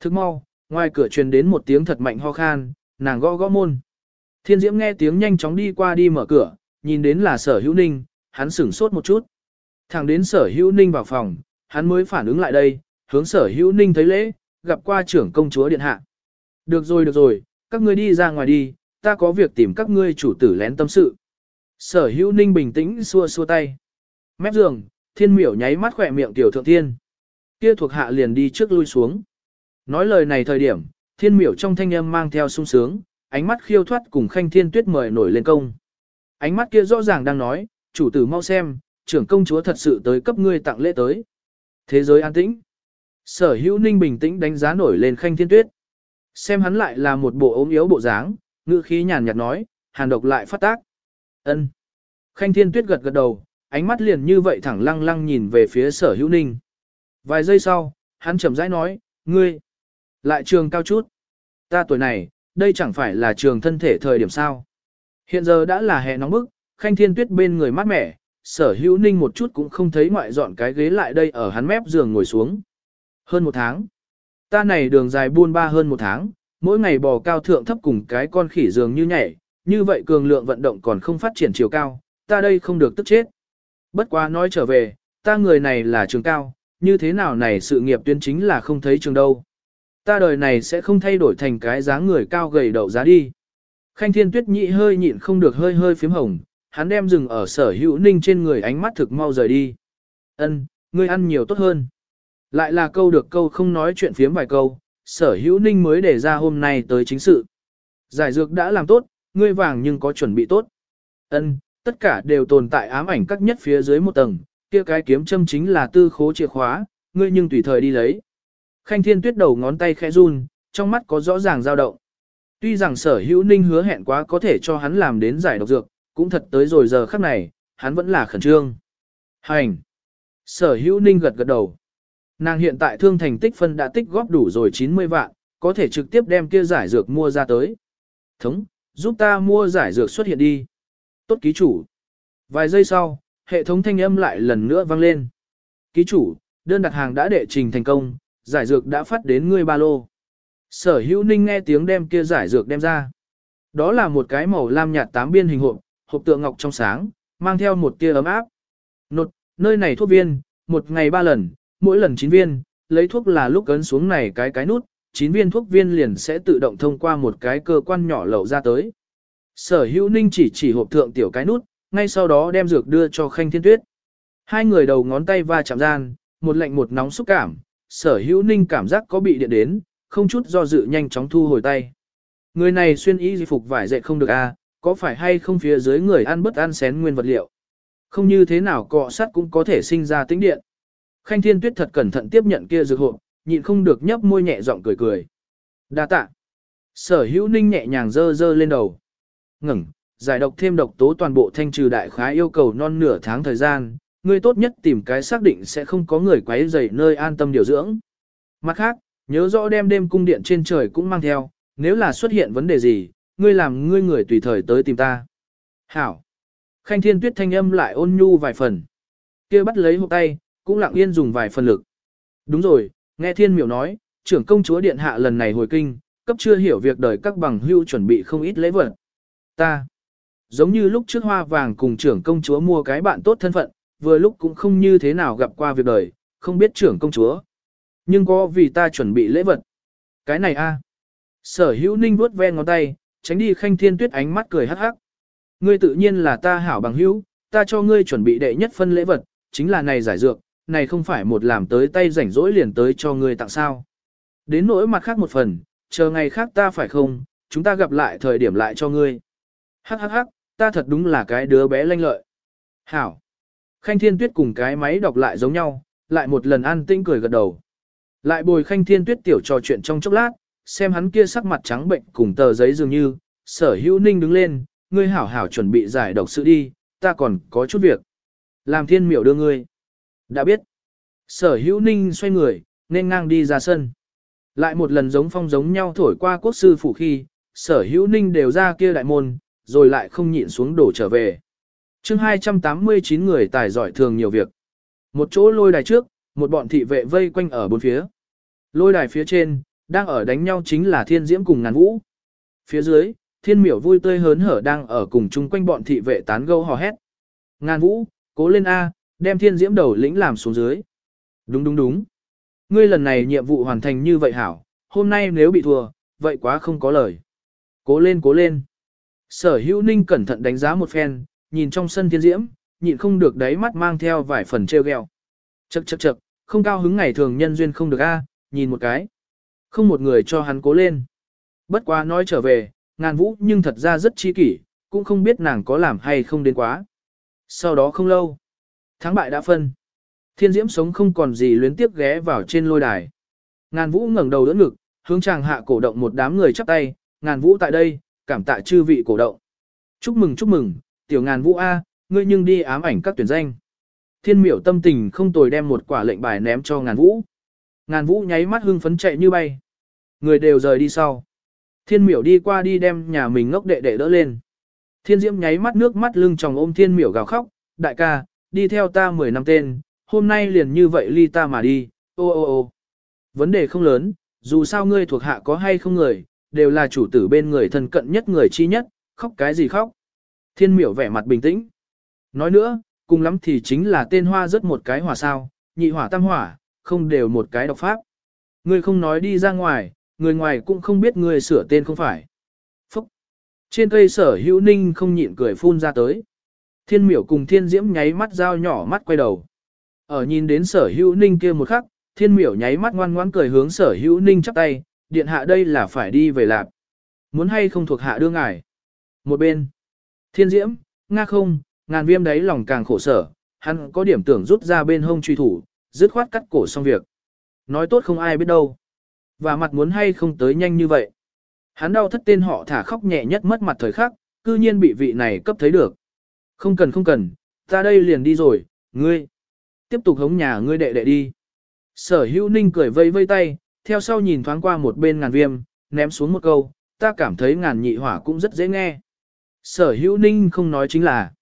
Thức mau, ngoài cửa truyền đến một tiếng thật mạnh ho khan, nàng gõ gõ môn. Thiên Diễm nghe tiếng nhanh chóng đi qua đi mở cửa, nhìn đến là sở hữu ninh, hắn sửng sốt một chút. Thẳng đến sở hữu ninh vào phòng, hắn mới phản ứng lại đây, hướng sở hữu ninh thấy lễ, gặp qua trưởng công chúa điện hạ. Được rồi được rồi, các ngươi đi ra ngoài đi, ta có việc tìm các ngươi chủ tử lén tâm sự. Sở hữu ninh bình tĩnh xua xua tay. Mép giường, thiên miểu nháy mắt khỏe miệng tiểu thượng thiên. Kia thuộc hạ liền đi trước lui xuống. Nói lời này thời điểm, thiên miểu trong thanh âm mang theo sung sướng, ánh mắt khiêu thoát cùng khanh thiên tuyết mời nổi lên công. Ánh mắt kia rõ ràng đang nói, chủ tử mau xem, trưởng công chúa thật sự tới cấp ngươi tặng lễ tới. Thế giới an tĩnh. Sở hữu ninh bình tĩnh đánh giá nổi lên khanh thiên tuyết. Xem hắn lại là một bộ ốm yếu bộ dáng, ngữ khí nhàn nhạt nói, hàn độc lại phát tác. ân Khanh thiên tuyết gật gật đầu, ánh mắt liền như vậy thẳng lăng lăng nhìn về phía sở hữu ninh. Vài giây sau, hắn chậm rãi nói, ngươi, lại trường cao chút. Ta tuổi này, đây chẳng phải là trường thân thể thời điểm sao. Hiện giờ đã là hè nóng bức, khanh thiên tuyết bên người mát mẻ, sở hữu ninh một chút cũng không thấy ngoại dọn cái ghế lại đây ở hắn mép giường ngồi xuống. Hơn một tháng. Ta này đường dài buôn ba hơn một tháng, mỗi ngày bò cao thượng thấp cùng cái con khỉ giường như nhảy, như vậy cường lượng vận động còn không phát triển chiều cao, ta đây không được tức chết. Bất quá nói trở về, ta người này là trường cao, như thế nào này sự nghiệp tuyên chính là không thấy trường đâu. Ta đời này sẽ không thay đổi thành cái dáng người cao gầy đậu giá đi. Khanh thiên tuyết nhị hơi nhịn không được hơi hơi phím hồng, hắn đem rừng ở sở hữu ninh trên người ánh mắt thực mau rời đi. Ân, ngươi ăn nhiều tốt hơn. Lại là câu được câu không nói chuyện phiếm vài câu, sở hữu ninh mới để ra hôm nay tới chính sự. Giải dược đã làm tốt, ngươi vàng nhưng có chuẩn bị tốt. Ân, tất cả đều tồn tại ám ảnh các nhất phía dưới một tầng, kia cái kiếm châm chính là tư khố chìa khóa, ngươi nhưng tùy thời đi lấy. Khanh Thiên Tuyết đầu ngón tay khẽ run, trong mắt có rõ ràng dao động. Tuy rằng sở hữu ninh hứa hẹn quá có thể cho hắn làm đến giải độc dược, cũng thật tới rồi giờ khắc này, hắn vẫn là khẩn trương. Hành! Sở hữu ninh gật gật đầu. Nàng hiện tại thương thành tích phân đã tích góp đủ rồi 90 vạn, có thể trực tiếp đem kia giải dược mua ra tới. Thống, giúp ta mua giải dược xuất hiện đi. Tốt ký chủ. Vài giây sau, hệ thống thanh âm lại lần nữa vang lên. Ký chủ, đơn đặt hàng đã đệ trình thành công, giải dược đã phát đến ngươi ba lô. Sở hữu ninh nghe tiếng đem kia giải dược đem ra. Đó là một cái màu lam nhạt tám biên hình hộp, hộp tượng ngọc trong sáng, mang theo một tia ấm áp. Nột, nơi này thuốc viên, một ngày ba lần, mỗi lần chín viên, lấy thuốc là lúc ấn xuống này cái cái nút, chín viên thuốc viên liền sẽ tự động thông qua một cái cơ quan nhỏ lậu ra tới. Sở hữu ninh chỉ chỉ hộp thượng tiểu cái nút, ngay sau đó đem dược đưa cho khanh thiên tuyết. Hai người đầu ngón tay va chạm gian, một lạnh một nóng xúc cảm, sở hữu ninh cảm giác có bị điện đến, không chút do dự nhanh chóng thu hồi tay. Người này xuyên y phục vải dệt không được à, có phải hay không phía dưới người ăn bất ăn xén nguyên vật liệu. Không như thế nào cọ sắt cũng có thể sinh ra tính điện. Khanh Thiên Tuyết thật cẩn thận tiếp nhận kia dược hộp, nhịn không được nhấp môi nhẹ giọng cười cười. Đa tạ. Sở hữu ninh nhẹ nhàng dơ dơ lên đầu. Ngừng, giải độc thêm độc tố toàn bộ thanh trừ đại khái yêu cầu non nửa tháng thời gian, ngươi tốt nhất tìm cái xác định sẽ không có người quấy rầy nơi an tâm điều dưỡng. Mặt khác, nhớ rõ đem đêm cung điện trên trời cũng mang theo, nếu là xuất hiện vấn đề gì, ngươi làm ngươi người tùy thời tới tìm ta. Hảo. Khanh thiên tuyết thanh âm lại ôn nhu vài phần. kia bắt lấy hộp tay, cũng lặng yên dùng vài phần lực. Đúng rồi, nghe thiên miểu nói, trưởng công chúa điện hạ lần này hồi kinh, cấp chưa hiểu việc đời các bằng hưu chuẩn bị không ít lễ vật. Ta. Giống như lúc trước hoa vàng cùng trưởng công chúa mua cái bạn tốt thân phận, vừa lúc cũng không như thế nào gặp qua việc đời, không biết trưởng công chúa. Nhưng có vì ta chuẩn bị lễ vật. Cái này a. Sở hữu ninh vuốt ven ngón tay, tránh đi khanh thiên tuyết ánh mắt cười hắc hắc. Ngươi tự nhiên là ta hảo bằng hữu, ta cho ngươi chuẩn bị đệ nhất phân lễ vật, chính là này giải dược, này không phải một làm tới tay rảnh rỗi liền tới cho ngươi tặng sao. Đến nỗi mặt khác một phần, chờ ngày khác ta phải không, chúng ta gặp lại thời điểm lại cho ngươi. Hắc hắc hắc, ta thật đúng là cái đứa bé lanh lợi. Hảo. Khanh Thiên Tuyết cùng cái máy đọc lại giống nhau, lại một lần an tĩnh cười gật đầu. Lại bồi Khanh Thiên Tuyết tiểu trò chuyện trong chốc lát, xem hắn kia sắc mặt trắng bệnh cùng tờ giấy dường như, sở hữu ninh đứng lên, ngươi hảo hảo chuẩn bị giải độc sự đi, ta còn có chút việc. Làm thiên miểu đưa ngươi. Đã biết. Sở hữu ninh xoay người, nên ngang đi ra sân. Lại một lần giống phong giống nhau thổi qua quốc sư phủ khi, sở hữu ninh đều ra kia đại môn, rồi lại không nhịn xuống đổ trở về. chương 289 người tài giỏi thường nhiều việc. Một chỗ lôi đài trước, một bọn thị vệ vây quanh ở bốn phía. Lôi đài phía trên, đang ở đánh nhau chính là thiên diễm cùng ngàn vũ. Phía dưới, thiên miểu vui tươi hớn hở đang ở cùng chung quanh bọn thị vệ tán gâu hò hét. Ngàn vũ, cố lên A, đem thiên diễm đầu lĩnh làm xuống dưới. Đúng đúng đúng. Ngươi lần này nhiệm vụ hoàn thành như vậy hảo, hôm nay nếu bị thua, vậy quá không có lời. Cố lên cố lên. Sở hữu ninh cẩn thận đánh giá một phen, nhìn trong sân thiên diễm, nhịn không được đáy mắt mang theo vài phần treo gheo. Chậc chậc chậc, không cao hứng ngày thường nhân duyên không được a, nhìn một cái. Không một người cho hắn cố lên. Bất quá nói trở về, ngàn vũ nhưng thật ra rất chi kỷ, cũng không biết nàng có làm hay không đến quá. Sau đó không lâu, thắng bại đã phân. Thiên diễm sống không còn gì luyến tiếp ghé vào trên lôi đài. Ngàn vũ ngẩng đầu đỡ ngực, hướng chàng hạ cổ động một đám người chắp tay, ngàn vũ tại đây, cảm tạ chư vị cổ động. Chúc mừng chúc mừng, tiểu ngàn vũ A, ngươi nhưng đi ám ảnh các tuyển danh. Thiên miểu tâm tình không tồi đem một quả lệnh bài ném cho ngàn vũ. Ngàn vũ nháy mắt hưng phấn chạy như bay. Người đều rời đi sau. Thiên miểu đi qua đi đem nhà mình ngốc đệ đệ đỡ lên. Thiên diễm nháy mắt nước mắt lưng tròng ôm thiên miểu gào khóc. Đại ca, đi theo ta 10 năm tên, hôm nay liền như vậy ly ta mà đi, ô ô ô. Vấn đề không lớn, dù sao ngươi thuộc hạ có hay không người, đều là chủ tử bên người thân cận nhất người chi nhất, khóc cái gì khóc. Thiên miểu vẻ mặt bình tĩnh. Nói nữa, cùng lắm thì chính là tên hoa rất một cái hỏa sao, nhị hỏa tam hỏa, không đều một cái độc pháp. Ngươi không nói đi ra ngoài, người ngoài cũng không biết ngươi sửa tên không phải. Phúc! Trên cây sở hữu ninh không nhịn cười phun ra tới. Thiên miểu cùng thiên diễm nháy mắt dao nhỏ mắt quay đầu. Ở nhìn đến sở hữu ninh kia một khắc, thiên miểu nháy mắt ngoan ngoãn cười hướng sở hữu ninh chắp tay, điện hạ đây là phải đi về lạp. Muốn hay không thuộc hạ đưa ngài. Một bên, thiên diễm, nga không, ngàn viêm đấy lòng càng khổ sở, hắn có điểm tưởng rút ra bên hông truy thủ, dứt khoát cắt cổ xong việc. Nói tốt không ai biết đâu. Và mặt muốn hay không tới nhanh như vậy. Hắn đau thất tên họ thả khóc nhẹ nhất mất mặt thời khắc, cư nhiên bị vị này cấp thấy được. Không cần không cần, ta đây liền đi rồi, ngươi. Tiếp tục hống nhà ngươi đệ đệ đi. Sở hữu ninh cười vây vây tay, theo sau nhìn thoáng qua một bên ngàn viêm, ném xuống một câu, ta cảm thấy ngàn nhị hỏa cũng rất dễ nghe. Sở hữu ninh không nói chính là,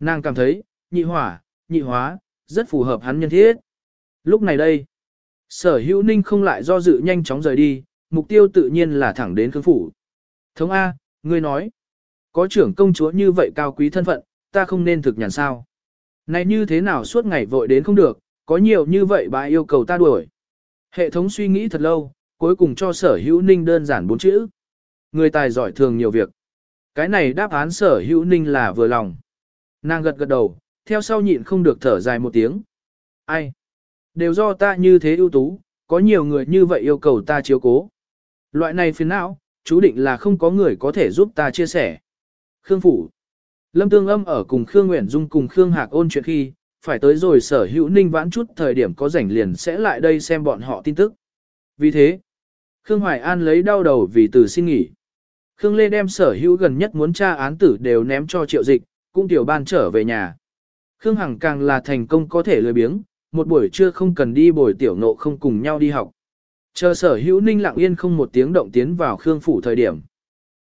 nàng cảm thấy, nhị hỏa, nhị hóa, rất phù hợp hắn nhân thiết. Lúc này đây, sở hữu ninh không lại do dự nhanh chóng rời đi, mục tiêu tự nhiên là thẳng đến khương phủ. Thống A, ngươi nói, có trưởng công chúa như vậy cao quý thân phận, ta không nên thực nhàn sao. Này như thế nào suốt ngày vội đến không được, có nhiều như vậy bà yêu cầu ta đuổi. Hệ thống suy nghĩ thật lâu, cuối cùng cho sở hữu ninh đơn giản bốn chữ. Người tài giỏi thường nhiều việc. Cái này đáp án sở hữu ninh là vừa lòng. Nàng gật gật đầu, theo sau nhịn không được thở dài một tiếng. Ai? Đều do ta như thế ưu tú, có nhiều người như vậy yêu cầu ta chiếu cố. Loại này phiền não, chú định là không có người có thể giúp ta chia sẻ. Khương Phủ Lâm Tương Âm ở cùng Khương Nguyễn Dung cùng Khương Hạc ôn chuyện khi, phải tới rồi sở hữu ninh vãn chút thời điểm có rảnh liền sẽ lại đây xem bọn họ tin tức. Vì thế, Khương Hoài An lấy đau đầu vì từ xin nghỉ. Khương Lê đem sở hữu gần nhất muốn tra án tử đều ném cho triệu dịch, cũng tiểu ban trở về nhà. Khương Hằng càng là thành công có thể lười biếng, một buổi trưa không cần đi bồi tiểu nộ không cùng nhau đi học. Chờ sở hữu ninh lặng yên không một tiếng động tiến vào Khương phủ thời điểm.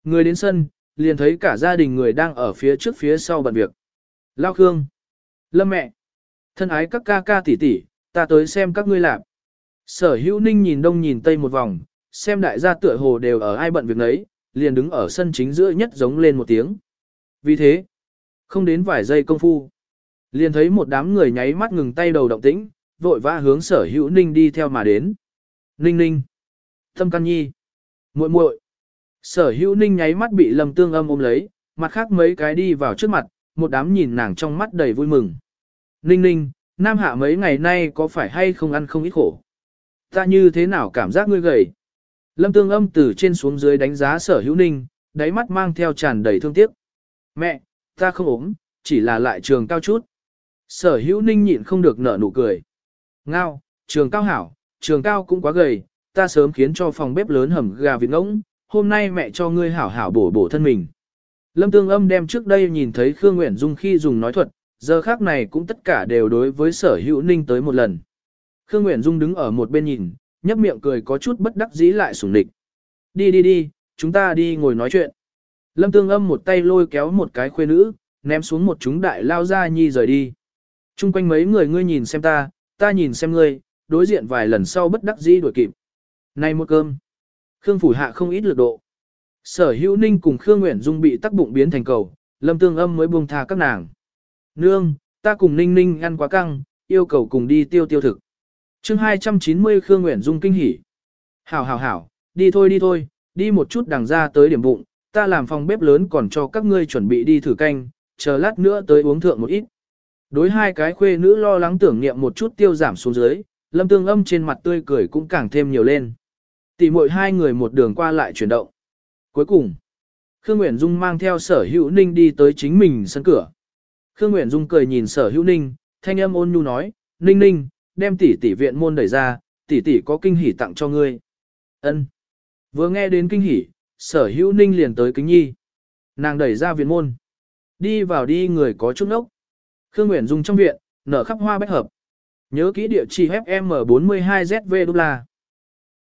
Người đến sân, liền thấy cả gia đình người đang ở phía trước phía sau bận việc. Lao Khương, Lâm mẹ, thân ái các ca ca tỷ tỷ, ta tới xem các ngươi làm. Sở hữu ninh nhìn đông nhìn tây một vòng, xem đại gia tựa hồ đều ở ai bận việc nấy, liền đứng ở sân chính giữa nhất giống lên một tiếng. Vì thế, không đến vài giây công phu, liền thấy một đám người nháy mắt ngừng tay đầu động tĩnh, vội vã hướng sở hữu ninh đi theo mà đến. Ninh ninh, thâm căn nhi, muội muội. Sở hữu ninh nháy mắt bị Lâm tương âm ôm lấy, mặt khác mấy cái đi vào trước mặt, một đám nhìn nàng trong mắt đầy vui mừng. Ninh ninh, nam hạ mấy ngày nay có phải hay không ăn không ít khổ? Ta như thế nào cảm giác ngươi gầy? Lâm tương âm từ trên xuống dưới đánh giá sở hữu ninh, đáy mắt mang theo tràn đầy thương tiếc. Mẹ, ta không ốm, chỉ là lại trường cao chút. Sở hữu ninh nhịn không được nở nụ cười. Ngao, trường cao hảo, trường cao cũng quá gầy, ta sớm khiến cho phòng bếp lớn hầm gà vịt ngỗng, hôm nay mẹ cho ngươi hảo hảo bổ bổ thân mình. Lâm Tương Âm đem trước đây nhìn thấy Khương Nguyễn Dung khi dùng nói thuật, giờ khác này cũng tất cả đều đối với sở hữu ninh tới một lần. Khương Nguyễn Dung đứng ở một bên nhìn, nhấp miệng cười có chút bất đắc dĩ lại sủng địch. Đi đi đi, chúng ta đi ngồi nói chuyện. Lâm Tương Âm một tay lôi kéo một cái khuê nữ, ném xuống một chúng đại lao ra nhi rời đi. Trung quanh mấy người ngươi nhìn xem ta, ta nhìn xem ngươi, đối diện vài lần sau bất đắc dĩ đuổi kịp. Này một cơm. Khương phủ hạ không ít lực độ. Sở hữu ninh cùng Khương Nguyễn Dung bị tắc bụng biến thành cầu, lâm tương âm mới buông tha các nàng. Nương, ta cùng ninh ninh ăn quá căng, yêu cầu cùng đi tiêu tiêu thực. chương 290 Khương Nguyễn Dung kinh hỉ. Hảo hảo hảo, đi thôi đi thôi, đi một chút đằng ra tới điểm bụng, ta làm phòng bếp lớn còn cho các ngươi chuẩn bị đi thử canh, chờ lát nữa tới uống thượng một ít. Đối hai cái khuê nữ lo lắng tưởng niệm một chút tiêu giảm xuống dưới, lâm tương âm trên mặt tươi cười cũng càng thêm nhiều lên. Tỷ muội hai người một đường qua lại chuyển động. Cuối cùng, Khương Nguyễn Dung mang theo sở hữu ninh đi tới chính mình sân cửa. Khương Nguyễn Dung cười nhìn sở hữu ninh, thanh âm ôn nhu nói, ninh ninh, đem tỷ tỷ viện môn đẩy ra, tỷ tỷ có kinh hỉ tặng cho ngươi. Ân. Vừa nghe đến kinh hỉ, sở hữu ninh liền tới kính nhi. Nàng đẩy ra viện môn. Đi vào đi người có chút nốc. Khương Nguyễn Dung trong viện, nở khắp hoa bách hợp. Nhớ kỹ địa chỉ FM42ZV đô la.